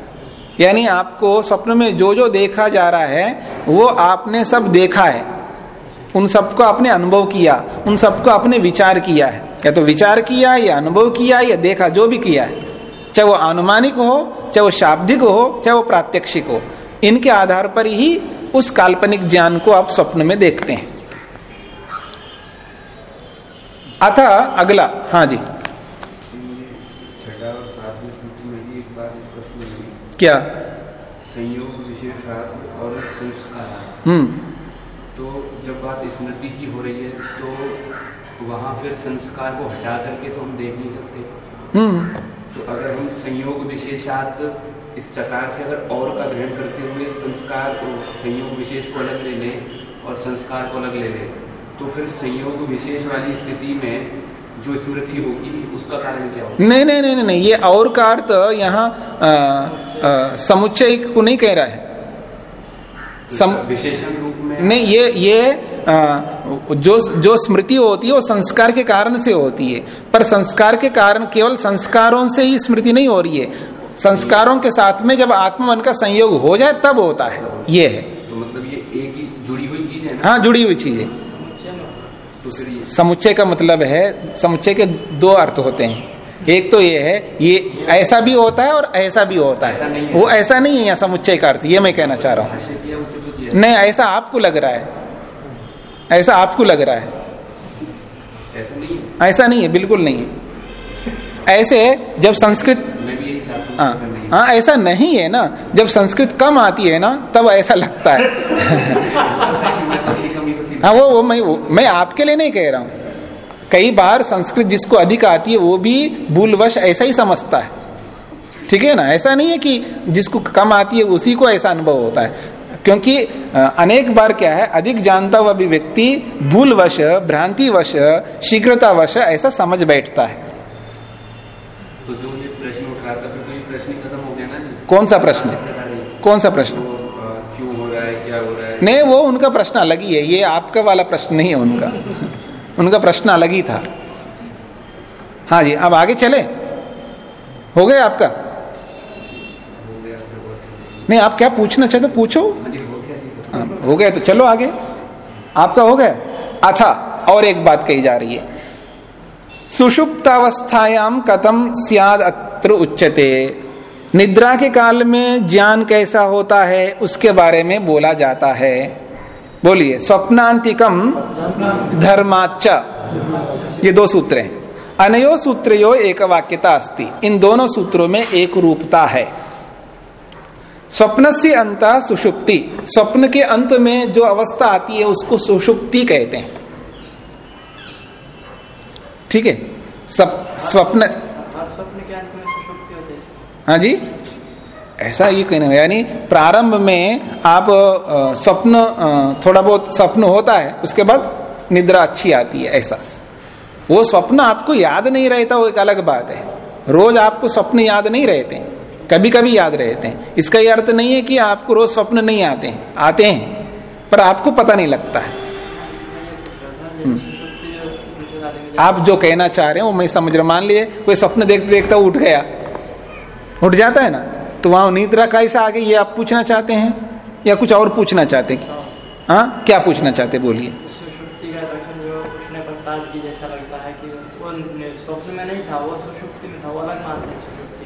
यानी आपको स्वप्न में जो जो देखा जा रहा है, वो आपने सब देखा है। उन सबको आपने अनुभव किया, उन सबको आपने विचार किया है। या तो विचार किया, या अनुभव किया, या देखा, जो भी किया है। चाहे वो अनुमानिक हो, चाहे वो शाब्दिक हो, चाहे वो प्रात्यक्षिक हो, इनके आधार पर ही उस काल्पनिक ज्ञान को आप स्वप्न में देखते हैं। अतः अगला हाँ जी छठा और सातवें सूत्र में भी एक बात स्पष्ट नहीं हुई क्या? संयोग विशेषार्थ और संस्कार हम्म। तो जब बात स्मृति की हो रही है तो वहाँ फिर संस्कार को हटा करके तो हम देख नहीं सकते। हम्म। तो अगर हम संयोग विशेषार्थ इस चकार से अगर और का ग्रहण करते हुए संस्कार को संयोग विशेष को अलग ले लें और संस्कार को अलग ले लें तो फिर संयोग विशेष वाली स्थिति में जो स्मृति होगी उसका कारण क्या होगा? नहीं नहीं नहीं नहीं ये और का अर्थ यहाँ समुच्चय को नहीं कह रहा है। सम, विशेषण रूप में नहीं ये ये आ, जो जो स्मृति होती है वो संस्कार के कारण से होती है। पर संस्कार के कारण केवल संस्कारों से ही स्मृति नहीं हो रही है। संस्कारों के साथ में जब आत्मा मन का संयोग हो जाए तब होता है। ये है। तो मतलब ये एक ही जुड़ी हुई चीज़ है ना? हाँ जुड़ी हुई चीज़ है। समुच्चय का मतलब है समुच्चय के दो अर्थ होते हैं। एक तो ये है ये ऐसा भी होता है और ऐसा भी होता है। है। वो ऐसा नहीं है यहाँ समुच्चय का अर्थ ये मैं कहना चाह रहा हूँ। तो नहीं ऐसा आपको लग रहा है। ऐसा आपको लग रहा है। ऐसा नहीं है। ऐसा नहीं है बिल्कुल नहीं है। ऐसे जब संस्कृत हूँ हाँ ऐसा नहीं है। ना। जब संस्कृत कम आती है ना तब ऐसा लगता है। हाँ वो वो मैं वो, मैं आपके लिए नहीं कह रहा हूँ। कई बार संस्कृत जिसको अधिक आती है वो भी भूलवश ऐसा ही समझता है। ठीक है ना? ऐसा नहीं है कि जिसको कम आती है उसी को ऐसा अनुभव होता है। क्योंकि अनेक बार क्या है अधिक जानता हुआ भी व्यक्ति भूलवश भ्रांतिवश शीघ्रतावश ऐसा समझ बैठता है। तो जो ये प्रश्न उठ रहा था फिर तो ये प्रश्न ही खत्म हो गया ना जी कौन सा प्रश्न ही। कौन सा प्रश्न? नहीं वो उनका प्रश्न अलग ही है। ये आपका वाला प्रश्न नहीं है उनका। उनका प्रश्न अलग ही था। हाँ जी अब आगे चले। हो गया आपका? नहीं आप क्या पूछना चाहते पूछो। हाँ, हो गया तो चलो आगे। आपका हो गया? अच्छा और एक बात कही जा रही है। सुषुप्तावस्थायाम कथम सियाद अत्र उच्चते निद्रा के काल में ज्ञान कैसा होता है, उसके बारे में बोला जाता है। बोलिए, स्वप्नांतिकम धर्माच ये दो सूत्र हैं। अनयो सूत्रो एक वाक्यता अस्ति। इन दोनों सूत्रों में एक रूपता है। स्वप्न से अंत सुषुप्ति। स्वप्न के अंत में जो अवस्था आती है, उसको सुषुप्ति कहते हैं। ठीक है? स्वप्न है जी? ऐसा ये कहना यानी प्रारंभ में आप स्वप्न थोड़ा बहुत स्वप्न होता है, उसके बाद निद्रा अच्छी आती है, ऐसा। वो स्वप्न आपको याद नहीं रहता, वो एक अलग बात है। रोज आपको स्वप्न याद नहीं रहते कभी कभी याद रहते हैं। इसका ये अर्थ नहीं है कि आपको रोज स्वप्न नहीं आते हैं। आते हैं, पर आपको पता नहीं लगता है। जो आप जो कहना चाह रहे हैं, वो मैं समझ रहा मान लिए कोई स्वप्न देखते देखता उठ गया। उठ जाता है ना तो वहाँ निद्रा कैसा आ गई ये आप पूछना चाहते हैं? या कुछ और पूछना चाहते हैं? हाँ क्या पूछना चाहते बोलिए।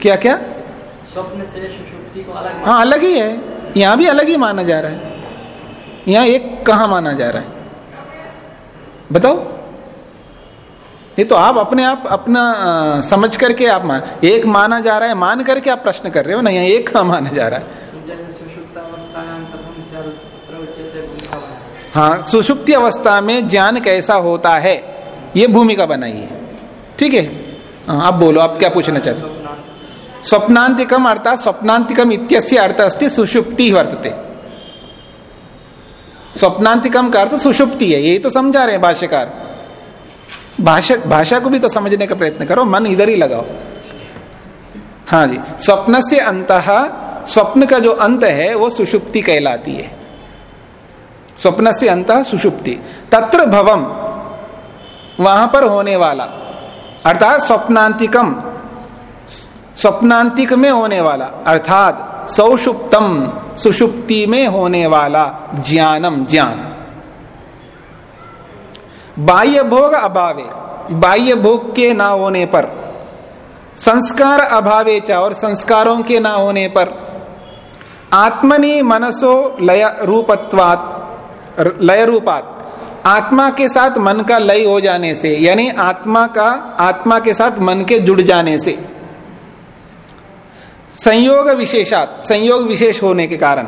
क्या क्या? स्वप्न से सुषुप्ति को अलग हाँ अलग ही है। यहाँ भी अलग ही माना जा रहा है। यहाँ एक कहा माना जा रहा है? बताओ। ये तो आप अपने आप अपना समझ करके आप मान एक माना जा रहा है मान करके आप प्रश्न कर रहे हो ना यहाँ एक कहा माना जा रहा है? हाँ सुषुप्ति अवस्था में ज्ञान कैसा होता है ये भूमिका बनाई है ठीक है? हाँ, आप बोलो आप क्या पूछना चाहते स्वप्नांतिकम अर्थात स्वप्नांतिकम इत्यस्य अर्थ अस्ति सुषुप्ति वर्तते। स्वप्नांतिकम का अर्थ सुषुप्ति है यही तो समझा रहे हैं भाष्यकार। भाषा भाषा को भी तो समझने का प्रयत्न करो, मन इधर ही लगाओ। हाँ जी, स्वप्न से अंत, स्वप्न का जो अंत है, वो सुषुप्ति कहलाती है। स्वप्न से अंत सुषुप्ति। तत्र भवम, वहाँ पर होने वाला, अर्थात स्वप्नांतिकम, स्वप्नांतिक में होने वाला, अर्थात सौषुप्तम, सुषुप्ति में होने वाला ज्ञानम ज्ञान। बाह्य भोग अभावे। बाह्य भोग के ना होने पर। संस्कार अभावे चा और संस्कारों के ना होने पर। आत्मनि मनसो लय रूपत्वात। लय रूपात। आत्मा के साथ मन का लय हो जाने से यानी आत्मा का आत्मा के साथ मन के जुड़ जाने से। संयोग विशेषात। संयोग विशेष होने के कारण।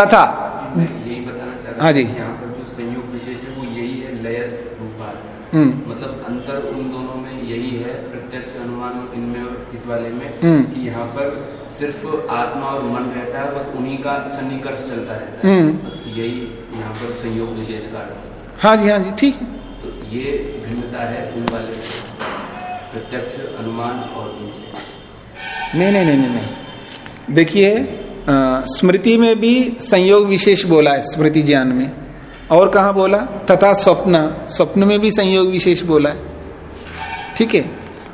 तथा। मैं यही बताना हाँ जी। यहाँ पर जो संयोग विशेष है वो यही है लय रूपात हम्म मतलब अंतर उन दोनों में यही है प्रत्यक्ष अनुमान और इनमें और इस वाले में हम्म। कि यहाँ पर सिर्फ़ आत्मा और मन रहता है बस उन्हीं का सन्निकर्ष चलता रहता है। हम्म। बस यही यहाँ पर संयोग विशेष कारण हाँ। जी हाँ जी ठीक है। तो ये भिन्नता है उन वाले प्रत्यक्ष अनुमान और इनसे नहीं नहीं नहीं नहीं नहीं। देखिए स्मृति में भी संयोग विशेष बोला है स्मृति ज्ञान में। और कहा बोला? तथा स्वप्न। स्वप्न में भी संयोग विशेष बोला है। ठीक है?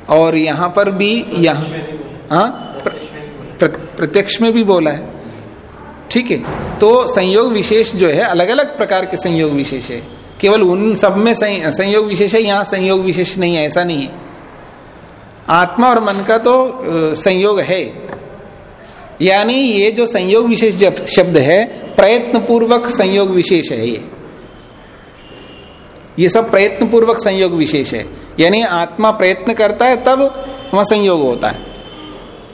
और यहाँ पर भी यहाँ हाँ? प्र- प्र- प्रत्यक्ष में भी बोला है। ठीक है? तो संयोग विशेष जो है अलग अलग प्रकार के संयोग विशेष है। केवल उन सब में संयोग विशेष है, यहाँ संयोग विशेष नहीं है, ऐसा नहीं है। आत्मा और मन का तो संयोग है। यानी ये जो संयोग विशेष शब्द है प्रयत्न पूर्वक संयोग विशेष है ये। ये सब प्रयत्न पूर्वक संयोग विशेष है। यानी आत्मा प्रयत्न करता है, तब वह संयोग होता है।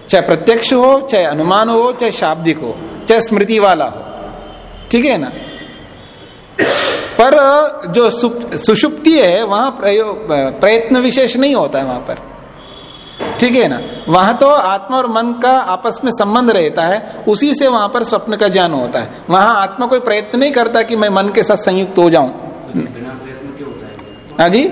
चाहे प्रत्यक्ष हो, चाहे अनुमान हो, चाहे शाब्दिक हो, चाहे स्मृति वाला हो। ठीक है ना? पर जो सुषुप्ति है, वहाँ प्रयत्न विशेष नहीं होता है वहाँ पर। ठीक है ना? वहाँ तो आत्मा और मन का आपस में संबंध रहता है, उसी से वहाँ पर स्वप्न का ज्ञान होता है। वहाँ आत्मा कोई प्रयत्न नहीं करता कि मैं मन के साथ संयुक्त हो जाऊँ तो बिना प्रयत्न क्यों होता है जी?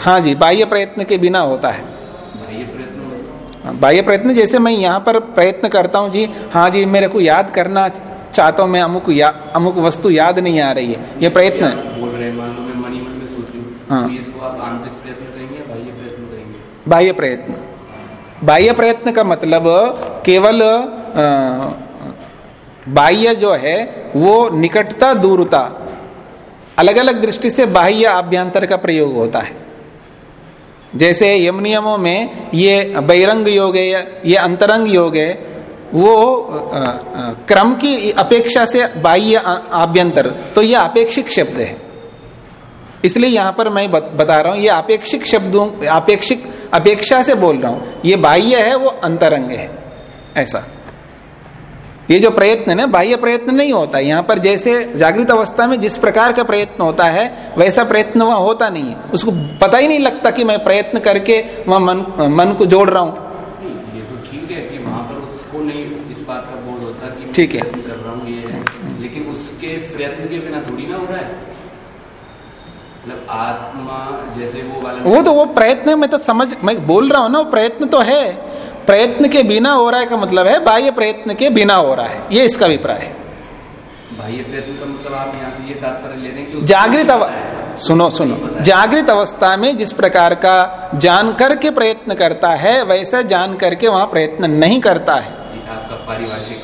हाँ जी बाह्य प्रयत्न के बिना होता है। बाह्य प्रयत्न होता हाँ, बाह्य प्रयत्न जैसे मैं यहाँ पर प्रयत्न करता हूँ जी हाँ जी मेरे को याद करना चाहता हूँ मैं अमुक या, अमुक वस्तु याद नहीं आ रही है। ये प्रयत्न है। आप बोल रहे हैं। तो बाह्य प्रयत्न बाह्य प्रयत्न। का मतलब केवल बाह्य जो है वो निकटता दूरता अलग अलग दृष्टि से बाह्य आभ्यंतर का प्रयोग होता है। जैसे यम नियमों में ये बहिरंग योग है ये अंतरंग योग है वो क्रम की अपेक्षा से बाह्य आभ्यंतर तो ये अपेक्षिक शब्द है। इसलिए यहाँ पर मैं बत, बता रहा हूँ ये अपेक्षिक शब्दों अपेक्षिक अपेक्षा से बोल रहा हूँ। ये बाह्य है वो अंतरंग है ऐसा। ये जो प्रयत्न है ना बाह्य प्रयत्न नहीं होता यहाँ पर जैसे जागृत अवस्था में जिस प्रकार का प्रयत्न होता है वैसा प्रयत्न वहाँ होता नहीं है। उसको पता ही नहीं लगता कि मैं प्रयत्न करके वहाँ मन मन को जोड़ रहा हूँ। ये तो ठीक है कि वहाँ पर उसको नहीं इस बात का बोध होता कि ठीक। कर रहा ये लेकिन उसके प्रयत्न के बिना थोड़ी ना हो रहा है? मतलब आत्मा जैसे वो वाला वो तो वो प्रयत्न मैं तो समझ मैं बोल रहा हूँ ना वो प्रयत्न तो है। प्रयत्न के बिना हो रहा है का मतलब है बाह्य प्रयत्न के बिना हो रहा है। ये इसका अभिप्राय है। बाह्य प्रयत्न का मतलब आप यहाँ से ये तात्पर्य ले रहे हैं कि जागृत अव सुनो सुनो। जागृत अवस्था में जिस प्रकार का जान करके प्रयत्न करता है वैसा जान करके वहाँ प्रयत्न नहीं करता है। आपका पारिभाषिक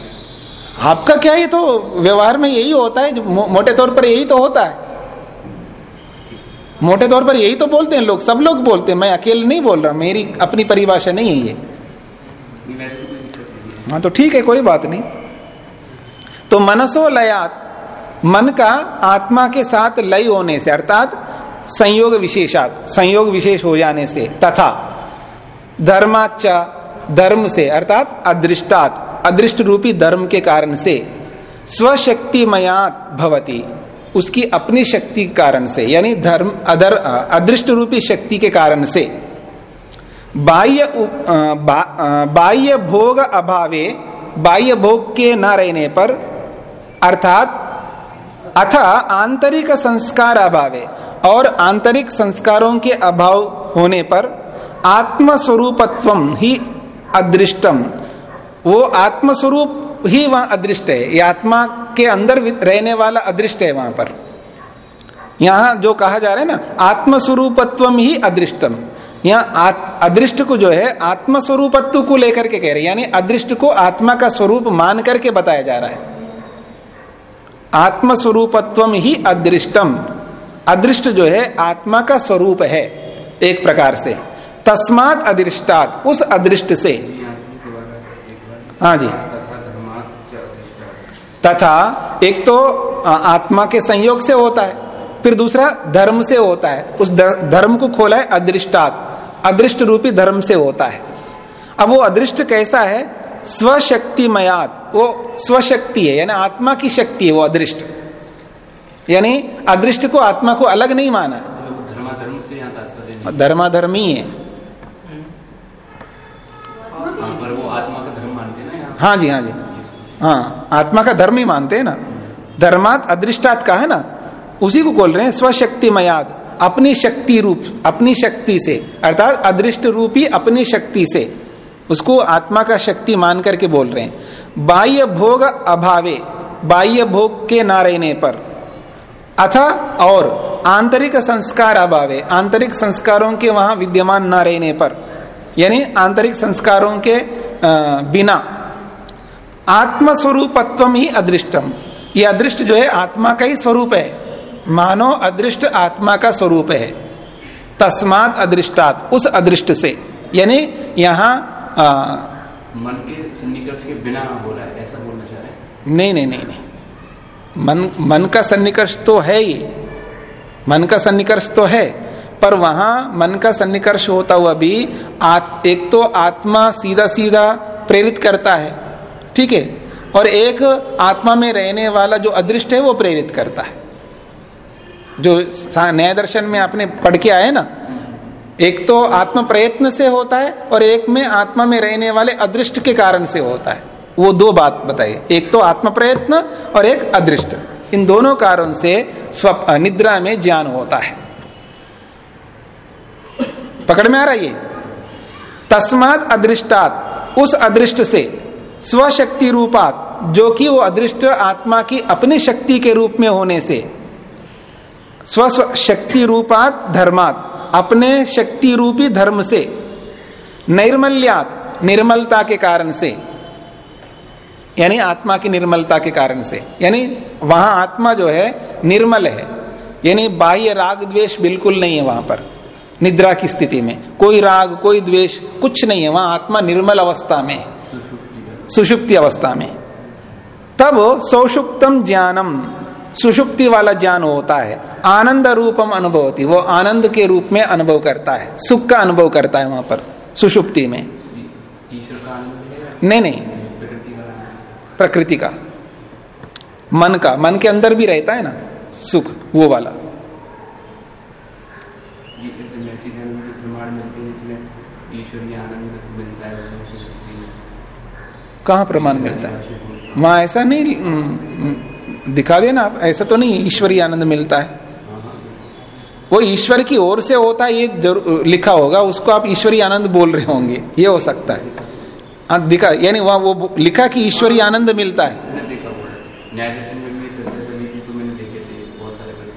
आपका क्या ये तो व्यवहार में यही होता है? मो, मोटे तौर पर यही तो होता है। मोटे तौर पर यही तो बोलते हैं लोग सब लोग बोलते हैं। मैं अकेले नहीं बोल रहा मेरी अपनी परिभाषा नहीं है ये नहीं, वैसे तो कोई दिक्कत नहीं है तो ठीक है, कोई बात नहीं। तो मनसो लयात, मन का आत्मा के साथ लय होने से, अर्थात संयोग विशेषात, संयोग विशेष हो जाने से, तथा धर्माच धर्म से, अर्थात अदृष्टात, अदृष्ट रूपी धर्म के कारण से स्वशक्ति मयात भवती। उसकी अपनी शक्ति के कारण से, यानी धर्म, अदर, अदृष्ट रूपी शक्ति के कारण से बाह्य बाह्य भोग अभावे, बाह्य भोग के न रहने पर, अर्थात, अथ आंतरिक संस्कार अभावे और आंतरिक संस्कारों के अभाव होने पर आत्मस्वरूपत्व ही अदृष्टम वो आत्मस्वरूप ही वहाँ अदृष्ट है। ये आत्मा के अंदर रहने वाला अदृष्ट है वहाँ पर। यहाँ जो कहा जा रहा है ना, आत्मस्वरूपत्व ही अदृष्टम यहाँ अदृष्ट को जो है, आत्मस्वरूपत्व को लेकर के कह रहे यानी अदृष्ट को आत्मा का स्वरूप मान करके बताया जा रहा है। आत्मस्वरूपत्व ही अदृष्टम। अदृष्ट जो है, आत्मा का स्वरूप है एक प्रकार से। तस्मात अदृष्टात, उस अदृष्ट से। हाँ जी। तथा एक तो आत्मा के संयोग से होता है। फिर दूसरा धर्म से होता है। उस धर्म को खोला है अदृष्टात। अदृष्ट रूपी धर्म से होता है। अब वो अदृष्ट कैसा है? स्वशक्तिमयात। वो स्वशक्ति है यानी आत्मा की शक्ति है वो अदृष्ट। यानी अदृष्ट को आत्मा को अलग नहीं माना। धर्माधर्म है। हाँ हैं हाँ जी हाँ जी। हाँ आत्मा का धर्म ही मानते हैं ना। धर्मात अदृष्टात का है ना? उसी को बोल रहे हैं स्वशक्ति मयाद अपनी शक्ति रूप, अपनी शक्ति से। अर्थात अदृष्ट रूपी अपनी शक्ति से। उसको आत्मा का शक्ति मान करके बोल रहे हैं। बाह्य भोग अभावे, बाह्य भोग के ना रहने पर। अथा और आंतरिक संस्कार अभावे, आंतरिक संस्कारों के वहाँ विद्यमान न रहने पर। यानी आंतरिक संस्कारों के बिना। आत्मस्वरूपत्व ही अदृष्टम। यह अदृष्ट जो है, आत्मा का ही स्वरूप है। मानो अदृष्ट आत्मा का स्वरूप है। तस्मात अदृष्टात उस अदृष्ट से। यानी यहाँ मन के सन्निकर्ष के बिना बोला है ऐसा बोलना चाह रहे हैं? नहीं नहीं नहीं नहीं। मन मन का सन्निकर्ष तो है ही। मन का सन्निकर्ष तो है। पर वहाँ मन का सन्निकर्ष होता हुआ भी आत, एक तो आत्मा सीधा सीधा प्रेरित करता है। ठीक है? और एक आत्मा में रहने वाला जो अदृष्ट है वो प्रेरित करता है। जो न्याय दर्शन में आपने पढ़ के आए ना, एक तो आत्म प्रयत्न से होता है और एक में आत्मा में रहने वाले अदृष्ट के कारण से होता है। वो दो बात बताइए, एक तो आत्म प्रयत्न और एक अदृष्ट। इन दोनों कारण से स्व निद्रा में ज्ञान होता है। पकड़ में आ रहा है तस्मात अदृष्टात, उस अदृष्ट से, स्वशक्ति रूपात, जो कि वो अदृष्ट आत्मा की अपनी शक्ति के रूप में होने से स्व शक्ति रूपात धर्मात अपने शक्ति रूपी धर्म से नैर्मल्यात निर्मलता के कारण से यानी आत्मा की निर्मलता के कारण से यानी वहाँ आत्मा जो है निर्मल है यानी बाह्य राग द्वेष बिल्कुल नहीं है वहाँ पर निद्रा की स्थिति में कोई राग कोई द्वेष कुछ नहीं है वहाँ आत्मा निर्मल अवस्था में सुषुप्ति अवस्था में। तब सौषुप्तम ज्ञानम। सुषुप्ति वाला ज्ञान होता है। आनंद रूपम अनुभव होती वो आनंद के रूप में अनुभव करता है। सुख का अनुभव करता है वहाँ पर सुषुप्ति में। नहीं नहीं। प्रकृति का मन का मन के अंदर भी रहता है ना सुख वो वाला। कहाँ प्रमाण मिलता है? वहाँ ऐसा नहीं हम्म, दिखा देना आप ऐसा तो नहीं ईश्वरीय आनंद मिलता है। वो ईश्वर की ओर से होता है ये लिखा होगा उसको आप ईश्वरीय आनंद बोल रहे होंगे ये हो सकता है। हाँ दिखा यानी वहाँ वो लिखा कि ईश्वरीय आनंद मिलता है। है। तो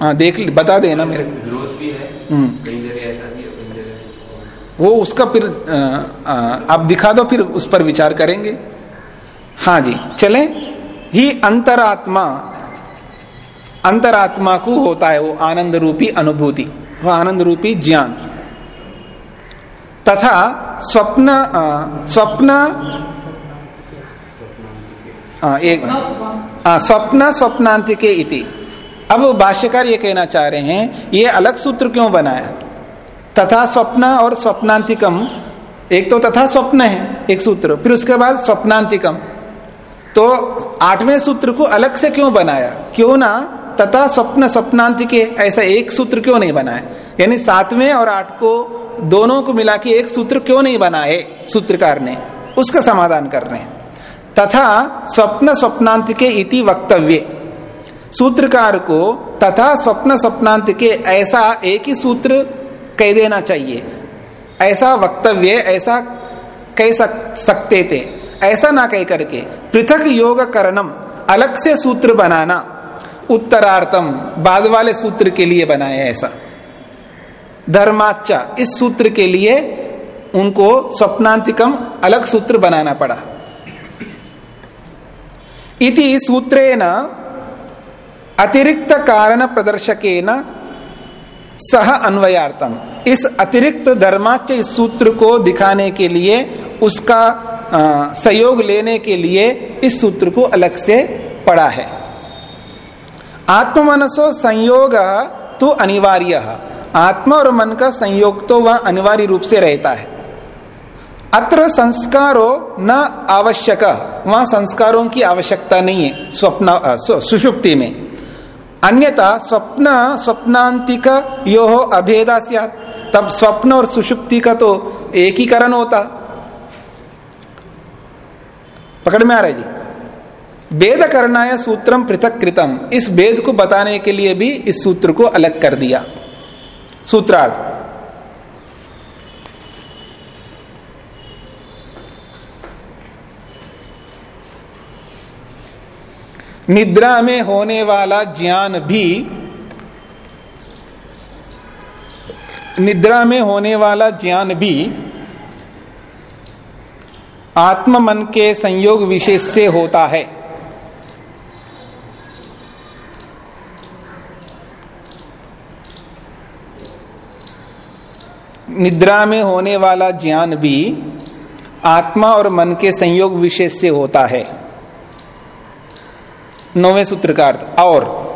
हाँ देख बता देना मेरे को। हम्म। वो उसका फिर आप दिखा दो फिर उस पर विचार करेंगे। हाँ जी चले। ही अंतरात्मा अंतरात्मा को होता है वो आनंद रूपी अनुभूति, वो आनंद रूपी ज्ञान। तथा स्वप्न स्वप्न एक स्वप्न स्वप्नांत के इति। अब भाष्यकार ये कहना चाह रहे हैं, ये अलग सूत्र क्यों बनाया तथा स्वप्न और स्वप्नांतिकम, एक तो तथा स्वप्न है, एक सूत्र, फिर उसके बाद स्वप्नांतिकम। तो आठवें सूत्र को अलग से क्यों बनाया? क्यों ना तथा स्वप्न स्वप्नांतिके ऐसा एक सूत्र क्यों नहीं बनाया यानी सातवें और आठ को दोनों को मिला के एक सूत्र क्यों नहीं बनाए सूत्रकार ने? उसका समाधान कर रहे हैं। तथा स्वप्न स्वप्नांतिके इति वक्तव्य। सूत्रकार को तथा स्वप्न स्वप्नांत के ऐसा एक ही सूत्र कह देना चाहिए। ऐसा वक्तव्य ऐसा कह सक, सकते थे। ऐसा ना कह करके पृथक योग करणम अलग से सूत्र बनाना। उत्तरार्थम बाद वाले सूत्र के लिए बनाया ऐसा। धर्माचा इस सूत्र के लिए उनको स्वप्नांतिकम अलग सूत्र बनाना पड़ा। इति सूत्रेण अतिरिक्त कारण प्रदर्शकेन सह अन्वयार्थम। इस अतिरिक्त धर्माच्य इस सूत्र को दिखाने के लिए उसका आ, सहयोग लेने के लिए इस सूत्र को अलग से पढ़ा है। आत्ममनसो संयोग तो अनिवार्य। आत्मा और मन का संयोग तो वह अनिवार्य रूप से रहता है। अत्र संस्कारो न आवश्यक। वहाँ संस्कारों की आवश्यकता नहीं है, स्वप्न सुषुप्ति में। अन्यथा स्वप्न, स्वप्नांतिक यो अभेदा तब स्वप्न और सुषुप्ति का तो एकीकरण होता। पकड़ में आ रहा है जी? वेद करनाय सूत्रम पृथक कृतम इस वेद को बताने के लिए भी इस सूत्र को अलग कर दिया। सूत्रार्थ। निद्रा में होने वाला ज्ञान भी, निद्रा में होने वाला ज्ञान भी आत्म मन के संयोग विशेष से होता है। निद्रा में होने वाला ज्ञान भी आत्मा और मन के संयोग विशेष से होता है। नौवे सूत्र का अर्थ, और।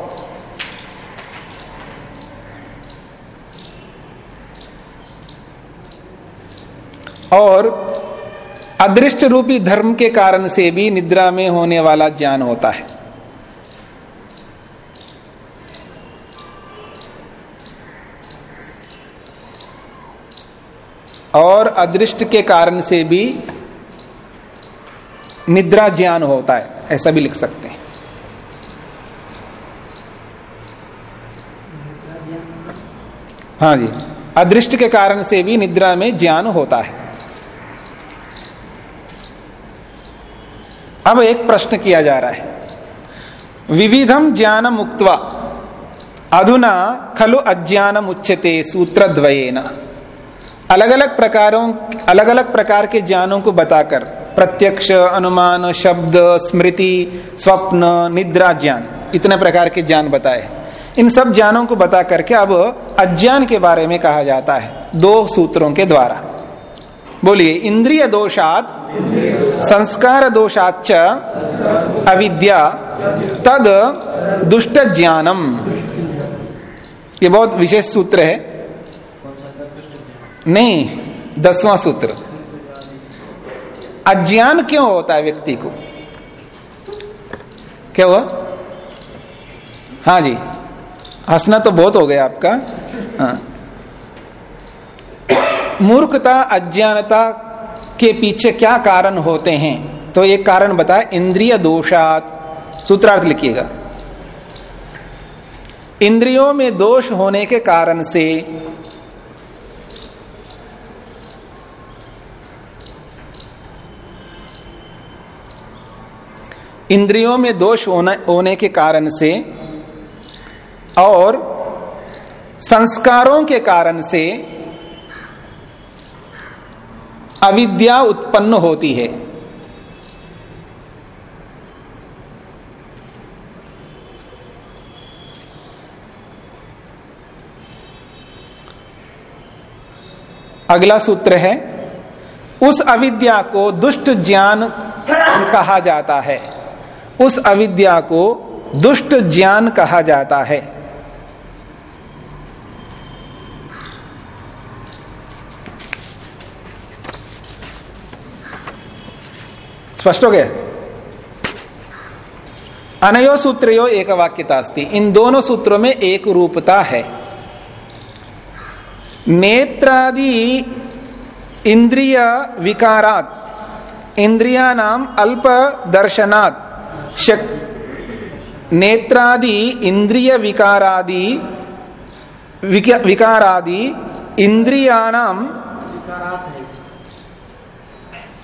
और अदृष्ट रूपी धर्म के कारण से भी निद्रा में होने वाला ज्ञान होता है। और अदृष्ट के कारण से भी निद्रा ज्ञान होता है, ऐसा भी लिख सकते हैं। हाँ जी, अदृष्ट के कारण से भी निद्रा में ज्ञान होता है। अब एक प्रश्न किया जा रहा है। विविधम ज्ञान मुक्तवा अधुना खलु अज्ञान उच्यते सूत्र द्वयेन अलग अलग प्रकारों अलग अलग प्रकार के ज्ञानों को बताकर प्रत्यक्ष, अनुमान, शब्द, स्मृति, स्वप्न, निद्रा ज्ञान, इतने प्रकार के ज्ञान बताए इन सब ज्ञानों को बता करके अब अज्ञान के बारे में कहा जाता है, दो सूत्रों के द्वारा। बोलिए, इंद्रिय दोषात, संस्कार दोषाच अविद्या, तद दुष्ट ज्ञानम। ये बहुत विशेष सूत्र है। नहीं, दसवां सूत्र। अज्ञान क्यों होता है व्यक्ति को? क्या हुआ? हाँ जी। हंसना तो बहुत हो गया आपका। हाँ। मूर्खता, अज्ञानता के पीछे क्या कारण होते हैं? तो एक कारण बताया इंद्रिय दोषात। सूत्रार्थ लिखिएगा। इंद्रियों में दोष होने के कारण से इंद्रियों में दोष होने के कारण से और संस्कारों के कारण से अविद्या उत्पन्न होती है। अगला सूत्र है, उस अविद्या को दुष्ट ज्ञान कहा जाता है। उस अविद्या को दुष्ट ज्ञान कहा जाता है। स्पष्ट हो गया? अनयो सूत्रो एक वाक्यता इन दोनों सूत्रों में एक रूपता है। नेत्रादि इंद्रिय विकारात इंद्रिया नाम अल्प दर्शनात् शक नेत्रादि इंद्रिय विकारादि विकारादि इंद्रियाणाम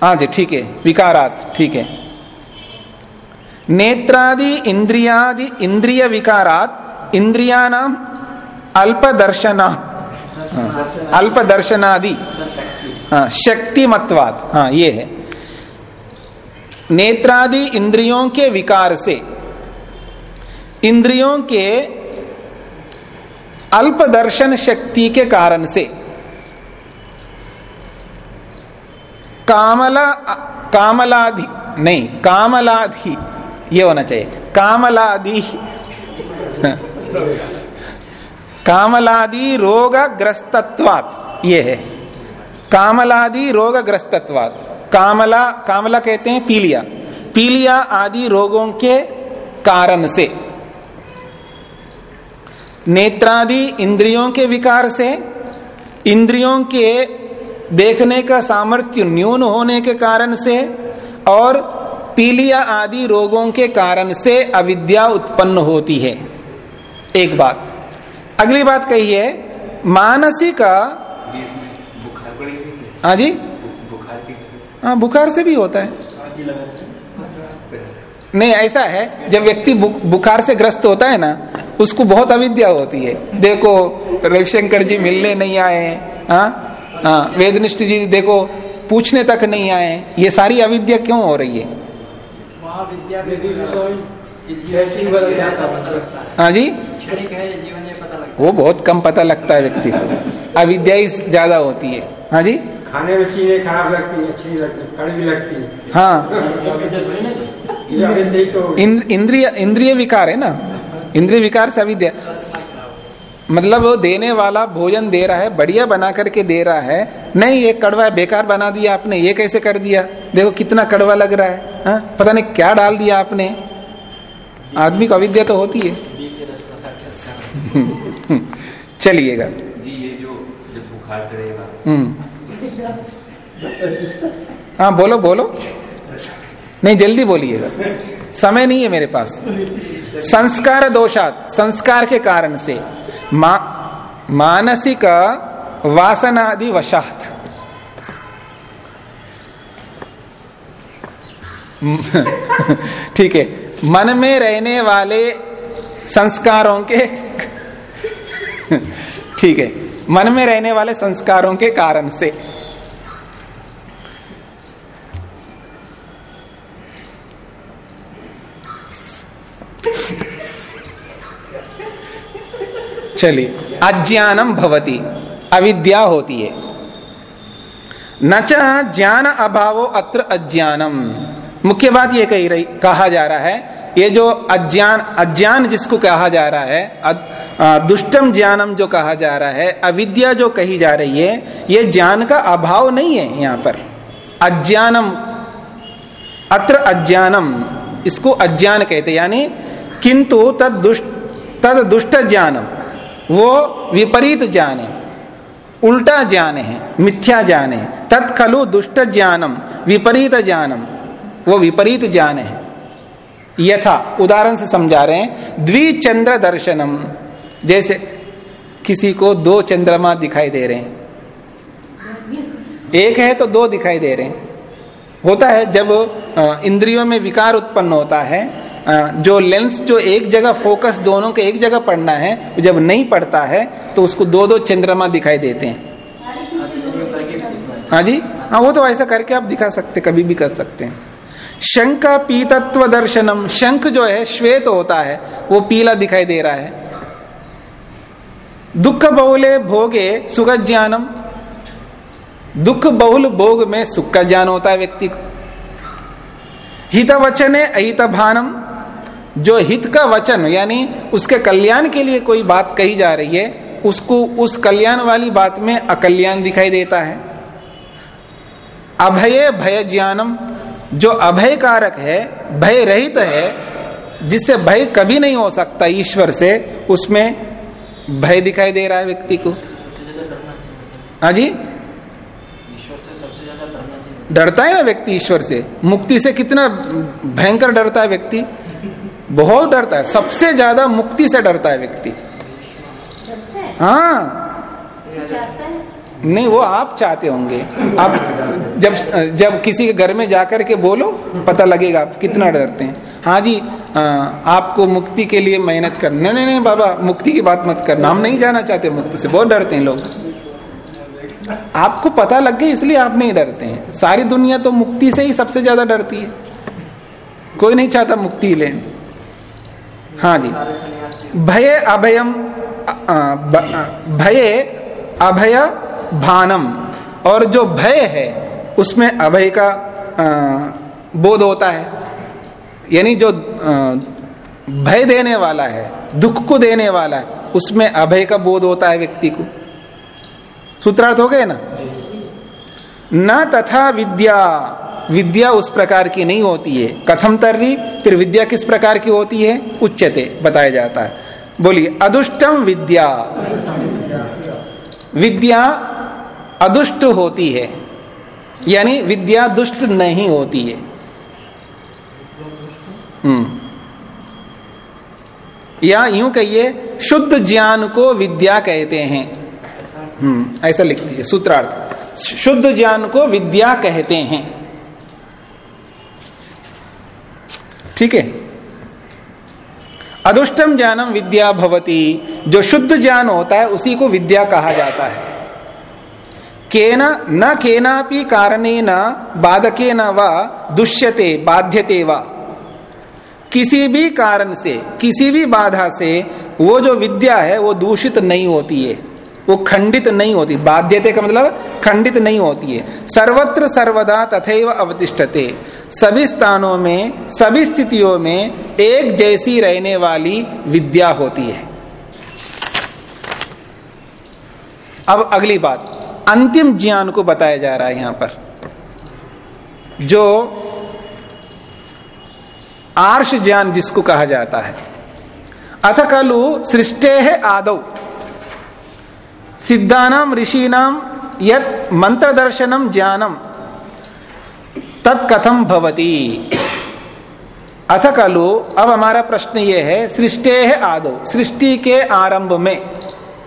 हाँ जी ठीक है विकारात ठीक है। नेत्रादि इंद्रियादि इंद्रिय विकारात इंद्रियाणाम अल्प दर्शनात् हाँ, अल्प दर्शनादि हाँ शक्तिमत्वाद हाँ ये है। नेत्रादि इंद्रियों के विकार से, इंद्रियों के अल्प दर्शन शक्ति के कारण से, कामला कामलाधि नहीं कामलाधि ये होना चाहिए, कामलादि कामलादि रोग ग्रस्तत्वात ये है, कामलादि रोग ग्रस्तत्वात कामला कामला कहते हैं पीलिया। पीलिया आदि रोगों के कारण से। नेत्रादि इंद्रियों के विकार से। इंद्रियों के देखने का सामर्थ्य न्यून होने के कारण से और पीलिया आदि रोगों के कारण से अविद्या उत्पन्न होती है। एक बात। अगली बात कही है मानसिक हाँ जी। हाँ बुखार से भी होता है। नहीं ऐसा है जब व्यक्ति बुखार से ग्रस्त होता है ना उसको बहुत अविद्या होती है। देखो रविशंकर जी मिलने नहीं आए हाँ हाँ वेदनिष्ठ जी देखो पूछने तक नहीं आए ये सारी अविद्या क्यों हो रही है? हाँ जी। वो बहुत कम पता लगता है व्यक्ति को। अविद्या ज़्यादा होती है। हाँ जी। खाने में चीज़ें खराब लगती है अच्छी नहीं लगती कड़वी लगती है। हाँ। ये तो इंद्रिय इंद्रिय विकार है ना? इंद्रिय विकार से अविद्या मतलब वो देने वाला भोजन दे रहा है बढ़िया बना करके दे रहा है। नहीं ये कड़वा है बेकार बना दिया आपने ये कैसे कर दिया? देखो कितना कड़वा लग रहा है हा? पता नहीं क्या डाल दिया आपने। आदमी को अविद्या तो होती है। चलिएगा। जी ये जो जब बुखार चढ़ेगा। हम्म। हाँ बोलो बोलो। नहीं जल्दी बोलिएगा। समय नहीं है मेरे पास। संस्कार दोषात संस्कार के कारण से। मा, मानसिक वासनादि वशात। ठीक है। मन में रहने वाले संस्कारों के ठीक है। मन में रहने वाले संस्कारों के कारण से। चलिए अज्ञानम भवती, अविद्या होती है। न ज्ञान अभावो अत्र अज्ञानम। मुख्य बात ये कही रही, कहा जा रहा है, ये जो अज्ञान अज्ञान जिसको कहा जा रहा है दुष्टम ज्ञानम जो कहा जा रहा है, अविद्या जो कही जा रही है, ये ज्ञान का अभाव नहीं है यहाँ पर। अज्ञानम, अत्र अज्ञानम, इसको अज्ञान कहते यानी किंतु तद दुष्ट तद दुष्ट ज्ञानम वो विपरीत ज्ञान है उल्टा ज्ञान है, मिथ्या ज्ञान है। तत्खलु दुष्ट ज्ञानम विपरीत ज्ञानम वो विपरीत ज्ञान है। यथा, उदाहरण से समझा रहे हैं, द्विचंद्र दर्शनम, जैसे किसी को दो चंद्रमा दिखाई दे रहे हैं। एक है तो दो दिखाई दे रहे हैं। होता है जब इंद्रियों में विकार उत्पन्न होता है जो लेंस जो एक जगह फोकस दोनों के एक जगह पड़ना है, जब नहीं पड़ता है तो उसको दो दो चंद्रमा दिखाई देते हैं। हाँ जी? हाँ वो तो ऐसा करके आप दिखा सकते, कभी भी कर सकते हैं। शंख का पीतत्व दर्शनम, शंख जो है, श्वेत होता है, वो पीला दिखाई दे रहा है। दुख बहुले भोगे सुख ज्ञानम दुख बहुल भोग में सुख का ज्ञान होता है व्यक्ति को। हित वचने अहित भानम जो हित का वचन, यानी उसके कल्याण के लिए कोई बात कही जा रही है, उसको, उस कल्याण वाली बात में अकल्याण दिखाई देता है। अभय, भय ज्ञानम, जो अभय कारक है, भय रहित है, जिससे भय कभी नहीं हो सकता ईश्वर से, उसमें भय दिखाई दे रहा है व्यक्ति को। हाँ जी? डरता है ना व्यक्ति ईश्वर से? मुक्ति से कितना भयंकर डरता है व्यक्ति। बहुत डरता है। सबसे ज़्यादा मुक्ति से डरता है व्यक्ति। हाँ? नहीं वो आप चाहते होंगे। आप जब जब किसी के घर में जाकर के बोलो पता लगेगा आप कितना डरते हैं। हाँ जी आ, आपको मुक्ति के लिए मेहनत कर नहीं नहीं नहीं बाबा मुक्ति की बात मत करना। हम नहीं जाना चाहते मुक्ति से। बहुत डरते हैं लोग। आपको पता लग गया इसलिए आप नहीं डरते हैं। सारी दुनिया तो मुक्ति से ही सबसे ज़्यादा डरती है। कोई नहीं चाहता मुक्ति लेने। हाँ जी। भय अभयम भय अभय भानम। और जो भय है, उसमें अभय का बोध होता है। यानी जो भय देने वाला है, दुख को देने वाला है, उसमें अभय का बोध होता है व्यक्ति को। सूत्रार्थ हो गए ना? न तथा विद्या विद्या उस प्रकार की नहीं होती है। कथम तर्री, फिर विद्या किस प्रकार की होती है? उच्चते बताया जाता है। बोलिए, अदुष्टम विद्या। विद्या अदुष्ट होती है। यानी विद्या दुष्ट नहीं होती है। हम्म। या यूँ कहिए, शुद्ध ज्ञान को विद्या कहते हैं। हम्म ऐसा लिख दीजिए, सूत्रार्थ। शुद्ध ज्ञान को विद्या कहते हैं। ठीक है? अदुष्टम ज्ञानम विद्या भवती। जो शुद्ध ज्ञान होता है, उसी को विद्या कहा जाता है। केना, न केनापि कारणे न बाधके न व दुष्यते, बाध्यते व। किसी भी कारण से, किसी भी बाधा से, वो जो विद्या है, वो दूषित नहीं होती है। वो खंडित नहीं होती। बाध्यते का मतलब खंडित नहीं होती है। सर्वत्र सर्वदा तथैव अवतिष्ठते। सभी स्थानों में, सभी स्थितियों में एक जैसी रहने वाली विद्या होती है। अब अगली बात। अंतिम ज्ञान को बताया जा रहा है यहाँ पर। जो आर्ष ज्ञान जिसको कहा जाता है। अथ कलु सृष्टे है आदौ। सिद्धानाम ऋषिनाम यत मंत्र दर्शनम ज्ञानम तत्कथम भवती? अथ कलु अब हमारा प्रश्न ये है, सृष्टे है आदो, सृष्टि के आरंभ में,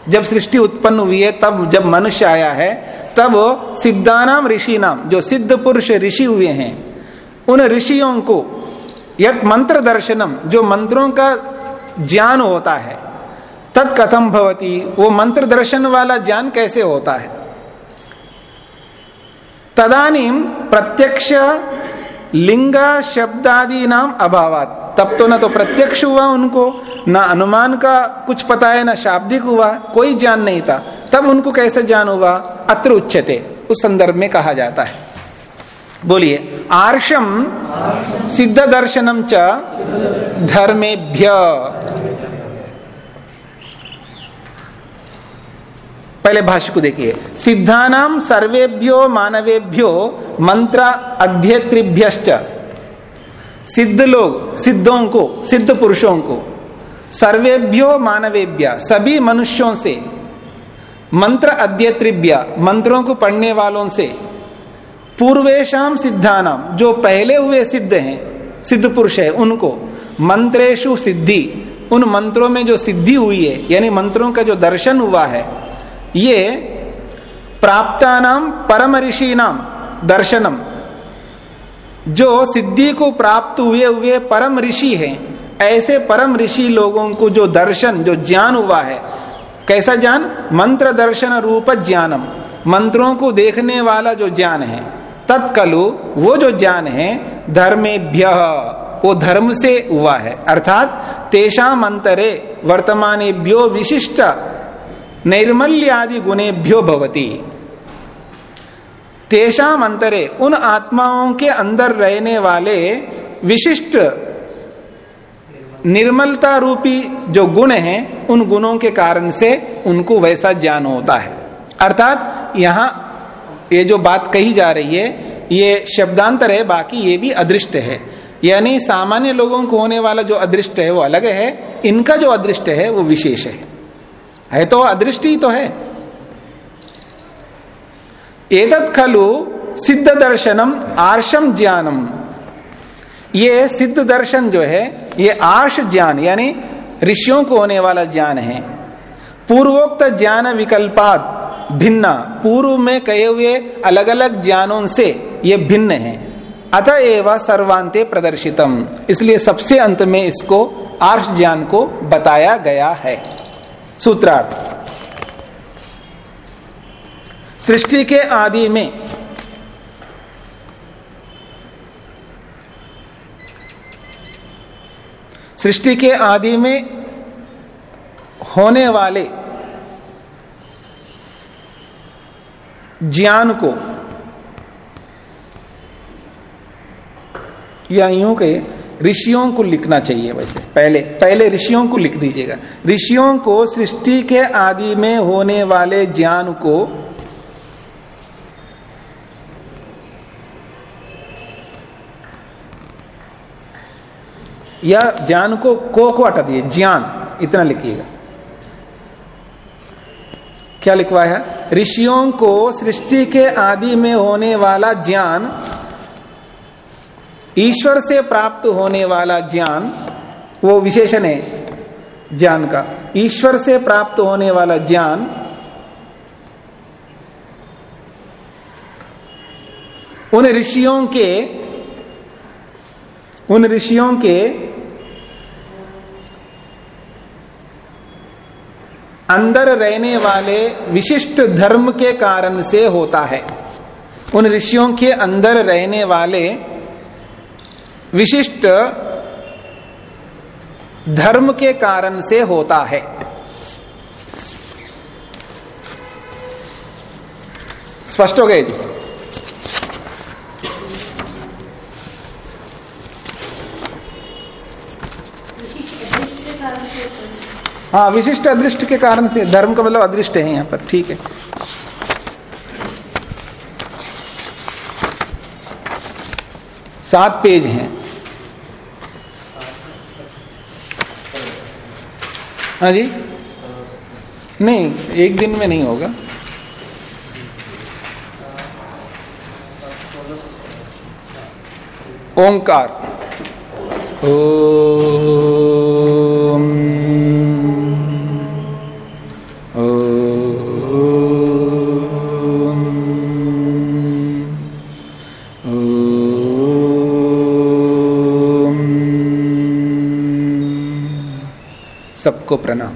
जब सृष्टि उत्पन्न हुई है, तब जब मनुष्य आया है, तब सिद्धानाम ऋषि नाम जो सिद्ध पुरुष ऋषि हुए हैं, उन ऋषियों को यक मंत्र दर्शनम जो मंत्रों का ज्ञान होता है तत्कथम भवती। वो मंत्र दर्शन वाला ज्ञान कैसे होता है? तदानीम प्रत्यक्ष लिंग शब्दादि नाम अभावात। तब तो न तो प्रत्यक्ष हुआ उनको, न अनुमान का कुछ पता है, न शाब्दिक हुआ, कोई ज्ञान नहीं था। तब उनको कैसे ज्ञान हुआ? अत्र उच्चते उस संदर्भ में कहा जाता है। बोलिए आर्षम सिद्ध दर्शनम च धर्मेभ्य। पहले भाष्य को देखिए। सिद्धानाम सर्वेभ्यो मानवेभ्यो मंत्र अध्यत्रिभ्य सिद्ध लोग, सिद्धों को, सिद्ध पुरुषों को। सर्वेभ्यो मानवेभ्य, सभी मनुष्यों से। मंत्र अध्यत्रिभ्य, मंत्रों को पढ़ने वालों से। पूर्वेशम सिद्धानाम जो पहले हुए सिद्ध हैं, सिद्ध पुरुष है, उनको। मंत्रेशु सिद्धि, उन मंत्रों में जो सिद्धि हुई है, यानी मंत्रों का जो दर्शन हुआ है ये प्राप्ता नाम परम ऋषि नाम दर्शनम। जो सिद्धि को प्राप्त हुए हुए परम ऋषि हैं, ऐसे परम ऋषि लोगों को जो दर्शन, जो ज्ञान हुआ है, कैसा ज्ञान? मंत्र दर्शन रूप ज्ञानम। मंत्रों को देखने वाला जो ज्ञान है, तत्कलु वो जो ज्ञान है, धर्मेभ्य, वो धर्म से हुआ है। अर्थात तेषा मंतरे वर्तमानेभ्यो विशिष्ट नैर्मल्यादि गुणेभ्यो भवती। तेषाम अंतरे उन आत्माओं के अंदर रहने वाले विशिष्ट निर्मलता रूपी जो गुण हैं, उन गुणों के कारण से उनको वैसा ज्ञान होता है। अर्थात यहाँ ये जो बात कही जा रही है, ये शब्दांतर है, बाकी ये भी अदृष्ट है। यानी सामान्य लोगों को होने वाला जो अदृष्ट है, वो अलग है, इनका जो अदृष्ट है, वो विशेष है। है तो अदृष्टि तो है। एतत् खलु सिद्ध दर्शनम आर्षम ज्ञानम। ये सिद्ध दर्शन जो है, ये आर्ष ज्ञान, यानी ऋषियों को होने वाला ज्ञान है। पूर्वोक्त ज्ञान विकल्पात भिन्न, पूर्व में कहे हुए अलग अलग ज्ञानों से ये भिन्न है। अतएव सर्वांते प्रदर्शितम। इसलिए सबसे अंत में इसको आर्ष ज्ञान को बताया गया है। सूत्रार्थ। सृष्टि के आदि में सृष्टि के आदि में होने वाले ज्ञान को या यूँ कहे ऋषियों को लिखना चाहिए वैसे, पहले पहले ऋषियों को लिख दीजिएगा। ऋषियों को सृष्टि के आदि में होने वाले ज्ञान को या ज्ञान को को को हटा दिए ज्ञान, इतना लिखिएगा। क्या लिखवाया? है ऋषियों को सृष्टि के आदि में होने वाला ज्ञान ईश्वर से प्राप्त होने वाला ज्ञान, वो विशेषण है ज्ञान का। ईश्वर से प्राप्त होने वाला ज्ञान, उन ऋषियों के, उन ऋषियों के अंदर रहने वाले विशिष्ट धर्म के कारण से होता है। उन ऋषियों के अंदर रहने वाले विशिष्ट धर्म के कारण से होता है। स्पष्ट हो गए जी? हाँ विशिष्ट अदृष्ट के कारण से, धर्म का मतलब अदृष्ट है यहाँ पर, ठीक है। सात पेज हैं। हाँ जी? नहीं एक दिन में नहीं होगा। ओंकार। ओम। सबको प्रणाम।